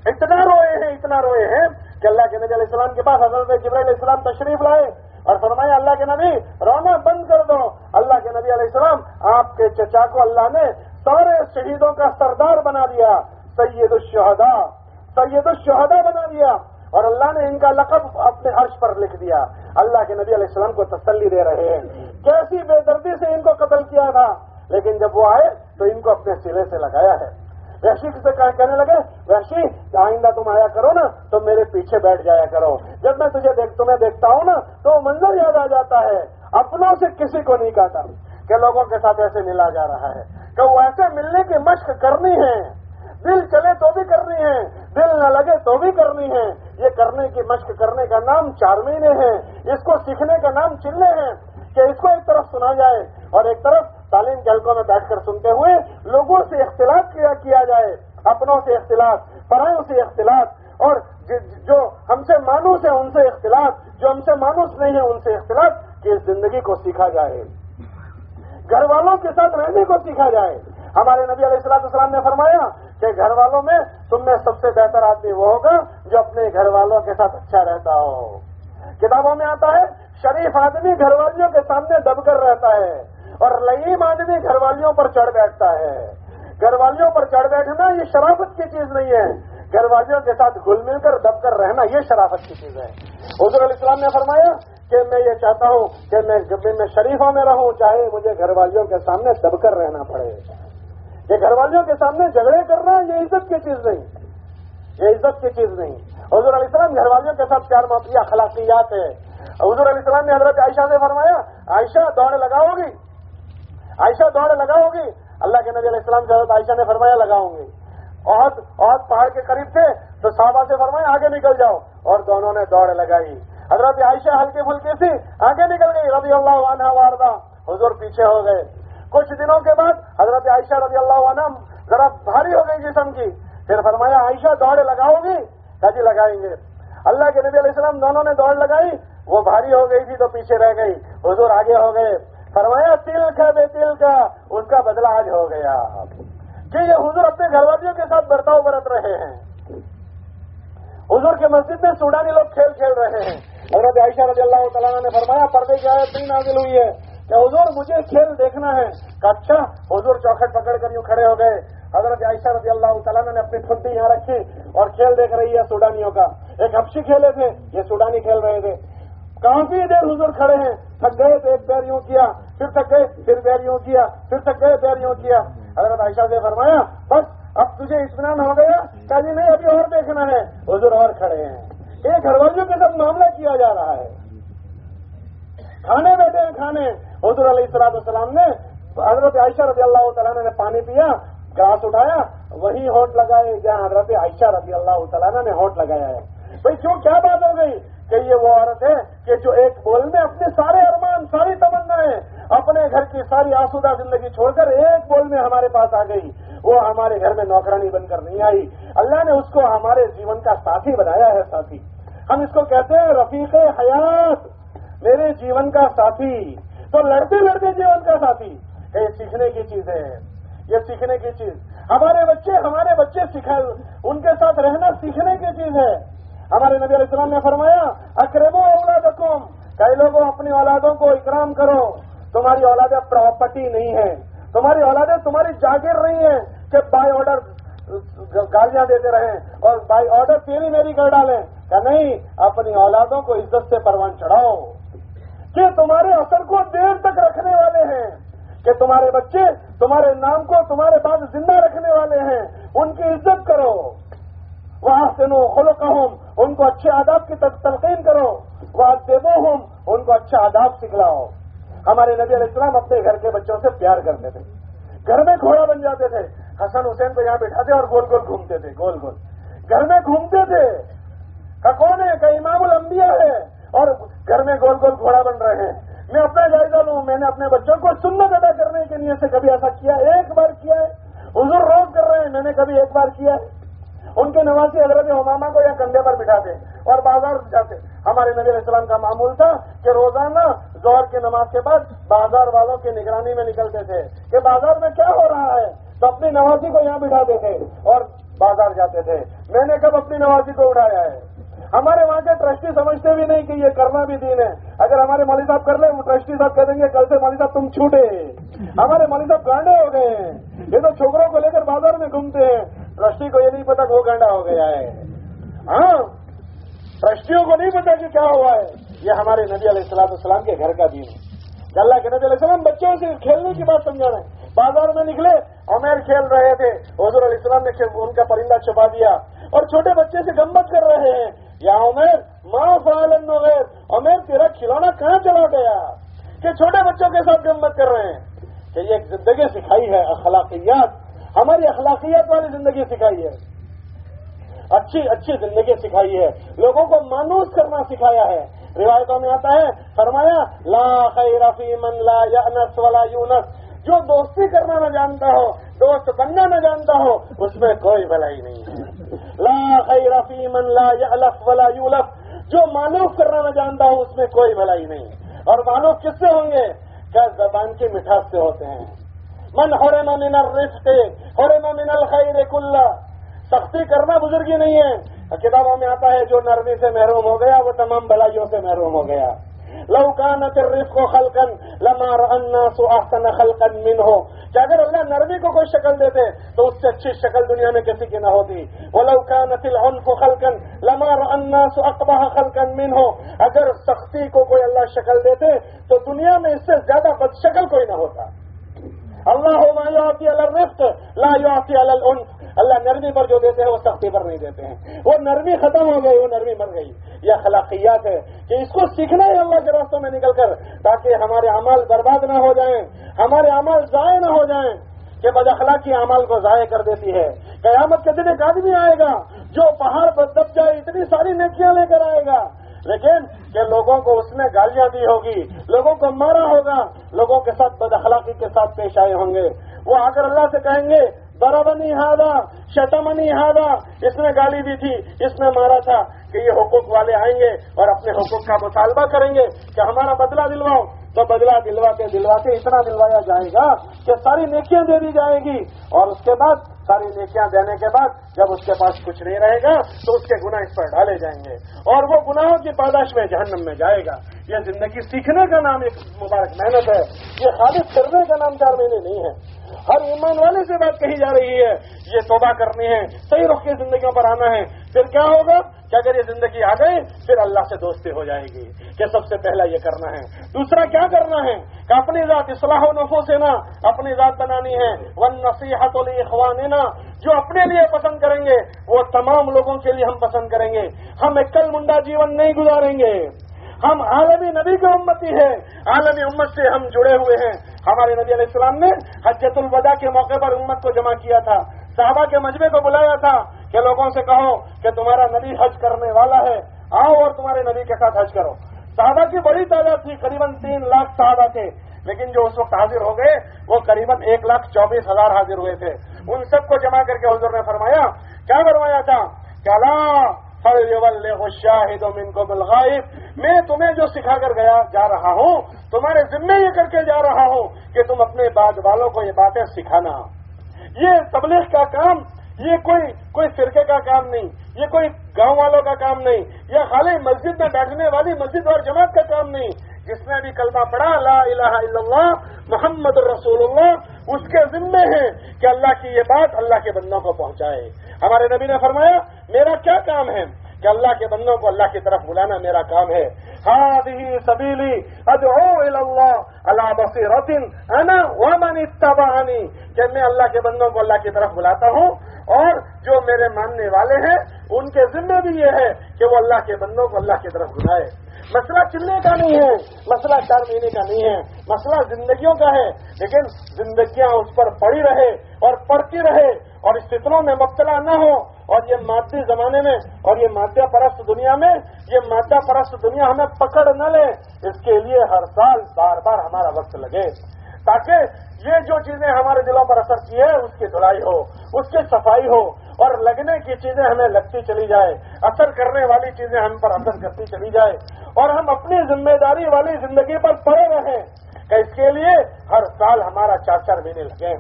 B: اتنا روئے ہیں، اتنا روئے ہیں کہ اللہ کے نبی علیہ السلام کے پاس حضرت جبرائیل علیہ السلام تشریف لائے اور فرمایا، اللہ کے نبی، رونا بند کر دو۔ اللہ کے نبی علیہ السلام آپ کے چچا کو اللہ نے سارے شہیدوں کا سردار بنا دیا سید الشہدا سید الشہدا بنا دیا۔ اور اللہ نے ان کا لقب اپنے عرش پر لکھ دیا۔ اللہ کے نبی علیہ السلام کو تسلی دے رہے ہیں۔ کیسی بے دردی سے ان کو قتل کیا تھا۔ لیکن جب وہ آئے تو ان کو اپنے سرے سے لگایا ہے۔ وحشی سے کہنے لگے؟ وحشی، آئندہ تم آیا کرو نا تو میرے پیچھے بیٹھ جایا کرو۔ جب میں تجھے دیکھ، تمہیں دیکھتا ہوں نا تو وہ منظر یاد آ جاتا ہے۔ اپنوں سے کسی کو نہیں کہتا کہ لوگوں کے ساتھ ایسے ملا جا رہا ہے۔ کہ وہ ایسے ملنے کی مشق کرنی ہے۔ دل چلے تو بھی کرنی ہے، دل نہ لگے تو بھی کرنی ہے۔ یہ کرنے کی مشق کرنے کا نام چار مہینے ہے۔ اس کو سیکھنے کا نام چلے ہیں۔ کہ اس کو ایک طرف سنا جائے اور ایک طرف تعلیم کے حلقوں میں بیٹھ کر سنتے ہوئے لوگوں سے اختلاف کیا کیا جائے، اپنوں سے اختلاف پڑھائیوں سے اختلاف اور جو ہم سے مانوس ہیں ان سے اختلاف، جو ہم سے مانوس نہیں ہے ان سے اختلاف، کہ اس زندگی کو سیکھا جائے۔ گھر والوں کے ساتھ رہنے کو سیکھا جائے۔ ہمارے نبی علیہ السلام نے فرمایا کہ گھر والوں میں، تم میں سب سے بہتر آدمی وہ ہوگا جو اپنے گھر والوں کے ساتھ اچھا رہتا ہو۔ کتابوں میں آتا ہے، شریف آدمی گھر والیوں کے سامنے دب کر رہتا ہے اور لئیم آدمی گھر والیوں پر چڑھ بیٹھتا ہے۔ گھر والیوں پر چڑھ بیٹھنا یہ شرافت کی چیز نہیں ہے۔ گھر والیوں کے ساتھ گل مل کر دب کر رہنا یہ شرافت کی چیز ہے۔ حضور علیہ السلام نے فرمایا کہ میں یہ چاہتا ہوں کہ میں جب میں شریفوں میں رہوں، چاہے مجھے گھر والیوں کے سامنے دب کر رہنا پڑے۔ یہ گھر والیوں کے سامنے جھگڑے کرنا یہ عزت کی چیز نہیں۔ یہ عزت کی چیز نہیں۔ حضور علیہ السلام گھر والیوں کے ساتھ پیار محبت اخلاقیات ہے حضور علیہ السلام نے حضرت عائشہ سے فرمایا، عائشہ، دوڑ لگاؤ گی۔ عائشہ، دوڑ لگاؤ گی۔ اللہ کے نبی علیہ السلام سے حضرت عائشہ نے فرمایا، لگاؤں گی۔ اور اور پہاڑ کے قریب تھے، تو صحابہ سے فرمایا، آگے نکل جاؤ۔ اور دونوں نے دوڑ لگائی۔ حضرت عائشہ ہلکی پھلکی سی آگے نکل گئی، رضی اللہ عنہ واردہ حضور پیچھے ہو گئے۔ کچھ دنوں کے بعد حضرت عائشہ رضی اللہ عنہ ذرا بھاری ہو گئی جسم کی۔ پھر فرمایا، عائشہ، دوڑ لگاؤ گی؟ جی لگائیں گے۔ اللہ کے نبی علیہ السلام دونوں نے دوڑ لگائی، وہ بھاری ہو گئی تھی تو پیچھے رہ گئی، حضور آگے ہو گئے۔ فرمایا تل کا بے تل کا اس کا بدلہ آج ہو گیا۔ کہ یہ حضور اپنے گھر والوں کے ساتھ برتاؤ برت رہے ہیں۔ حضور کے مسجد میں سوڈانی لوگ کھیل کھیل رہے ہیں۔ حضرت عائشہ رضی اللہ تعالیٰ نے فرمایا، پردے کی آیت بھی نازل ہوئی ہے۔ کہ حضور، مجھے کھیل دیکھنا ہے۔ کہ اچھا حضور چوکھٹ پکڑ کر یوں کھڑے ہو گئے۔ حضرت عائشہ رضی اللہ تعالیٰ نے اپنی چھٹی یہاں رکھی اور کھیل دیکھ رہی ہے سوڈانیوں کا۔ ایک ہفشی کھیلے تھے، یہ سوڈانی کھیل رہے تھے۔ کافی دیر حضور کھڑے ہیں۔ تھک گئے تو ایک پیر یوں کیا، پھر تھک گئے، پھر پیر یوں کیا، پھر تھک گئے، پیر یوں کیا۔ حضرت عائشہ سے فرمایا، بس، اب تجھے اطمینان ہو گیا کہ جی نہیں ابھی اور دیکھنا ہے۔ حضور اور کھڑے ہیں۔ ایک گھر والوں کے ساتھ معاملہ کیا جا رہا ہے۔ کھانے بیٹھے ہیں، کھانے۔ حضور علیہ السلام السلام نے حضرت عائشہ رضی اللہ تعالیٰ نے پانی پیا گاس اٹھایا، وہی ہوٹ لگائے، جہاں حضرت عائشہ رضی اللہ تعالیٰ نے ہوٹ لگایا ہے۔ بھائی، کیوں؟ کیا بات ہو گئی؟ کہ یہ وہ عورت ہے کہ جو ایک بول میں اپنے سارے ارمان، ساری تمنا اپنے گھر کی ساری آسودہ زندگی چھوڑ کر ایک بول میں ہمارے پاس آ گئی۔ وہ ہمارے گھر میں نوکرانی بن کر نہیں آئی۔ اللہ نے اس کو ہمارے جیون کا ساتھی بنایا ہے، ساتھی۔ ہم اس کو کہتے ہیں رفیق حیات، میرے جیون کا ساتھی۔ تو لڑتے لڑتے جیون کا ساتھی یہ سیکھنے کی چیز ہے یہ سیکھنے کی چیز۔ ہمارے بچے ہمارے بچے سکھا ان کے ساتھ رہنا سیکھنے کی چیز ہے۔ ہمارے نبی علیہ السلام نے فرمایا اکرم اولادکم۔ کئی لوگوں، اپنی اولادوں کو اکرام کرو۔ تمہاری اولادیں پراپرٹی نہیں ہے تمہاری اولادیں تمہاری جاگیر نہیں ہے کہ بائی آرڈر گالیاں دیتے رہیں اور بائی آرڈر تیری میری کر ڈالیں۔ کہ نہیں، اپنی اولادوں کو عزت سے پروان چڑھاؤ۔ کہ تمہارے اثر کو دیر تک رکھنے والے ہیں کہ تمہارے بچے، تمہارے نام کو، تمہارے بعد زندہ رکھنے والے ہیں۔ ان کی عزت کرو۔ وہاں سے نو ان کو اچھے آداب کی تلقین کرو۔ وہ دیبو ہوں ان کو اچھا آداب سکھلاؤ۔ ہمارے نبی علیہ السلام اپنے گھر کے بچوں سے پیار کرتے تھے۔ گھر میں گھوڑا بن جاتے تھے۔ حسن حسین کو یہاں بٹھاتے اور گول گول گھومتے تھے۔ گول گول۔ گھر میں گھومتے تھے۔ کا کون ہے؟ کہ امام الانبیاء ہے۔ اور گھر میں گول گول گھوڑا بن رہے ہیں۔ میں اپنا جائزہ لوں، میں نے اپنے بچوں کو سنت ادا کرنے کے لیے سے کبھی ایسا کیا، ایک بار کیا ہے۔ حضور روز کر رہے ہیں، میں نے کبھی ایک بار کیا ہے۔ ان کے نوازی حضرت اماما کو یا کندھے پر بٹھاتے اور بازار جاتے۔ ہمارے نبی علیہ السلام کا معمول تھا کہ روزانہ زہر کی نماز کے بعد بازار والوں کی نگرانی میں نکلتے تھے کہ بازار میں کیا ہو رہا ہے؟ تو اپنی نوازی کو یہاں بٹھاتے تھے اور بازار جاتے تھے۔ میں نے کب اپنی نوازی کو اٹھایا ہے؟ ہمارے وہاں کے ٹرسٹی سمجھتے بھی نہیں کہ یہ کرنا بھی دین ہے۔ اگر ہمارے مولوی صاحب کر لیں، وہ ٹرسٹی صاحب کہہ دیں گے، کل سے مولوی صاحب تم چھوٹے ہمارے مولوی صاحب گانڈے ہو گئے ہیں۔ یہ تو چھوکروں کو لے کر بازار میں گھومتے ہیں۔ ٹرسٹی کو یہ نہیں پتا کہ وہ گانڈا ہو گیا ہے۔ ہاں ٹرسٹیوں کو نہیں پتا کہ کیا ہوا ہے۔ یہ ہمارے نبی علیہ السلام السلام کے گھر کا دین ہے۔ اللہ کے نبی علیہ السلام بچوں سے کھیلنے کی بات سمجھا رہے ہیں۔ بازار میں نکلے، عمیر کھیل رہے تھے، حضور علیہ السلام نے ان کا پرندہ چھپا دیا۔ اور چھوٹے بچے سے گمبت کر رہے ہیں۔ یا عمیر ماں فالن غیر عمیر، تیرا کھلونا کہاں چلا گیا؟ کہ چھوٹے بچوں کے ساتھ گمبت کر رہے ہیں۔ کہ یہ ایک زندگی سکھائی ہے، اخلاقیات۔ ہماری اخلاقیات والی زندگی سکھائی ہے۔ اچھی اچھی زندگی سکھائی ہے۔ لوگوں کو مانوس کرنا سکھایا ہے۔ روایتوں میں آتا ہے، فرمایا، لا خیر فی من لا یعنس ولا یونس۔ جو دوستی کرنا نہ جانتا ہو، دوست بننا نہ جانتا ہو، اس میں کوئی بھلائی نہیں۔ ہے لا خیر فی من لا یعلف ولا یولف۔ جو معلوف کرنا نہ جانتا ہو، اس میں کوئی بھلائی نہیں۔ اور معلوف کس سے ہوں گے؟ کیا زبان کی مٹھاس سے ہوتے ہیں۔ من حرم من الرفق حرم من الخیر کلّا سختی کرنا بزرگی نہیں ہے۔ کتابوں میں آتا ہے، جو نرمی سے محروم ہو گیا، وہ تمام بلائیوں سے محروم ہو گیا۔ لوکان رف کو خلقن لمار احسن خلقن من ہو کہ اگر اللہ نرمی کو کوئی شکل دیتے، تو اس سے اچھی شکل دنیا میں کسی کی نہ ہوتی۔ وہ لوکان العنف خلقن لمار الناس اقبہ خلقن من ہو اگر سختی کو کوئی اللہ شکل دیتے، تو دنیا میں اس سے زیادہ بد شکل کوئی نہ ہوتا۔ اللہ آتی الرفت لا آتی العنف اللہ نرمی پر جو دیتے ہیں، وہ سختی پر نہیں دیتے ہیں۔ وہ نرمی ختم ہو گئی، وہ نرمی مر گئی۔ یہ خلاقیات ہے کہ اس کو سیکھنا ہے اللہ کے راستوں میں نکل کر، تاکہ ہمارے عمل برباد نہ ہو جائیں، ہمارے عمل ضائع نہ ہو جائیں۔ کہ بد اخلاقی عمل کو ضائع کر دیتی ہے۔ قیامت کے دن ایک آدمی آئے گا، جو پہاڑ پر دب جائے، اتنی ساری نیکیاں لے کر آئے گا۔ لیکن کہ لوگوں کو اس نے گالیاں دی ہوگی، لوگوں کو مارا ہوگا، لوگوں کے ساتھ بد اخلاقی کے ساتھ پیش آئے ہوں گے۔ وہ آ کر اللہ سے کہیں گے برابنی ہادا ہاں، شتمنی ہادا اس نے گالی دی تھی، اس نے مارا تھا کہ یہ حقوق والے آئیں گے اور اپنے حقوق کا مطالبہ کریں گے کہ ہمارا بدلہ دلواؤ۔ تو بدلہ دلواتے دلواتے اتنا دلوایا جائے گا کہ ساری نیکیاں دے دی جائے گی۔ اور اس کے بعد، ساری نیکیاں دینے کے بعد، جب اس کے پاس کچھ نہیں رہے گا، تو اس کے گناہ اس پر ڈالے جائیں گے۔ اور وہ گناہوں کی پاداش میں جہنم میں جائے گا۔ یہ زندگی سیکھنے کا نام ایک مبارک محنت ہے۔ یہ خالص کرنے کا نام چار مہینے نہیں ہے۔ ہر ایمان والے سے بات کہی جا رہی ہے۔ یہ توبہ کرنی ہے صحیح رخ کی زندگیوں پر آنا ہے۔ پھر کیا ہوگا؟ کہ اگر یہ زندگی آ گئی، پھر اللہ سے دوستی ہو جائے گی کہ سب سے پہلا یہ کرنا ہے۔ دوسرا کیا کرنا ہے؟ کہ اپنی ذات اصلاح و نفو سے نا، اپنی ذات بنانی ہے۔ ون نصیحت اخوان جو اپنے لیے پسند کریں گے، وہ تمام لوگوں کے لیے ہم پسند کریں گے۔ ہم ایک کل منڈا جیون نہیں گزاریں گے۔ ہم عالمی نبی کی امتی ہے عالمی امت سے ہم جڑے ہوئے ہیں۔ ہمارے نبی علیہ السلام نے حجت الوداع کے موقع پر امت کو جمع کیا تھا۔ صحابہ کے مجمے کو بلایا تھا کہ لوگوں سے کہو کہ تمہارا نبی حج کرنے والا ہے۔ آؤ اور تمہارے نبی کے ساتھ حج کرو۔ صحابہ کی بڑی تعداد تھی قریب تین لاکھ صحابہ کے۔ لیکن جو اس وقت حاضر ہو گئے، وہ قریب ایک لاکھ چوبیس ہزار حاضر ہوئے تھے۔ ان سب کو جمع کر کے حضور نے فرمایا، کیا فرمایا تھا؟ کہ اللہ شاہد من کو بلغائب میں تمہیں جو سکھا کر گیا جا رہا ہوں، تمہارے ذمے یہ کر کے جا رہا ہوں کہ تم اپنے بعد والوں کو یہ باتیں سکھانا۔ یہ تبلیغ کا کام، یہ کوئی کوئی فرقے کا کام نہیں، یہ کوئی گاؤں والوں کا کام نہیں، یہ خالی مسجد میں بیٹھنے والی مسجد اور جماعت کا کام نہیں۔ جس نے بھی کلمہ پڑھا، لا الہ الا اللہ، محمد رسول اللہ، اس کے ذمے ہیں کہ اللہ کی یہ بات اللہ کے بندوں کو پہنچائے۔ ہمارے نبی نے فرمایا، میرا کیا کام ہے؟ کہ اللہ کے بندوں کو اللہ کی طرف بلانا میرا کام ہے۔ ہاد ہی سبیلی اللہ اللہ بصیرتن انا ومن اتبعنی۔ کہ میں اللہ کے بندوں کو اللہ کی طرف بلاتا ہوں اور جو میرے ماننے والے ہیں ان کے ذمے بھی یہ ہے کہ وہ اللہ کے بندوں کو اللہ کی طرف بلائے مسئلہ چلنے کا نہیں ہے، مسئلہ چار مہینے کا نہیں ہے۔ مسئلہ زندگیوں کا ہے، لیکن زندگیاں اس پر پڑی رہے اور پڑتی رہے اور اس فتنوں میں مبتلا نہ ہو اور یہ مادی زمانے میں اور یہ مادہ پرست دنیا میں، یہ مادہ پرست دنیا ہمیں پکڑ نہ لے۔ اس کے لیے ہر سال بار بار ہمارا وقت لگے۔ تاکہ یہ جو چیزیں ہمارے دلوں پر اثر کی ہے اس کی دھلائی ہو، اس کی صفائی ہو، اور لگنے کی چیزیں ہمیں لگتی چلی جائے اثر کرنے والی چیزیں ہم پر اثر کرتی چلی جائے اور ہم اپنی ذمہ داری والی زندگی پر پڑے رہیں کہ اس کے لیے ہر سال ہمارا چار چار مہینے لگے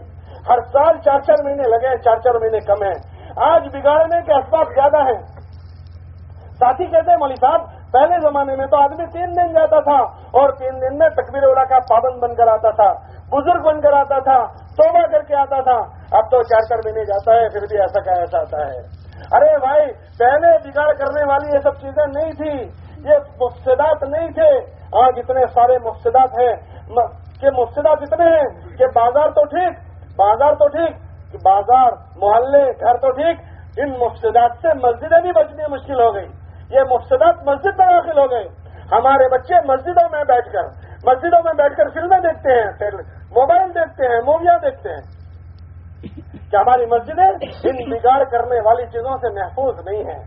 B: ہر سال چار چار مہینے لگے چار چار مہینے کم ہیں۔ آج بگاڑنے کے اسباب زیادہ ہیں۔ ساتھی کہتے ہیں مولی صاحب پہلے زمانے میں تو آدمی تین دن جاتا تھا اور تین دن میں تکبیر اولا کا پابند بن کر آتا تھا، بزرگ بن کر آتا تھا، توبہ کر کے آتا تھا۔ اب تو چار چار مہینے جاتا ہے، پھر بھی ایسا کا ایسا آتا ہے۔ ارے بھائی، پہلے بگاڑ کرنے والی یہ سب چیزیں نہیں تھی۔ یہ مفسدات نہیں تھے۔ آج اتنے سارے مفسدات ہیں۔ کہ مفسدات اتنے ہیں کہ بازار تو ٹھیک، بازار تو ٹھیک، بازار، محلے، گھر تو ٹھیک۔ ان مفسدات سے مسجدیں بھی بچنی مشکل ہو گئی۔ یہ مفسدات مسجد میں داخل ہو گئے۔ ہمارے بچے مسجدوں میں بیٹھ کر، مسجدوں میں بیٹھ کر فلمیں دیکھتے ہیں موبائل دیکھتے ہیں، موویاں دیکھتے ہیں۔ کہ ہماری مسجدیں ان بگاڑ کرنے والی چیزوں سے محفوظ نہیں ہیں۔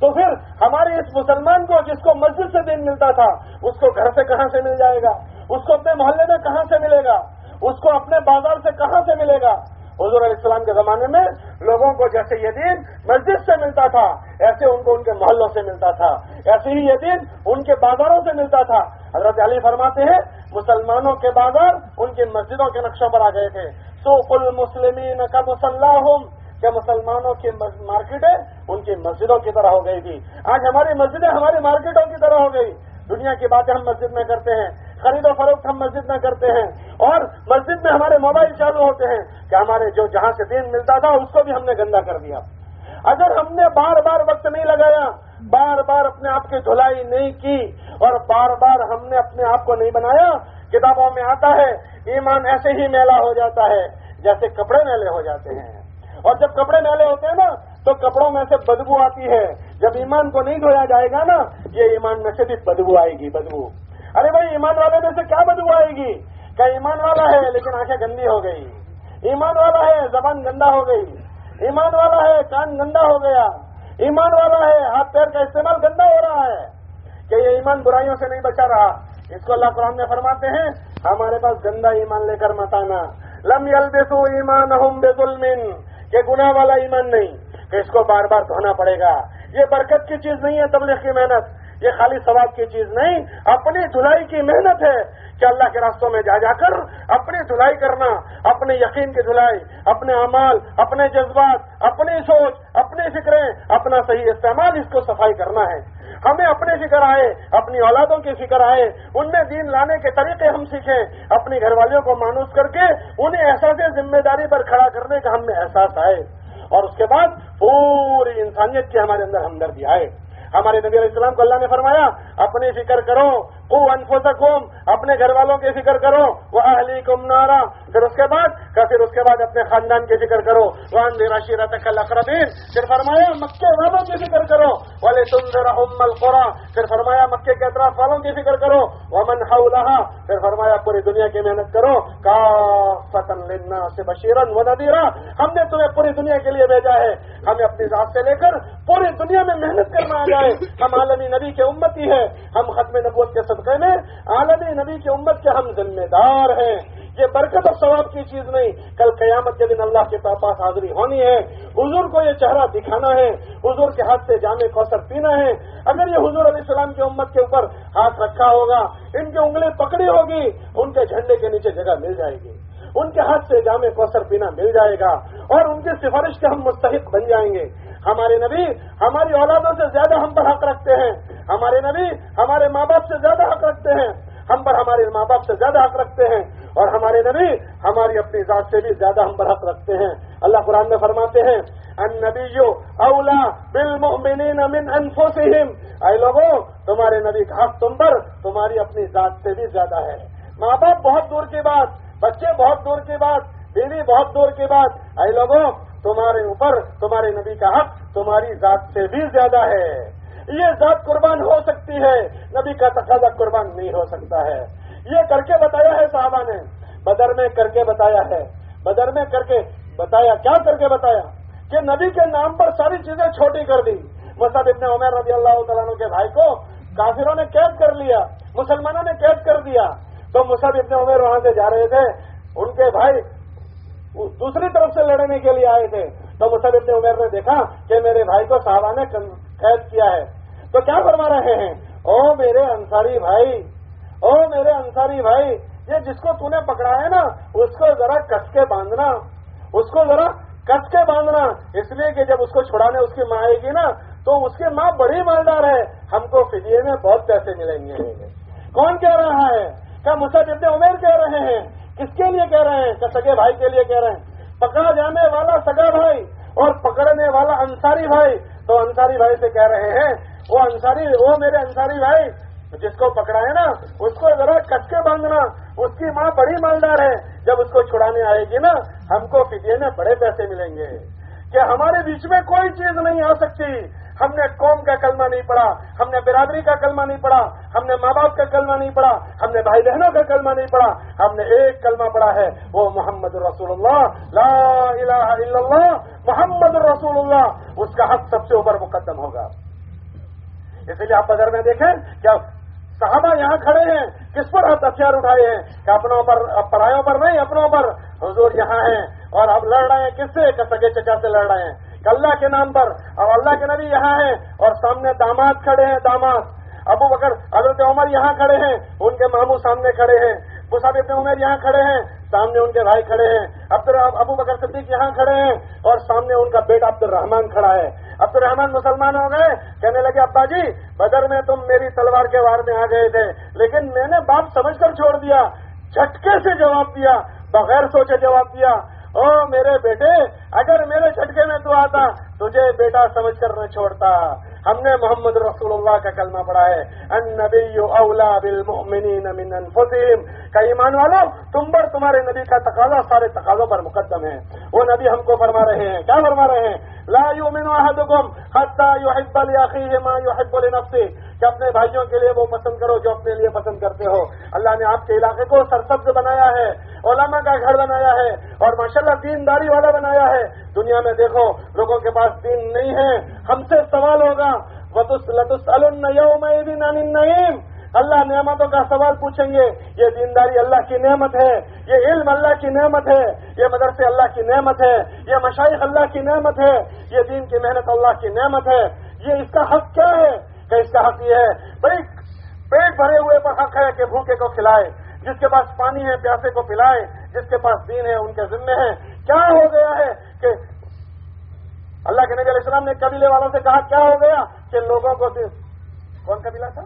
B: تو پھر ہمارے اس مسلمان کو جس کو مسجد سے دن ملتا تھا، اس کو گھر سے کہاں سے مل جائے گا؟ اس کو اپنے محلے میں کہاں سے ملے گا؟ اس کو اپنے بازار سے کہاں سے ملے گا؟ حضور علیہ السلام کے زمانے میں لوگوں کو جیسے یہ دین مسجد سے ملتا تھا، ایسے ان کو ان کے محلوں سے ملتا تھا، ایسے ہی یہ دین ان کے بازاروں سے ملتا تھا۔ حضرت علی فرماتے ہیں، مسلمانوں کے بازار ان کی مسجدوں کے نقشوں پر آ گئے تھے۔ سو کل مسلمین کا مسلح کہ مسلمانوں کی مارکیٹیں ان کی مسجدوں کی طرح ہو گئی تھی۔ آج ہماری مسجدیں ہماری مارکیٹوں کی طرح ہو گئی۔ دنیا کی باتیں ہم مسجد میں کرتے ہیں۔ خرید و فروخت ہم مسجد میں کرتے ہیں اور مسجد میں ہمارے موبائل چالو ہوتے ہیں کہ ہمارے جو جہاں سے دین ملتا تھا اس کو بھی ہم نے گندا کر دیا۔ اگر ہم نے بار بار وقت نہیں لگایا، بار بار اپنے آپ کی دھلائی نہیں کی اور بار بار ہم نے اپنے آپ کو نہیں بنایا، کتابوں میں آتا ہے، ایمان ایسے ہی میلا ہو جاتا ہے جیسے کپڑے میلے ہو جاتے ہیں۔ اور جب کپڑے میلے ہوتے ہیں نا، تو کپڑوں میں سے بدبو آتی ہے۔ جب ایمان کو نہیں دھویا جائے گا نا، یہ ایمان میں سے بھی بدبو آئے گی، بدبو۔ ارے بھائی، ایمان والے میں سے کیا بدو آئے گی؟ کیا ایمان والا ہے لیکن آنکھیں گندی ہو گئی۔ ایمان والا ہے، زبان گندا ہو گئی۔ ایمان والا ہے، کان گندا ہو گیا۔ ایمان والا ہے، ہاتھ پیر کا استعمال گندا ہو رہا ہے۔ کہ یہ ایمان برائیوں سے نہیں بچا رہا۔ اس کو اللہ قرآن میں فرماتے ہیں، ہمارے پاس گندا ایمان لے کر متانا لم یلبسو ایمان ہم بے ظلم کہ گناہ والا ایمان نہیں۔ کہ اس کو بار بار دھونا پڑے گا۔ یہ برکت کی چیز نہیں ہے تبلیغ کی محنت۔ یہ خالی ثواب کی چیز نہیں، اپنی دھلائی کی محنت ہے کہ اللہ کے راستوں میں جا جا کر اپنی دھلائی کرنا اپنے یقین کی دھلائی، اپنے اعمال، اپنے جذبات، اپنی سوچ، اپنی فکریں، اپنا صحیح استعمال اس کو صفائی کرنا ہے۔ ہمیں اپنے فکر آئے، اپنی اولادوں کی فکر آئے، ان میں دین لانے کے طریقے ہم سیکھیں، اپنی گھر والیوں کو مانوس کر کے انہیں احساس ذمہ داری پر کھڑا کرنے کا ہم میں احساس آئے۔ اور اس کے بعد پوری انسانیت کی ہمارے اندر ہمدردی آئے۔ ہمارے نبی علیہ السلام کو اللہ نے فرمایا، اپنی فکر کرو او انفسکم، اپنے گھر والوں کی فکر کرو وہ اہلی کم نارا۔ پھر اس کے بعد پھر اس کے بعد اپنے خاندان کی فکر کرو وہ اندھیرا شیرا تک اقربین پھر فرمایا، مکے والوں کی فکر کرو والے تم ذرا ام القرا پھر فرمایا، مکے کے اطراف والوں کی فکر کرو وہ من پھر فرمایا، پوری دنیا کی محنت کرو کا فتن لینا سے بشیرن و ندیرا ہم نے تمہیں پوری دنیا کے لیے بھیجا ہے۔ ہمیں اپنی ذات سے لے کر پوری دنیا میں محنت کرنا آ جائے ہم عالمی نبی کے امتی ہے ہم ختم نبوت کے صدقے میں عالمی نبی کی امت کے ہم ذمہ دار ہیں۔ یہ برکت اور ثواب کی چیز نہیں۔ کل قیامت کے دن اللہ کے پاس حاضری ہونی ہے۔ حضور کو یہ چہرہ دکھانا ہے۔ حضور کے ہاتھ سے جامع کوثر پینا ہے۔ اگر یہ حضور علیہ السلام کی امت کے اوپر ہاتھ رکھا ہوگا، ان کی انگلی پکڑی ہوگی، ان کے جھنڈے کے نیچے جگہ مل جائے گی۔ ان کے ہاتھ سے جامع کوثر پینا مل جائے گا اور ان کی سفارش کے ہم مستحق بن جائیں گے۔ ہمارے نبی ہماری اولادوں سے زیادہ ہم پر حق رکھتے ہیں۔ ہمارے نبی ہمارے ماں باپ سے زیادہ حق رکھتے ہیں۔ ہم پر ہمارے ماں باپ سے زیادہ حق رکھتے ہیں۔ اور ہمارے نبی ہماری اپنی ذات سے بھی زیادہ ہم پر حق رکھتے ہیں۔ اللہ قرآن میں فرماتے ہیں ان نبی اولا بالمؤمنین من انفسهم۔ اے لوگوں تمہارے نبی کا حق تم پر، تمہاری اپنی ذات سے بھی زیادہ ہے۔ ماں باپ بہت دور کی بات، بچے بہت دور کی بات، بیوی بہت دور کی بات۔ اے لوگوں تمہارے اوپر تمہارے نبی کا حق تمہاری ذات سے بھی زیادہ ہے۔ یہ ذات قربان ہو سکتی ہے، نبی کا تقاضا قربان نہیں ہو سکتا ہے۔ یہ کر کے بتایا ہے صحابہ نے۔ بدر میں کر کے بتایا ہے۔ بدر میں کر کے بتایا، کیا کر کے بتایا؟ کہ نبی کے نام پر ساری چیزیں چھوٹی کر دی۔ مصعب ابن عمر رضی اللہ تعالیٰ کے بھائی کو کافروں نے قید کر لیا، مسلمانوں نے قید کر دیا۔ تو مصعب ابن عمر وہاں سے جا رہے تھے۔ ان کے بھائی دوسری طرف سے لڑنے کے لیے آئے تھے۔ تو مصعب ابن عمر نے دیکھا کہ میرے بھائی کو صحابہ نے قید کیا ہے۔ تو کیا فرما رہے ہیں؟ او میرے انصاری بھائی، او میرے انصاری بھائی، یہ جس کو تو نے پکڑا ہے نا، اس کو ذرا کس کے باندھنا، اس کو ذرا کس کے باندھنا۔ اس لیے کہ جب اس کو چھڑانے اس کی ماں آئے گی نا، تو اس کی ماں بڑی مالدار ہے۔ ہم کو فدیے میں بہت پیسے ملیں گے۔ کون کہہ رہا ہے؟ کیا مصعب ابن عمیر کہہ رہے ہیں؟ کس کے لیے کہہ رہے ہیں؟ کہ سگے بھائی کے لیے کہہ رہے ہیں۔ پکڑا جانے والا سگا بھائی اور پکڑنے والا انصاری بھائی۔ تو انصاری بھائی سے کہہ رہے ہیں، وہ انصاری، وہ میرے انصاری بھائی، جس کو پکڑا ہے نا، اس کو ذرا کس کے باندھنا۔ اس کی ماں بڑی مالدار ہے۔ جب اس کو چھڑانے آئے گی نا، ہم کو فدیے میں بڑے پیسے ملیں گے۔ کہ ہمارے بیچ میں کوئی چیز نہیں آ سکتی۔ ہم نے قوم کا کلمہ نہیں پڑھا، ہم نے برادری کا کلمہ نہیں پڑھا، ہم نے ماں باپ کا کلمہ نہیں پڑھا، ہم نے بھائی بہنوں کا کلمہ نہیں پڑھا۔ ہم نے ایک کلمہ پڑھا ہے، وہ محمد رسول اللہ۔ لا الہ الا اللہ، محمد رسول اللہ۔ اس کا حق سب سے اوپر مقدم ہوگا۔ اسی لیے آپ اگر میں دیکھیں کیا صحابہ یہاں کھڑے ہیں، کس پر ہاتھ ہتھیار اٹھائے ہیں؟ کہ اپنوں پر، پرایوں پر نہیں، اپنوں پر۔ حضور یہاں ہیں۔ اور اب لڑ رہے ہیں، کس سے؟ سگے چچا سے لڑ رہے ہیں۔ کہ اللہ کے نام پر۔ اور اللہ کے نبی یہاں ہیں اور سامنے داماد کھڑے ہیں، داماد۔ ابو بکر، حضرت عمر یہاں کھڑے ہیں، ان کے ماموں سامنے کھڑے ہیں۔ مصعب ابن عمر یہاں کھڑے ہیں، سامنے ان کے بھائی کھڑے ہیں۔ ابو بکر صدیق یہاں کھڑے ہیں اور سامنے ان کا بیٹا عبد الرحمان کھڑا ہے۔ عبد الرحمان مسلمان ہو گئے، کہنے لگے، ابا جی بدر میں تم میری تلوار کے وار میں آ گئے تھے، لیکن میں نے باپ سمجھ کر چھوڑ دیا، جھٹکے سے جواب دیا، بغیر سوچے جواب دیا۔ او میرے بیٹے اگر میرے جھٹکے میں تو آتا تجھے بیٹا سمجھ کر نہ چھوڑتا۔ ہم نے محمد رسول اللہ کا کلمہ پڑھا ہے۔ ان نبی اولا بالمؤمنین من انفسهم کا ایمان والو، تم پر تمہارے نبی کا تقاضا سارے تقاضوں پر مقدم ہے۔ وہ نبی ہم کو فرما رہے ہیں۔ کیا فرما رہے ہیں؟ لا يؤمن احدكم حتى يحب لاخيه ما يحب لنفسه کہ اپنے بھائیوں کے لیے وہ پسند کرو جو اپنے لیے پسند کرتے ہو۔ اللہ نے آپ کے علاقے کو سرسبز بنایا ہے، علماء کا گھر بنایا ہے اور ماشاءاللہ دینداری والا بنایا ہے۔ دنیا میں دیکھو، لوگوں کے پاس دین نہیں ہے۔ ہم سے سوال ہوگا النعیم اللہ نعمتوں کا سوال پوچھیں گے۔ یہ دینداری اللہ کی نعمت ہے، یہ علم اللہ کی نعمت ہے، یہ مدرسے اللہ کی نعمت ہے، یہ مشائق اللہ کی نعمت ہے، یہ دین کی محنت اللہ کی نعمت ہے۔ یہ اس کا حق کیا ہے؟ کہ اس کا حق یہ ہے۔ بھائی پیٹ بھرے ہوئے پر حق ہے کہ بھوکے کو کھلائے، جس کے پاس پانی ہے پیاسے کو پلائے، جس کے پاس دین ہے ان کے ذمے ہیں کیا ہو گیا ہے کہ اللہ کے نبی علیہ السلام نے قبیلے والوں سے کہا، کیا ہو گیا کہ لوگوں کو کون قبیلہ تھا؟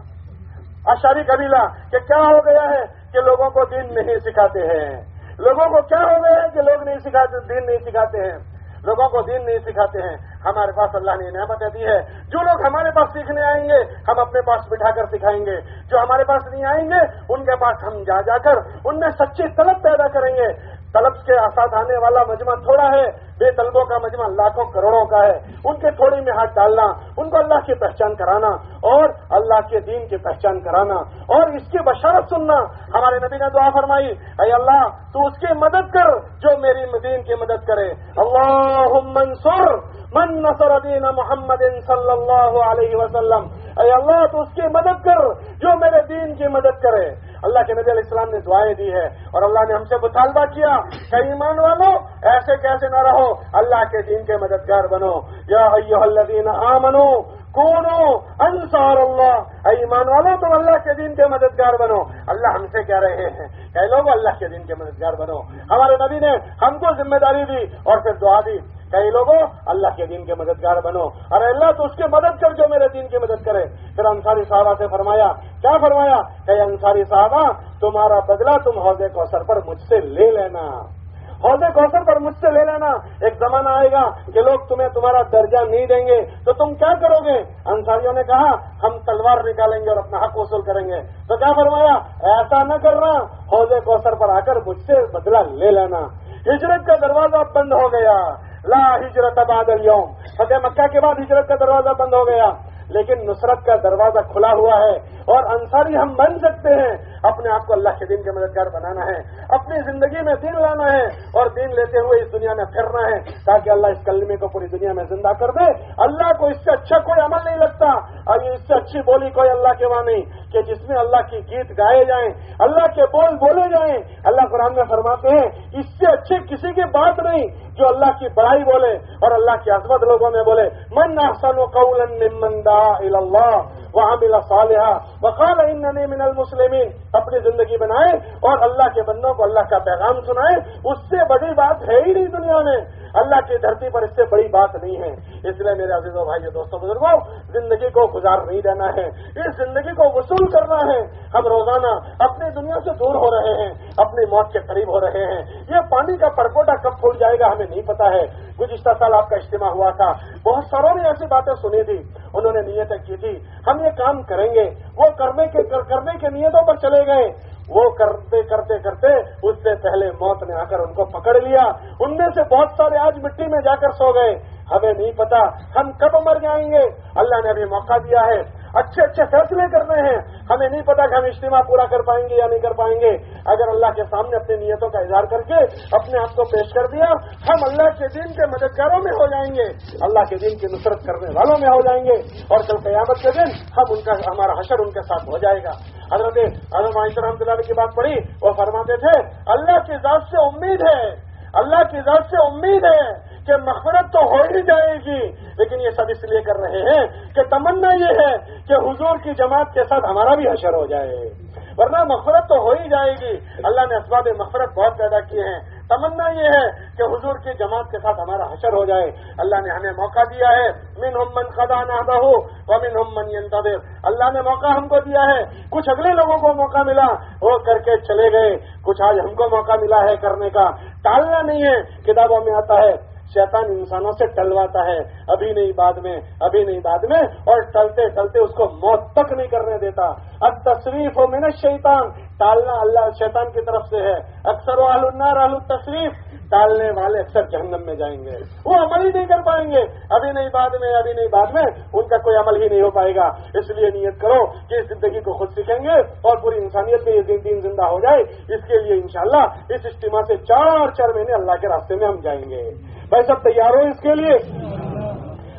B: اشاری قبیلہ، کہ کیا ہو گیا ہے کہ لوگوں کو دین نہیں سکھاتے ہیں؟ لوگوں کو کیا ہو گیا ہے کہ لوگ نہیں سکھاتے دین نہیں سکھاتے ہیں؟ لوگوں کو دین نہیں سکھاتے ہیں۔ ہمارے پاس اللہ نے نعمتیں دی ہے جو لوگ ہمارے پاس سیکھنے آئیں گے، ہم اپنے پاس بٹھا کر سکھائیں گے۔ جو ہمارے پاس نہیں آئیں گے، ان کے پاس ہم جا جا کر، ان میں سچی طلب پیدا کریں گے۔ طلب کے ساتھ آنے والا مجمع تھوڑا ہے، بے طلبوں کا مجمع لاکھوں کروڑوں کا ہے۔ ان کے تھوڑے میں ہاتھ ڈالنا، ان کو اللہ کی پہچان کرانا اور اللہ کے دین کی پہچان کرانا اور اس کی بشارت سننا۔ ہمارے نبی نے دعا فرمائی، اے اللہ، تو اس کی مدد کر، جو میری دین کی مدد کرے۔ اللہ منصور من نصر دین محمد صلی اللہ علیہ وسلم۔ اے اللہ، تو اس کی مدد کر جو میرے دین کی مدد کرے۔ اللہ کے نبی علیہ السلام نے دعائیں دی ہے اور اللہ نے ہم سے مطالبہ کیا کہ ایمان والو، ایسے کیسے نہ رہو، اللہ کے دین کے مددگار بنو۔ یا ایوہ الذین آمنو کونو؟ انصار اللہ. اے ایمان والو، تم اللہ کے دین کے مددگار بنو. اللہ ہم سے کہہ رہے ہیں کہ لوگ، اللہ کے دین کے مددگار بنو. ہمارے نبی نے ہم کو ذمہ داری دی اور پھر دعا دی. کئی لوگوں اللہ کے دین کے مددگار بنو. اور اللہ، تو اس کی مدد کر جو میرے دین کی مدد کرے. پھر انصاری صاحبہ سے فرمایا، کیا فرمایا؟ کہ انصاری صاحبہ تمہارا بدلہ تم حوضے کوثر پر مجھ سے لے لینا. حوضے کوثر پر مجھ سے لے لینا۔ ایک زمانہ آئے گا کہ لوگ تمہیں تمہارا درجہ نہیں دیں گے۔ تو تم کیا کرو گے؟ انصاریوں نے کہا، ہم تلوار نکالیں گے اور اپنا حق وصول کریں گے۔ تو کیا فرمایا؟ ایسا نہ کرنا، حوضے کوثر پر آ کر مجھ سے بدلہ لے لینا۔ ہجرت کا دروازہ بند ہو گیا۔ لا ہجرت بعد اليوم۔ فتح مکہ کے بعد ہجرت کا دروازہ بند ہو گیا۔ لیکن نصرت کا دروازہ کھلا ہوا ہے اور انصاری ہم بن سکتے ہیں۔ اپنے آپ کو اللہ کے دین کے مددگار بنانا ہے، اپنی زندگی میں دین لانا ہے اور دین لیتے ہوئے اس دنیا میں پھرنا ہے تاکہ اللہ اس کلمے کو پوری دنیا میں زندہ کر دے۔ اللہ کو اس سے اچھا کوئی عمل نہیں لگتا۔ اور یہ اس سے اچھی بولی کوئی اللہ کے وہاں نہیں کہ جس میں اللہ کی گیت گائے جائیں، اللہ کے بول بولے جائیں۔ اللہ قرآن میں فرماتے ہیں، اس سے اچھے کسی کی بات نہیں جو اللہ کی بڑائی بولے اور اللہ کی عظمت لوگوں میں بولے۔ من احسن قولا ممن الدعاء إلى الله. وعمل صالحا. وقال انني من المسلمین اپنی زندگی بنائے اور اللہ کے بندوں کو اللہ کا پیغام سنائے اس سے بڑی بات ہے ہی نہیں دنیا میں. اللہ کی دھرتی پر اس سے بڑی بات نہیں ہے. اس لیے میرے عزیزوں بھائی دوستوں، بزرگوں، زندگی کو گزار نہیں دینا ہے. اس زندگی کو وصول کرنا ہے. ہم روزانہ اپنی دنیا سے دور ہو رہے ہیں. اپنی موت کے قریب ہو رہے ہیں. یہ پانی کا پرکوٹا کب پھوٹ جائے گا ہمیں نہیں پتا ہے. گزشتہ سال آپ کا اجتماع ہوا تھا. بہت ساروں نے ایسی باتیں سنی تھی. انہوں نے نیتیں کی تھی. ہم یہ کام کریں گے، وہ کرنے کے کرنے کے نیتوں پر چلے گئے۔ وہ کرتے کرتے کرتے اس سے پہلے موت نے آ کر ان کو پکڑ لیا۔ ان میں سے بہت سارے آج مٹی میں جا کر سو گئے۔ ہمیں نہیں پتا، ہم کب مر جائیں گے؟ اللہ نے ابھی موقع دیا ہے۔ اچھے اچھے فیصلے کرنے ہیں۔ ہمیں نہیں پتا کہ ہم اجتماع پورا کر پائیں گے یا نہیں کر پائیں گے۔ اگر اللہ کے سامنے اپنی نیتوں کا اظہار کر کے اپنے آپ کو پیش کر دیا، ہم اللہ کے دین کے مددگاروں میں ہو جائیں گے۔ اللہ کے دین کی نصرت کرنے والوں میں ہو جائیں گے۔ اور کل قیامت کے دن ہم ان کا، ہمارا حشر ان کے ساتھ ہو جائے گا۔ حضرت حضرت معاشر رحمۃ اللہ کی بات پڑھی، وہ فرماتے تھے، اللہ کی ذات سے امید ہے۔ اللہ کی ذات سے امید ہے۔ کہ مغفرت تو ہو ہی جائے گی۔ لیکن یہ سب اس لیے کر رہے ہیں کہ تمنا یہ ہے کہ حضور کی جماعت کے ساتھ ہمارا بھی حشر ہو جائے۔ ورنہ مغفرت تو ہو ہی جائے گی۔ اللہ نے اسباب مغفرت بہت پیدا کیے ہیں۔ تمنا یہ ہے کہ حضور کی جماعت کے ساتھ ہمارا حشر ہو جائے۔ اللہ نے ہمیں موقع دیا ہے۔ من ہم من خدا نہ ہو من ہم من ينتظر اللہ نے موقع ہم کو دیا ہے۔ کچھ اگلے لوگوں کو موقع ملا۔ وہ کر کے چلے گئے۔ کچھ آج ہم کو موقع ملا ہے کرنے کا۔ ٹالنا نہیں ہے۔ کتابوں میں آتا ہے۔ شیطان انسانوں سے ٹلواتا ہے۔ ابھی نہیں بعد میں، ابھی نہیں بعد میں۔ اور ٹلتے ٹلتے اس کو موت تک نہیں کرنے دیتا۔ اب تصریف ہو میں نے شیطان ٹالنا اللہ شیطان کی طرف سے ہے۔ اکثر و النار آل تصریف ٹالنے والے اکثر جہنم میں جائیں گے۔ وہ عمل ہی نہیں کر پائیں گے۔ ابھی نہیں بعد میں، ابھی نہیں بعد میں، ان کا کوئی عمل ہی نہیں ہو پائے گا۔ اس لیے نیت کرو کہ اس زندگی کو خود سیکھیں گے اور پوری انسانیت میں یہ دن زندہ ہو جائے۔ اس کے لیے انشاءاللہ اس اجتماع سے چار چار مہینے اللہ کے راستے میں ہم جائیں گے۔ بھائی سب تیار ہو اس کے لیے؟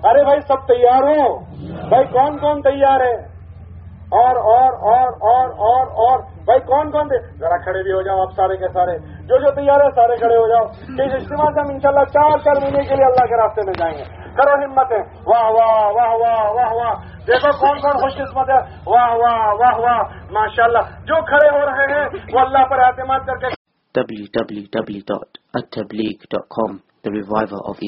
B: ارے بھائی سب تیار ہو۔ بھائی کون کون تیار ہے؟ اور اور اور اور اور اور۔ بھائی کون کون تھے ذرا کھڑے بھی ہو جاؤ آپ سارے کے سارے۔ جو جو تیار ہے سارے کھڑے ہو جاؤ۔ اس اجتماع سے ہم انشاءاللہ چار چار مہینے کے لیے اللہ کے راستے میں جائیں گے۔ کرو ہمت ہے واہ واہ واہ واہ واہ واہ۔ دیکھو کون کون خوش قسمت ہے۔ واہ واہ واہ واہ۔ ماشاء اللہ جو کھڑے ہو رہے ہیں، وہ اللہ پر اعتماد کر کے
A: www.attableek.com The Reviver of